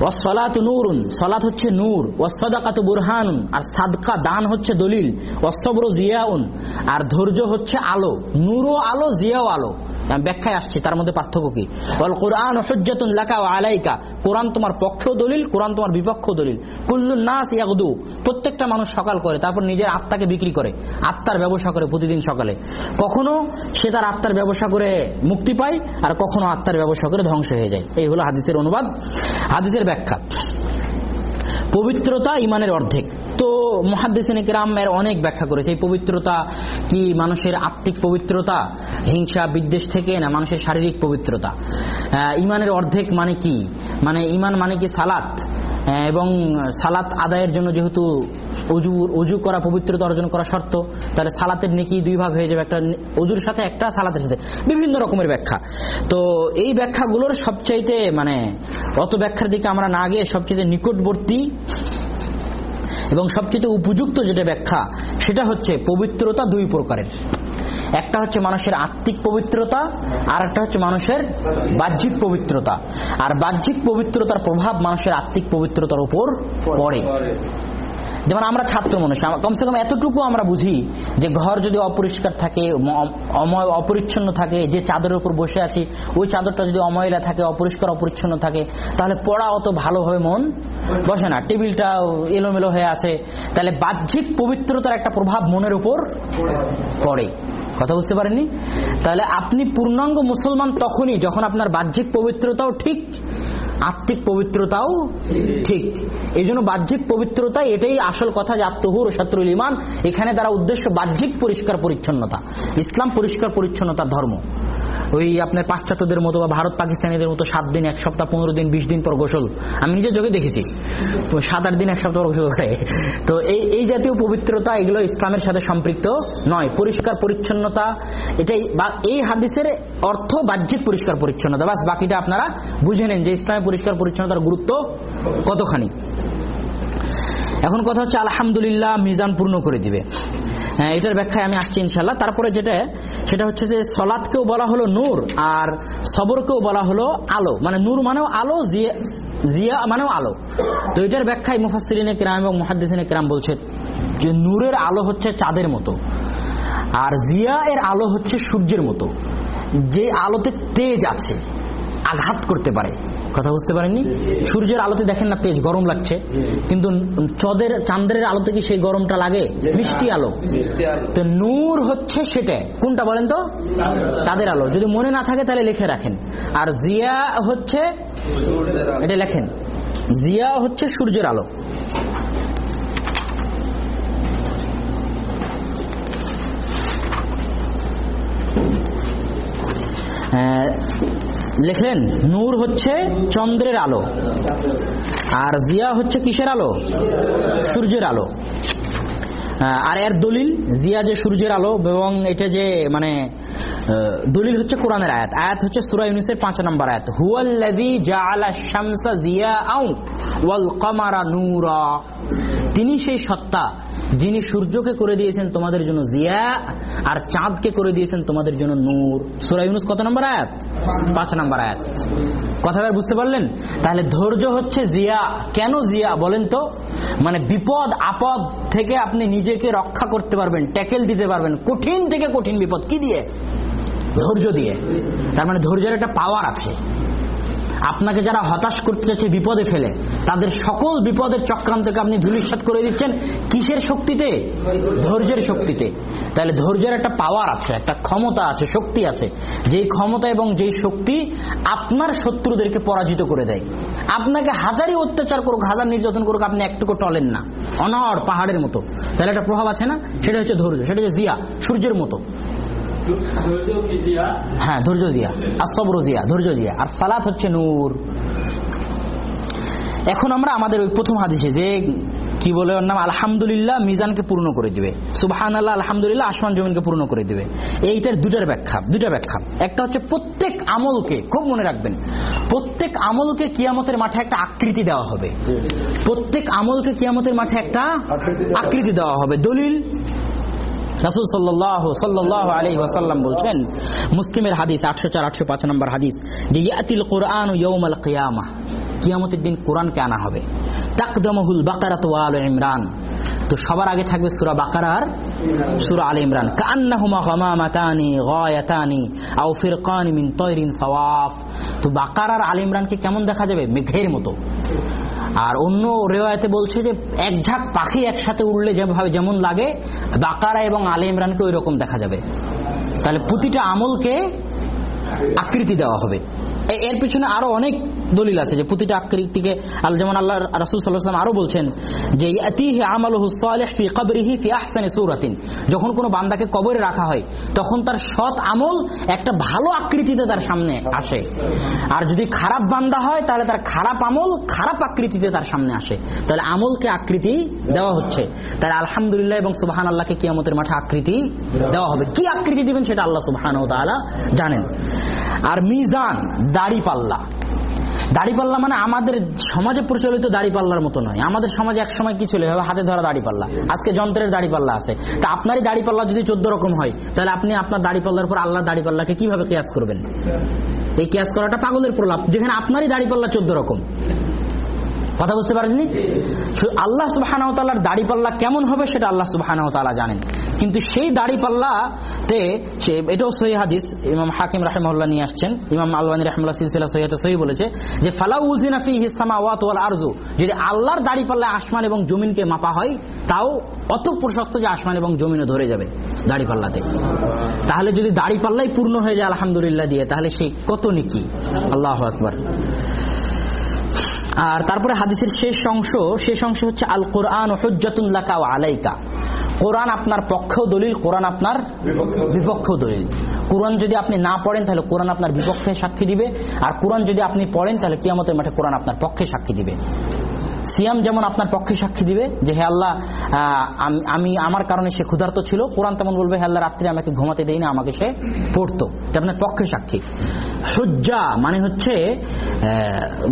ওয়াসসালাত নূরুন। সালাত হচ্ছে নূর। ওয়াসসাদাকাতু বুরহানুন। আর সাদকা, দান হচ্ছে দলিল। ওয়াসসবর জিয়াউন। আর ধৈর্য হচ্ছে আলো। নূরও আলো, জিয়াও আলো। ব্যাখ্যায় আসছে, তার মধ্যে পার্থক্য কি? ওয়াল কোরআন হুজ্জাতুন লাকা ওয়া আলাইকা। কোরআন তোমার পক্ষেও দলিল, কোরআন তোমার বিপক্ষ দলিল। কুল্লুন নাস ইয়াগদু। প্রত্যেকটা মানুষ সকাল করে, তারপর নিজের আত্মাকে বিক্রি করে, আত্মার ব্যবসা করে প্রতিদিন সকালে। কখনো সে তার আত্মার ব্যবসা করে মুক্তি পায়, আর কখনো আত্মার ব্যবসা করে ধ্বংস হয়ে যায়। এই হলো হাদিসের অনুবাদ, হাদিসের ব্যাখ্যা। পবিত্রতা ইমানের অর্ধেক। তো মহাদ্দেশিনে কেরামের অনেক ব্যাখ্যা করেছে, এই পবিত্রতা কি মানুষের আত্মিক পবিত্রতা, হিংসা, বিদ্বেষ থেকে না মানুষের শারীরিক পবিত্রতা? ইমানের অর্ধেক মানে কি? মানে ইমান মানে কি সালাত? এবং সালাত আদায়ের জন্য যেহেতু অজু অজু করা, পবিত্রতা অর্জন করা শর্ত, তাহলে সালাতের নেকি দুই ভাগ হয়ে যাবে, একটা অজুর সাথে, একটা সালাতের সাথে। বিভিন্ন রকমের ব্যাখ্যা। তো এই ব্যাখ্যাগুলোর সবচাইতে মানে অত ব্যাখ্যার দিকে আমরা না গিয়ে সবচেয়ে নিকটবর্তী এবং সবচেয়ে উপযুক্ত যেটা ব্যাখ্যা, সেটা হচ্ছে পবিত্রতা দুই প্রকারের। একটা হচ্ছে মানুষের আত্মিক পবিত্রতা আর একটা হচ্ছে মানুষের বাহ্যিক পবিত্রতা। আর বাহ্যিক পবিত্রতার প্রভাব মানুষের আত্মিক পবিত্রতার উপর পড়ে। যেমন আমরা ছাত্র মানুষ কমসে কম এতটুকু আমরা বুঝি যে ঘর যদি অপরিষ্কার থাকে অময়, অপরিচ্ছন্ন থাকে, যে চাদরের উপর বসে আছি, ওই চাদরটা যদি অময়লা থাকে, অপরিষ্কার, অপরিচ্ছন্ন থাকে, তাহলে পড়া অত ভালোভাবে মন বসে না। টেবিলটা এলোমেলো হয়ে আছে, তাহলে বাহ্যিক পবিত্রতার একটা প্রভাব মনের উপর পড়ে। কথা বুঝতে পারেননি? তাহলে আপনি পূর্ণাঙ্গ মুসলমান তখনই যখন আপনার বাহ্যিক পবিত্রতাও ঠিক আত্মিক পবিত্রতাও ঠিক। এই জন্য বাহ্যিক পবিত্রতা এটাই আসল কথা যে আত্মহুর শত্রুল ইমান। এখানে তারা উদ্দেশ্য বাহ্যিক পরিষ্কার পরিচ্ছন্নতা। ইসলাম পরিষ্কার পরিচ্ছন্নতার ধর্ম। ওই আপনার পাশ্চাত্যদের মতো বা ভারত পাকিস্তানিদের মতো সাত দিন, এক সপ্তাহ, পনেরো দিন, বিশ দিন পর গোসল। আমি নিজের চোখে দেখেছি। সাত আট দিন, এক সপ্তাহ পর গোসল করে। তো এই এই জাতীয় পবিত্রতা এগুলো ইসলামের সাথে সম্পৃক্ত নয়। পরিষ্কার পরিচ্ছন্নতা, এটাই বা, এই হাদিসের অর্থ বাহ্যিক পরিষ্কার পরিচ্ছন্নতা। বাস বাকিটা আপনারা বুঝে নেন যে ইসলামের পরিষ্কার পরিচ্ছন্নতার গুরুত্ব কতখানি? এখন কথা হচ্ছে আলহামদুলিল্লাহ মিজান পূর্ণ করে দিবে। হ্যাঁ এটার ব্যাখ্যায় আমি আসছি ইনশাল্লাহ তারপরে যেটা, সেটা হচ্ছে যে সলাদকেও বলা হলো নূর আর সবরকেও বলা হলো আলো। মানে নূর মানেও আলো, জিয়া জিয়া মানেও আলো। তো এটার ব্যাখ্যায় মুফাসসিরিনে কিরাম এবং মুহাদ্দিসিনে কিরাম বলছে যে নূরের আলো হচ্ছে চাঁদের মতো আর জিয়া এর আলো হচ্ছে সূর্যের মতো। যে আলোতে তেজ আছে, আঘাত করতে পারে। কথা বুঝতে পারেননি? সূর্যের আলোতে দেখেন না তেজ গরম লাগছে। কিন্তু চদের চান্দ্রের আলোতে কি সেই গরমটা লাগে? মিষ্টি আলো। তো নূর হচ্ছে সেটা। কোনটা বলেন তো? তাদের আলো। যদি মনে না থাকে তাহলে লিখে রাখেন। আর জিয়া হচ্ছে এটা লেখেন। জিয়া হচ্ছে সূর্যের আলো। আহ, লিখলেন, নূর হচ্ছে চন্দ্রের আলো, আর জিয়া হচ্ছে কিসের আলো? সূর্যের আলো। আর এর দলিল, জিয়া যে সূর্যের আলো, এবং এটা যে মানে দলিল হচ্ছে কোরআনের আয়াত। আয়াত হচ্ছে সুরা ইউনুসের পাঁচ নম্বর আয়াত। হুয়াল্লাযী জাআলা শামসা জিয়াআও ওয়াল কমারা নূরা। তিনি সেই সত্তা যিনি সূর্যকে করে দিয়েছেন তোমাদের জন্য জিয়া, আর চাঁদকে করে দিয়েছেন তোমাদের জন্য নূর। সূরা ইউনুস কত নম্বর আয়াত? পাঁচ নম্বর আয়াত। কথা বুঝতে পারলেন? তাহলে ধৈর্য হচ্ছে জিয়া। কেন জিয়া বলেন তো? মানে বিপদ, আপদ থেকে আপনি নিজেকে রক্ষা করতে পারবেন, ট্যাকেল দিতে পারবেন, কঠিন থেকে কঠিন বিপদ। কি দিয়ে? ধৈর্য দিয়ে। তার মানে ধৈর্যের একটা পাওয়ার আছে। আপনাকে যারা হতাশ করতে চাচ্ছে বিপদে ফেলে, তাদের সকল বিপদের চক্রান্তকে আপনি ধূলিসাৎ করে দিচ্ছেন কিসের শক্তিতে? ধৈর্যের শক্তিতে। তাহলে ধৈর্যের একটা পাওয়ার আছে, একটা ক্ষমতা আছে, শক্তি আছে। যেই ক্ষমতা এবং যেই শক্তি আপনার শত্রুদেরকে পরাজিত করে দেয়। আপনাকে হাজারই অত্যাচার করুক, হাজার নির্যাতন করুক, আপনি একটুকু টলেন না। অনড় পাহাড়ের মতো। তাহলে একটা প্রভাব আছে না? সেটা হচ্ছে ধৈর্য, সেটা হচ্ছে জিয়া, সূর্যের মতো। হ্যাঁ ধৈর্য জিয়া। আর সবর জিয়া ধৈর্য জিয়া। আর সালাত হচ্ছে নূর। এখন আমরা আমাদের ওই প্রথম হাদিসে যে কি বলে ওর নাম? আলহামদুলিল্লাহ মিজানকে পূর্ণ করে দিবে। সুবহান আল্লাহ আলহামদুলিল্লাহ আসমান জমিনকে পূর্ণ করে দিবে। এইটার দুটার ব্যাখ্যা দুটা ব্যাখ্যা। একটা হচ্ছে প্রত্যেক আমলকে খুব মনে রাখবেন প্রত্যেক আমলকে কিয়ামতের মাঠে একটা আকৃতি দেওয়া হবে। প্রত্যেক আমলকে কিয়ামতের মাঠে একটা আকৃতি দেওয়া হবে। দলিল রাসুল সাল্লাহ সাল্লাহ আলী ওয়াসাল্লাম বলছেন, মুসলিমের হাদিস আটশো চার, আটশো পাঁচ নম্বর হাদিস, যে ইয়াতিল কোরআন ইয়ৌমাল কিয়ামা, কিয়ামতের দিন কোরআনকে আনা হবে। তাকদমহুল বাকারাত ওয়াল ইমরান। তো সবার আগে থাকবে সুরা বাকার আর সুরা আল ইমরান। কান্নাহুমা গামামাতানি গায়াতানি আও ফিরকানি মিন তৈরিন সওয়াফ। তো বাকার আর আল ইমরানকে কেমন দেখা যাবে? মেঘের মতো। আর অন্য রেওয়ায়তে বলছে যে এক ঝাঁক পাখি একসাথে উড়লে যেভাবে যেমন লাগে, বাকারা এবং আলে ইমরানকে ওই রকম দেখা যাবে। তাহলে প্রতিটা আমলকে আকৃতি দেওয়া হবে। এর পিছনে আরও অনেক দলিল আছে যে প্রতিটা আকৃতিকে যেমন আল্লাহ, রাসূল ওয়াসাল্লাম আরও বলছেন যে যখন কোনো বান্দাকে কবরে রাখা হয়, তখন তার সৎ আমল একটা ভালো আকৃতিতে তার সামনে আসে। আর যদি খারাপ বান্দা হয়, তাহলে তার খারাপ আমল খারাপ আকৃতিতে তার সামনে আসে। তাহলে আমলকে আকৃতি দেওয়া হচ্ছে। তাহলে আলহামদুলিল্লাহ এবং সুবহান আল্লাহকে কিয়ামতের মাঠে আকৃতি দেওয়া হবে। কি আকৃতি দিবেন সেটা আল্লাহ সুবহান জানেন। আর মিজান দাড়ি পাল্লা দাড়িপাল্লা মানে আমাদের সমাজে প্রচলিত দাড়িপাল্লার মতো নয়। আমাদের সমাজে এক সময় কি ছিল? হাতে ধরা দাড়িপাল্লা। আজকে যন্ত্রের দাড়িপাল্লা আছে। তা আপনারই দাড়িপাল্লা যদি চোদ্দ রকম হয়, তাহলে আপনি আপনার দাড়িপাল্লার পর আল্লাহ দাড়িপাল্লাকে কীভাবে কেয়াস করবেন? এই কেয়াস করাটা পাগলের প্রলাপ। যেখানে আপনারই দাড়িপাল্লা চোদ্দ রকম। কথা বুঝতে পারেননি? আল্লাহ সুবাহানাও তাল্লার দাড়ি পাল্লা কেমন হবে সেটা আল্লাহ সুবাহানাও তালা জানেন। কিন্তু সেই দাড়ি পাল্লাতে সে, এটাও সহি হাদিস, ইমাম হাকিম রাহেমউল্লাহ নিয়ে আসছেন। ইমাম আলবানী রাহমুল্লাহ সিলসিলা সহিহাতে সহি বলেছে যে, ফালাউ উজিনা ফি হিসামা ওয়াত ওয়াল আরজু যদি আল্লাহর দাড়ি পাল্লা আসমান এবং জমিনকে মাপা হয়, তাও অত প্রশস্ত যে আসমান এবং জমিনও ধরে যাবে দাড়ি পাল্লাতে তাহলে যদি দাড়ি পাল্লাই পূর্ণ হয়ে যায়, আলহামদুলিল্লাহ দিয়ে, তাহলে সেই কত নিকি? আল্লাহ আকবার। আর তারপরে হাদিসের শেষ অংশ শেষ অংশ হচ্ছে আল কোরআন হজ্জাতুল্লাকা আলাইকা। কোরআন আপনার পক্ষেও দলিল, কোরআন আপনার বিপক্ষেও দলিল। কোরআন যদি আপনি না পড়েন, তাহলে কোরআন আপনার বিপক্ষে সাক্ষী দিবে। আর কোরআন যদি আপনি পড়েন, তাহলে কিয়ামতের মাঠে কোরআন আপনার পক্ষে সাক্ষী দিবে। সিয়াম যেমন আপনার পক্ষে সাক্ষী দিবে যে, হে আল্লাহ আমি আমার কারণে সে ক্ষুধার্ত ছিল, কোরআন তেমন বলবে, হে আল্লাহ, রাত্রে আমাকে ঘুমাতে দেয় না, আমাকে সে পড়তো। আপনার পক্ষে সাক্ষী। সজ্জা মানে হচ্ছে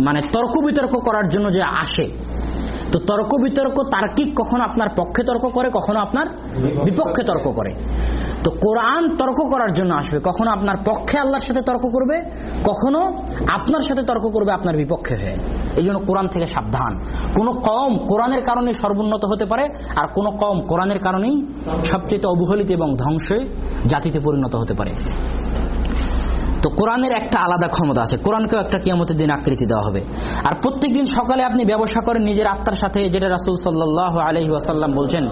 মানে তর্ক বিতর্ক করার জন্য যে আসে। তো তর্ক বিতর্ক তার্কিক কখনো আপনার পক্ষে তর্ক করে, কখনো আপনার বিপক্ষে তর্ক করে। তো কোরআন তর্ক করার জন্য আসবে। কখনো আপনার পক্ষে আল্লাহর সাথে তর্ক করবে, কখনো আপনার সাথে তর্ক করবে আপনার বিপক্ষে হয়ে। এই জন্য কোরআন থেকে সাবধান। কোন কম কোরআনের কারণে সর্বোন্নত হতে পারে, আর কোনো কম কোরআনের কারণেই সবচেয়ে অবহেলিত এবং ধ্বংসে জাতিতে পরিণত হতে পারে। তো কোরআনের একটা আলাদা ক্ষমতা আছে। কোরআনকেও একটা কিয়ামতের দিন আকৃতি দেওয়া হবে। আর প্রত্যেকদিন সকালে আপনি ব্যবসা করেন, নিজের আত্মার সাথে, যেটা রাসুল সাল্লাহ আলহি ওয়াসাল্লাম বলছেন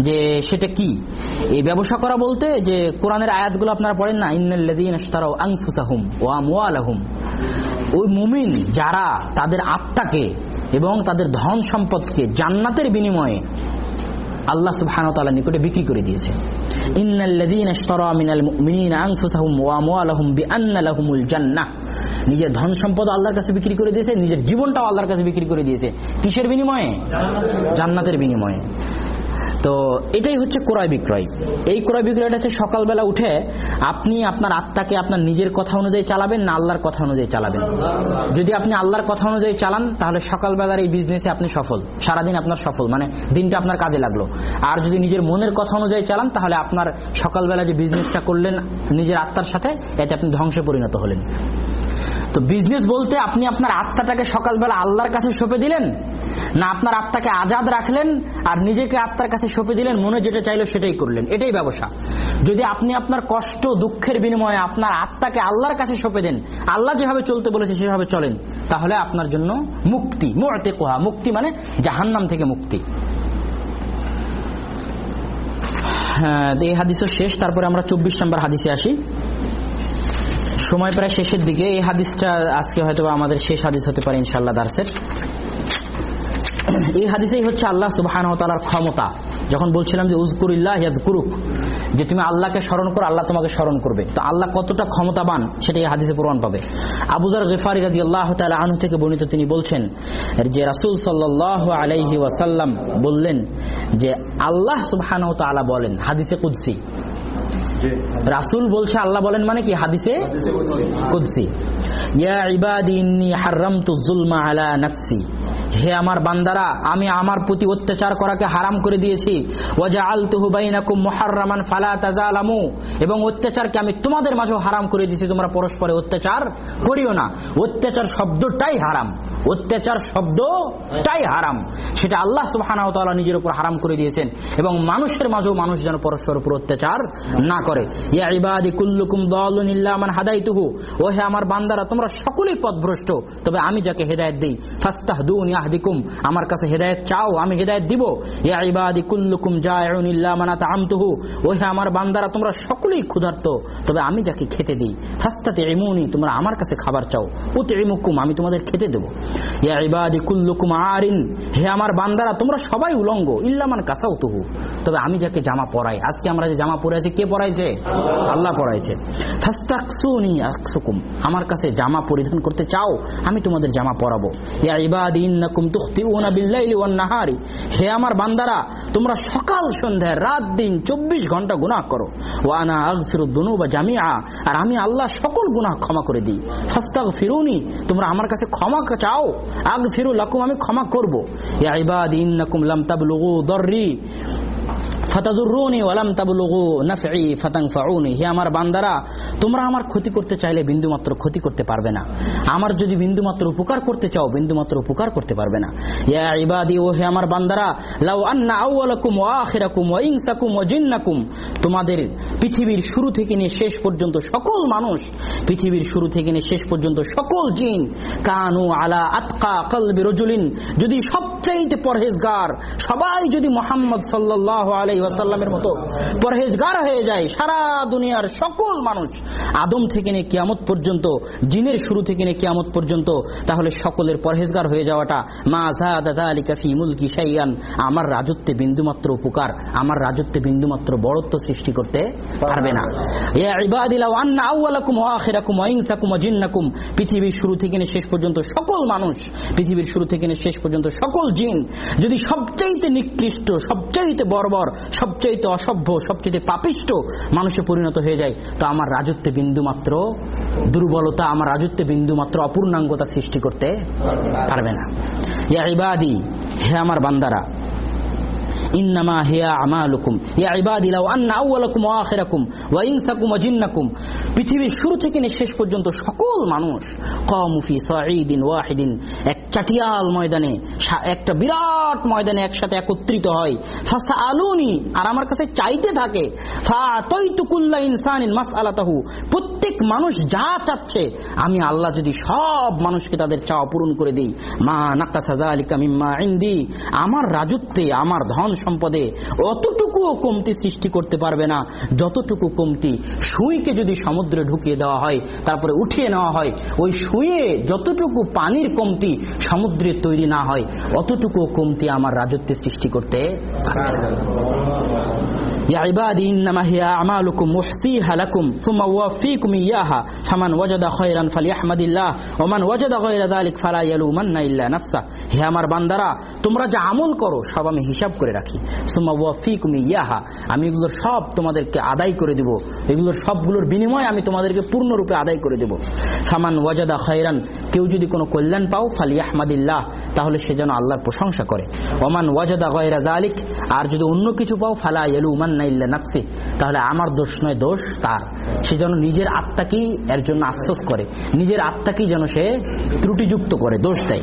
যে সেটা কি? এই ব্যবসা করা বলতে যে কোরআনের আয়াতগুলো আপনারা পড়েন না ইশতারাউ আনফুসাহুম ওয়া ওই মুমিন যারা তাদের আত্মাকে এবং তাদের ধন সম্পদকে জান্নাতের বিনিময়ে আল্লাহ সুবহানাহু ওয়া নিকটে বিক্রি করে দিয়েছে। নিজের ধন সম্পদ আল্লাহর কাছে বিক্রি করে দিয়েছে, নিজের জীবনটাও আল্লাহর কাছে বিক্রি করে দিয়েছে। কিসের বিনিময়ে? জান্নাতের বিনিময়ে। তো এটাই হচ্ছে ক্রয় বিক্রয়। এই ক্রয় বিক্রয়টা হচ্ছে সকালবেলা উঠে আপনি আপনার আত্মাকে আপনার নিজের কথা অনুযায়ী চালাবেন, না আল্লাহর কথা অনুযায়ী চালাবেন। যদি আপনি আল্লাহর কথা অনুযায়ী চালান, তাহলে সকালবেলার এই বিজনেসে আপনি সফল। সারাদিন আপনার সফল মানে দিনটা আপনার কাজে লাগল। আর যদি নিজের মনের কথা অনুযায়ী চালান, তাহলে আপনার সকালবেলা যে বিজনেসটা করলেন, নিজের আত্মার সাথে, এতে আপনি ধ্বংসে পরিণত হলেন। তো বিজনেস বলতে আপনি আপনার আত্মাটাকে সকালবেলা আল্লাহর কাছে সঁপে দিলেন, না আপনার আত্মাকে আজাদ রাখলেন আর নিজেকে আত্মার কাছে সঁপে দিলেন, মনে যেটা চাইলো সেটাই করলেন। এটাই ব্যবসা। যদি আপনি আপনার কষ্ট, দুঃখের বিনিময়ে আপনার আত্মাকে আল্লাহর কাছে সঁপে দেন, আল্লাহ যেভাবে চলতে বলেছে সেভাবে চলেন, তাহলে আপনার জন্য মুক্তি মুআতে কোহা মুক্তি মানে জাহান্নাম থেকে মুক্তি। হ্যাঁ এই হাদিসও শেষ, তারপরে আমরা চব্বিশ নম্বর হাদিসে আসি। সময় প্রায় শেষের দিকে। এই হাদিসটা আজকে হয়তো আমাদের শেষ হাদিস হতে পারে ইনশাল্লাহ দার্সের। এই হাদিসেই হচ্ছে আল্লাহ সুবাহান তালার ক্ষমতা। যখন বলছিলাম যে উজকুরিল্লাহ ইয়াদ কুরুক যে তুমি আল্লাহকে স্মরণ করো, আল্লাহ তোমাকে স্মরণ করবে। তো আল্লাহ কতটা ক্ষমতাবান, সেটা এই হাদিসে প্রমাণ পাবে। আবুজার গেফারি রাজি আল্লাহ তালা আনু থেকে বর্ণিত তিনি বলছেন যে, রাসুল সাল্লাহ আলাইহি ওয়াসাল্লাম বললেন যে, আল্লাহ সুবহান তালা বলেন হাদিসে কুদ্সি। রাসুল বলছে, আল্লাহ বলেন মানে কি? হাদিসে কুদসি। হে আমার বান্দারা, আমি আমার প্রতি অত্যাচার করাকে হারাম করে দিয়েছি। ফালা এবং অত্যাচারকে আমি তোমাদের মাঝেও হারাম করে দিয়েছি, তোমরা পরস্পরে অত্যাচার করিও না। অত্যাচার শব্দটাই হারাম। অত্যাচার শব্দটাই হারাম। সেটা আল্লাহ সুবহানাহু ওয়া নিজের উপর হারাম করে দিয়েছেন এবং মানুষের মাঝেও মানুষ যেন পরস্পর উপর অত্যাচার না করে। কুল্লুকুম আমার বান্দারা, তোমরা সকলেই পথভ্রষ্ট। তবে আমি যাকে হেদায়েত দেই, ফাস্তাহদুন ইয়াহদিকুম আমার কাছে হেদায়েত চাও, আমি হেদায়েত দিব। ইয়া ইবাদি কুল্লুকুম জায়উন ইল্লা মান আতআমতুহু। ও হে আমার বান্দারা, তোমরা সকলেই ক্ষুধার্ত। তবে আমি যাকে খেতে দিই ফাস্তাতে ইমুনি তোমরা আমার কাছে খাবার চাও। উতইমুকুম আমি তোমাদের খেতে দেবো। হে আমার বান্দারা, তোমরা সবাই উলঙ্গ। ইল্লামান কাসাও তুহু তবে আমি যাকে জামা পরাই, আজকে আমরা যে জামা পরে আছি, কে পরাইছে? আল্লাহ পরাইছে। আমার কাছে জামা পরিধান করতে চাও, আমি তোমাদের জামা পরাবো। হে আমার বান্দারা, তোমরা সকাল সন্ধ্যায় রাত, দিন, চব্বিশ ঘণ্টা গুনাহ করো। ওয়ানা আগফিরু আর আমি আল্লাহ সকল গুনাহ ক্ষমা করে দিই। ফাস্তাগফিরুনি, তোমরা আমার কাছে ক্ষমা চাও আগ ফিরু লাকুম আমি ক্ষমা করব। ইয়া ইবাদ ইন্নাকুম লাম তাবলুগু দররি। আমার বান্দারা, তোমরা আমার ক্ষতি করতে চাইলে বিন্দুমাত্র ক্ষতি করতে পারবে না। আমার যদি বিন্দুমাত্র উপকার করতে চাও, বিন্দুমাত্র উপকার করতে পারবে না। ইয়া ইবাদি, ও হে আমার বান্দারা, লাউ আন্না জিন্নাকুম। তোমাদের পৃথিবীর শুরু থেকে নিয়ে শেষ পর্যন্ত সকল মানুষ, পৃথিবীর শুরু থেকে নিয়ে শেষ পর্যন্ত সকল জিন, কানু আলা আতকা কলবি রজুলিন। যদি সবচাইতে পরহেজগার, সবাই যদি মোহাম্মদ তাহলে সকলের পরহেজগার হয়ে যাওয়াটা মা জাদা আলী কাফি মুলকি শাইয়ান আমার রাজত্বে বিন্দুমাত্র উপকার, আমার রাজত্বে বিন্দুমাত্র বড়ত্ব সৃষ্টি করতে পারবে না। পৃথিবীর শুরু থেকে শেষ পর্যন্ত সকল মানুষ, পৃথিবীর শুরু থেকে শেষ পর্যন্ত সকল জিন, যদি সবচাইতে নিকৃষ্ট, সবচাইতে বর্বর সবচেয়ে অসভ্য সবচেয়ে পাপিষ্ট মানুষে পরিণত হয়ে যায়, তো আমার রাজত্বে বিন্দুমাত্র দুর্বলতা, আমার রাজত্বে বিন্দুমাত্র অপূর্ণাঙ্গতা সৃষ্টি করতে পারবে না। ইয়া ইবাদি, হে আমার বান্দারা ইন্নামা হিয়া আমালুকুম। ইয়া ইবাদি, লাউ আন্না আউওয়ালাকুম ওয়া আখিরাকুম ওয়া ইনসাকুম ওয়া জিন্নাকুম। পৃথিবীর শুরু থেকে নিয়ে শেষ পর্যন্ত সকল মানুষ কামু ফি সাঈদিন ওয়াহিদিন। এক চাটিয়াল ময়দানে একটা বিরাট ময়দানে একসাথে একত্রিত হয়। ফাসা আলুনি আর আমার কাছে চাইতে থাকে ফাতাইতু কুল্লা ইনসানিন মাসআলাতাহু। প্রত্যেক মানুষ যা চাচ্ছে, আমি আল্লাহ যদি সব মানুষকে তাদের চাওয়া পূরণ করে দিই। মা নাকাসা যালিকা মিম্মা ইনদি। আমার রাজত্বে, আমার ধন সম্পদে অতটুকুও কমতি সৃষ্টি করতে পারবে না। যতটুকু কমতি সুইকে যদি সমুদ্রে ঢুকিয়ে দেওয়া হয়, তারপরে উঠিয়ে নেওয়া হয়, ওই সুইয়ে যতটুকু পানির কমতি সমুদ্রে তৈরি না হয় অতটুকু কমতি আমার রাজত্বে সৃষ্টি করতে আমার বান্দারা, তোমরা যা আমল করো, সব আমি হিসাব করে রাখি। ওয়াফিকুম ইয়াহা। আমি এগুলোর সব তোমাদেরকে আদায় করে দেব। এগুলোর সবগুলোর বিনিময়ে আমি তোমাদেরকে পূর্ণরূপে আদায় করে দেব। সামান ওয়াজাদা খয়রান, কেউ যদি কোনো কল্যাণ পাও ফালি আহমাদিল্লাহ তাহলে সে যেন আল্লাহর প্রশংসা করে। ওমান ওয়াজাদা গয়রা দালিক আর যদি অন্য কিছু পাও, ফালা এলু উমান না ইল্লা নাফসি, তাহলে আমার দোষ নয়, দোষ তার। সে যেন নিজের আত্মাকেই এর জন্য আফসোস করে। নিজের আত্মাকেই যেন সে ত্রুটিযুক্ত করে, দোষ দেয়।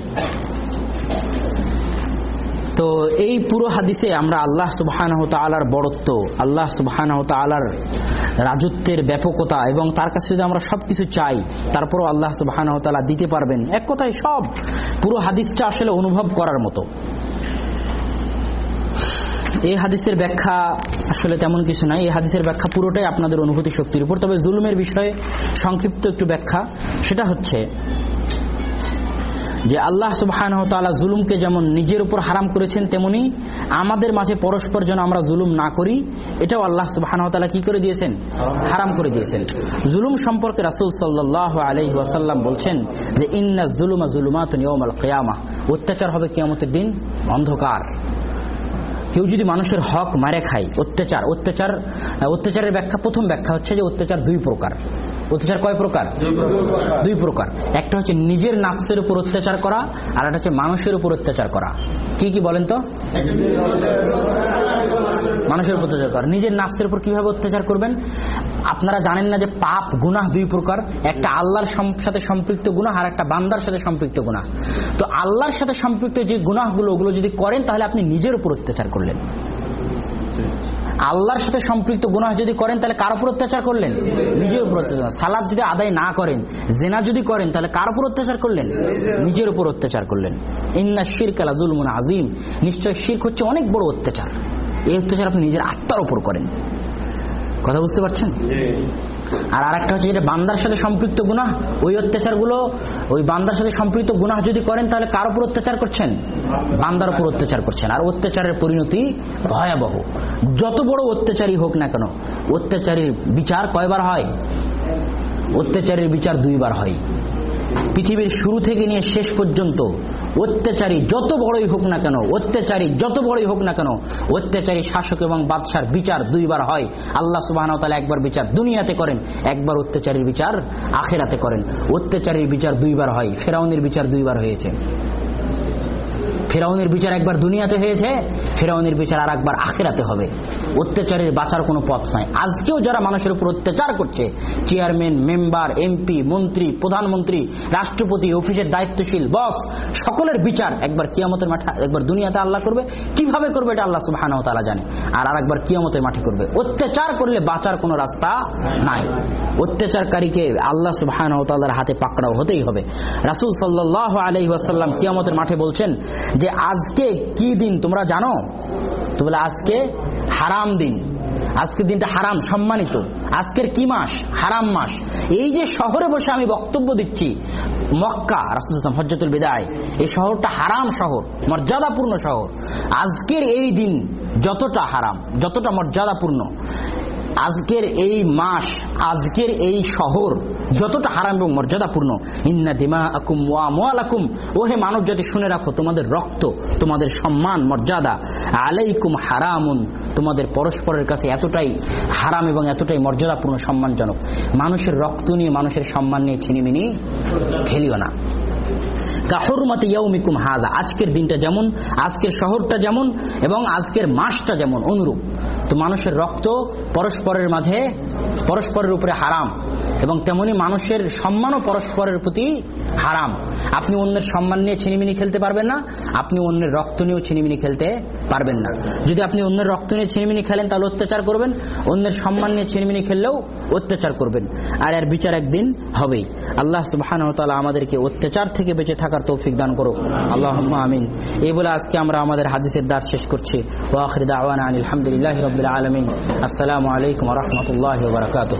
তো এই পুরো হাদিসে আমরা আল্লাহ সুবহান তালার বড়ত্ব, আল্লাহ সুবহান তালার রাজত্বের ব্যাপকতা এবং তার কাছে যদি আমরা সবকিছু চাই, তারপরও আল্লাহ সুবহান তালা দিতে পারবেন। এক কথায় সব পুরো হাদিসটা আসলে অনুভব করার মতো। এই হাদিসের ব্যাখ্যা আসলে তেমন কিছু নাই। এই হাদিসের ব্যাখ্যা পুরোটাই আপনাদের অনুভূতি শক্তির উপর। তবে জুলুমের বিষয়ে সংক্ষিপ্ত একটু ব্যাখ্যা। সেটা হচ্ছে যে আল্লাহ সুবহান জুলুমকে যেমন নিজের উপর হারাম করেছেন, তেমনি আমাদের মাঝে পরস্পর যেন আমরা জুলুম না করি, এটাও আল্লাহ সুবহান কি করে দিয়েছেন? হারাম করে দিয়েছেন। জুলুম সম্পর্কে রাসূল সাল্লাল্লাহু আলাইহি ওয়াসাল্লাম বলছেন যে, ইন্না জুলুমা জুলুমাতুন ইয়াউমাল কিয়ামাহ অত্যাচার হবে কিয়ামতের দিন অন্ধকার। কেউ যদি মানুষের হক মারে খায়, অত্যাচার অত্যাচার, অত্যাচারের ব্যাখ্যা, প্রথম ব্যাখ্যা হচ্ছে যে অত্যাচার দুই প্রকার। অত্যাচার কয় প্রকার? দুই প্রকার। একটা হচ্ছে নিজের নাফসের উপর অত্যাচার করা আর একটা হচ্ছে মানুষের উপর অত্যাচার করা। কি কি বলেন তো? মানুষের উপর অত্যাচার করা। নিজের নাফসের উপর কীভাবে অত্যাচার করবেন? আপনারা জানেন না যে পাপ গুনাহ দুই প্রকার। একটা আল্লাহর সাথে সম্পৃক্ত গুনাহ আর একটা বান্দার সাথে সম্পৃক্ত গুনাহ। তো আল্লাহর সাথে সম্পৃক্ত যে গুনাহগুলো ওগুলো যদি করেন তাহলে আপনি নিজের উপর অত্যাচার করলেন। আল্লাহর সাথে সম্পৃক্ত গুনাহ যদি করেন, তাহলে কার উপর অত্যাচার করলেন? নিজের উপর অত্যাচার। সালাদ যদি আদায় না করেন, জেনা যদি করেন, তাহলে কার উপর অত্যাচার করলেন? নিজের উপর অত্যাচার করলেন। ইন্না শির কালা জুলমুন আজিম নিশ্চয় শির্ক হচ্ছে অনেক বড় অত্যাচার। এই অত্যাচার আপনি নিজের আত্মার উপর করেন। কথা বুঝতে পারছেন? আর আরেকটা হচ্ছে যেটা বান্দার সাথে সম্পৃক্ত গুনাহ। ওই অত্যাচারগুলো, ওই বান্দার সাথে সম্পৃক্ত গুনাহ যদি করেন, তাহলে কার উপর অত্যাচার করছেন? বান্দার উপর অত্যাচার করছেন। আর অত্যাচারের পরিণতি ভয়াবহ। যত বড় অত্যাচারী হোক না কেন, অত্যাচারীর বিচার কয়বার হয়? অত্যাচারীর বিচার দুইবার হয়। পৃথিবীর শুরু থেকে নিয়ে শেষ পর্যন্ত অত্যাচারী যত বড়ই হোক না কেন, অত্যাচারী যত বড়ই হোক না কেন, অত্যাচারী শাসক এবং বাদশার বিচার দুইবার হয়। আল্লাহ সুবাহ একবার বিচার দুনিয়াতে করেন, একবার অত্যাচারীর বিচার আখেরাতে করেন। অত্যাচারীর বিচার দুইবার হয়, ফেরাউনের বিচার দুইবার হয়েছে। ফেরাউনের বিচার একবার দুনিয়াতে হয়েছে, ফেরাউনের বিচার আর একবার আখেরাতে হবে। অত্যাচারের বাঁচার কোনো পথ নাই। আজকেও যারা মানুষের উপর অত্যাচার করছে, চেয়ারম্যান, মেম্বার, এমপি, মন্ত্রী, প্রধানমন্ত্রী, রাষ্ট্রপতি, অফিসের দায়িত্বশীল, বস, সকলের বিচার একবার কিয়ামতের মাঠে, একবার দুনিয়াতে আল্লাহ করবে। কীভাবে করবে এটা আল্লাহ সুবাহ জানে। আর আর একবার কিয়ামতের মাঠে করবে। অত্যাচার করলে বাঁচার কোনো রাস্তা নাই। অত্যাচারকারীকে আল্লাহ সুবাহ হাতে পাকড়াও হতেই হবে। রাসুল সাল্লাহ আলহি ওয়াসাল্লাম কিয়ামতের মাঠে বলছেন যে আজকে কি দিন তোমরা জানো? তো বলে আজকে হারাম দিন। আজকের দিনটা হারাম, সম্মানিত। আজকের কি মাস? হারাম মাস। এই যে শহরে বসে আমি বক্তব্য দিচ্ছি, মক্কা, রাসুল হজ্জতুল বিদায়, এই শহরটা হারাম শহর, মর্যাদাপূর্ণ শহর। আজকের এই দিন যতটা হারাম, যতটা মর্যাদাপূর্ণ আজকের এই মাস, আজকের এই শহর যতটা হারাম এবং মর্যাদাপূর্ণ, ইন্না দিমা আকুম ওয়া মোয়ালাকুম ওহে মানব জাতি, শুনে রাখো, তোমাদের রক্ত, তোমাদের সম্মান, মর্যাদা, আলাইকুম হারামুন। তোমাদের পরস্পরের কাছে এতটাই হারাম এবং এতটাই মর্যাদাপূর্ণ, সম্মানজনক। মানুষের রক্ত নিয়ে, মানুষের সম্মান নিয়ে ছিনিমিনি খেলিও না। কাহরুমাতে ইয়াউমিকুম হাজা আজকের দিনটা যেমন, আজকের শহরটা যেমন এবং আজকের মাসটা যেমন অনুরূপ। তো মানুষের রক্ত পরস্পরের মাঝে, পরস্পরের উপরে হারাম। এবং তেমনি মানুষের সম্মানও পরস্পরের প্রতি হারাম। আপনি অন্যের সম্মান নিয়ে ছিনিমিনি খেলতে পারবেন না, আপনি অন্যের রক্ত নিয়েও ছিনিমিনি খেলতে পারবেন না। যদি আপনি অন্যের রক্ত নিয়ে ছিনিমিনি খেলেন, তাহলে অত্যাচার করবেন। অন্যের সম্মান নিয়ে ছিনিমিনি খেললেও অত্যাচার করবেন। আর এর বিচার একদিন হবেই। আল্লাহ সুবাহ আমাদেরকে অত্যাচার থেকে বেঁচে থাকার তৌফিক দান করো আল্লাহ আমিন। এই বলে আজকে আমরা আমাদের হাদিসের দার শেষ করছি। ওয়াখির দাওয়ানা আলহামদুলিল্লাহ رب العالمين. السلام عليكم ورحمة الله وبركاته.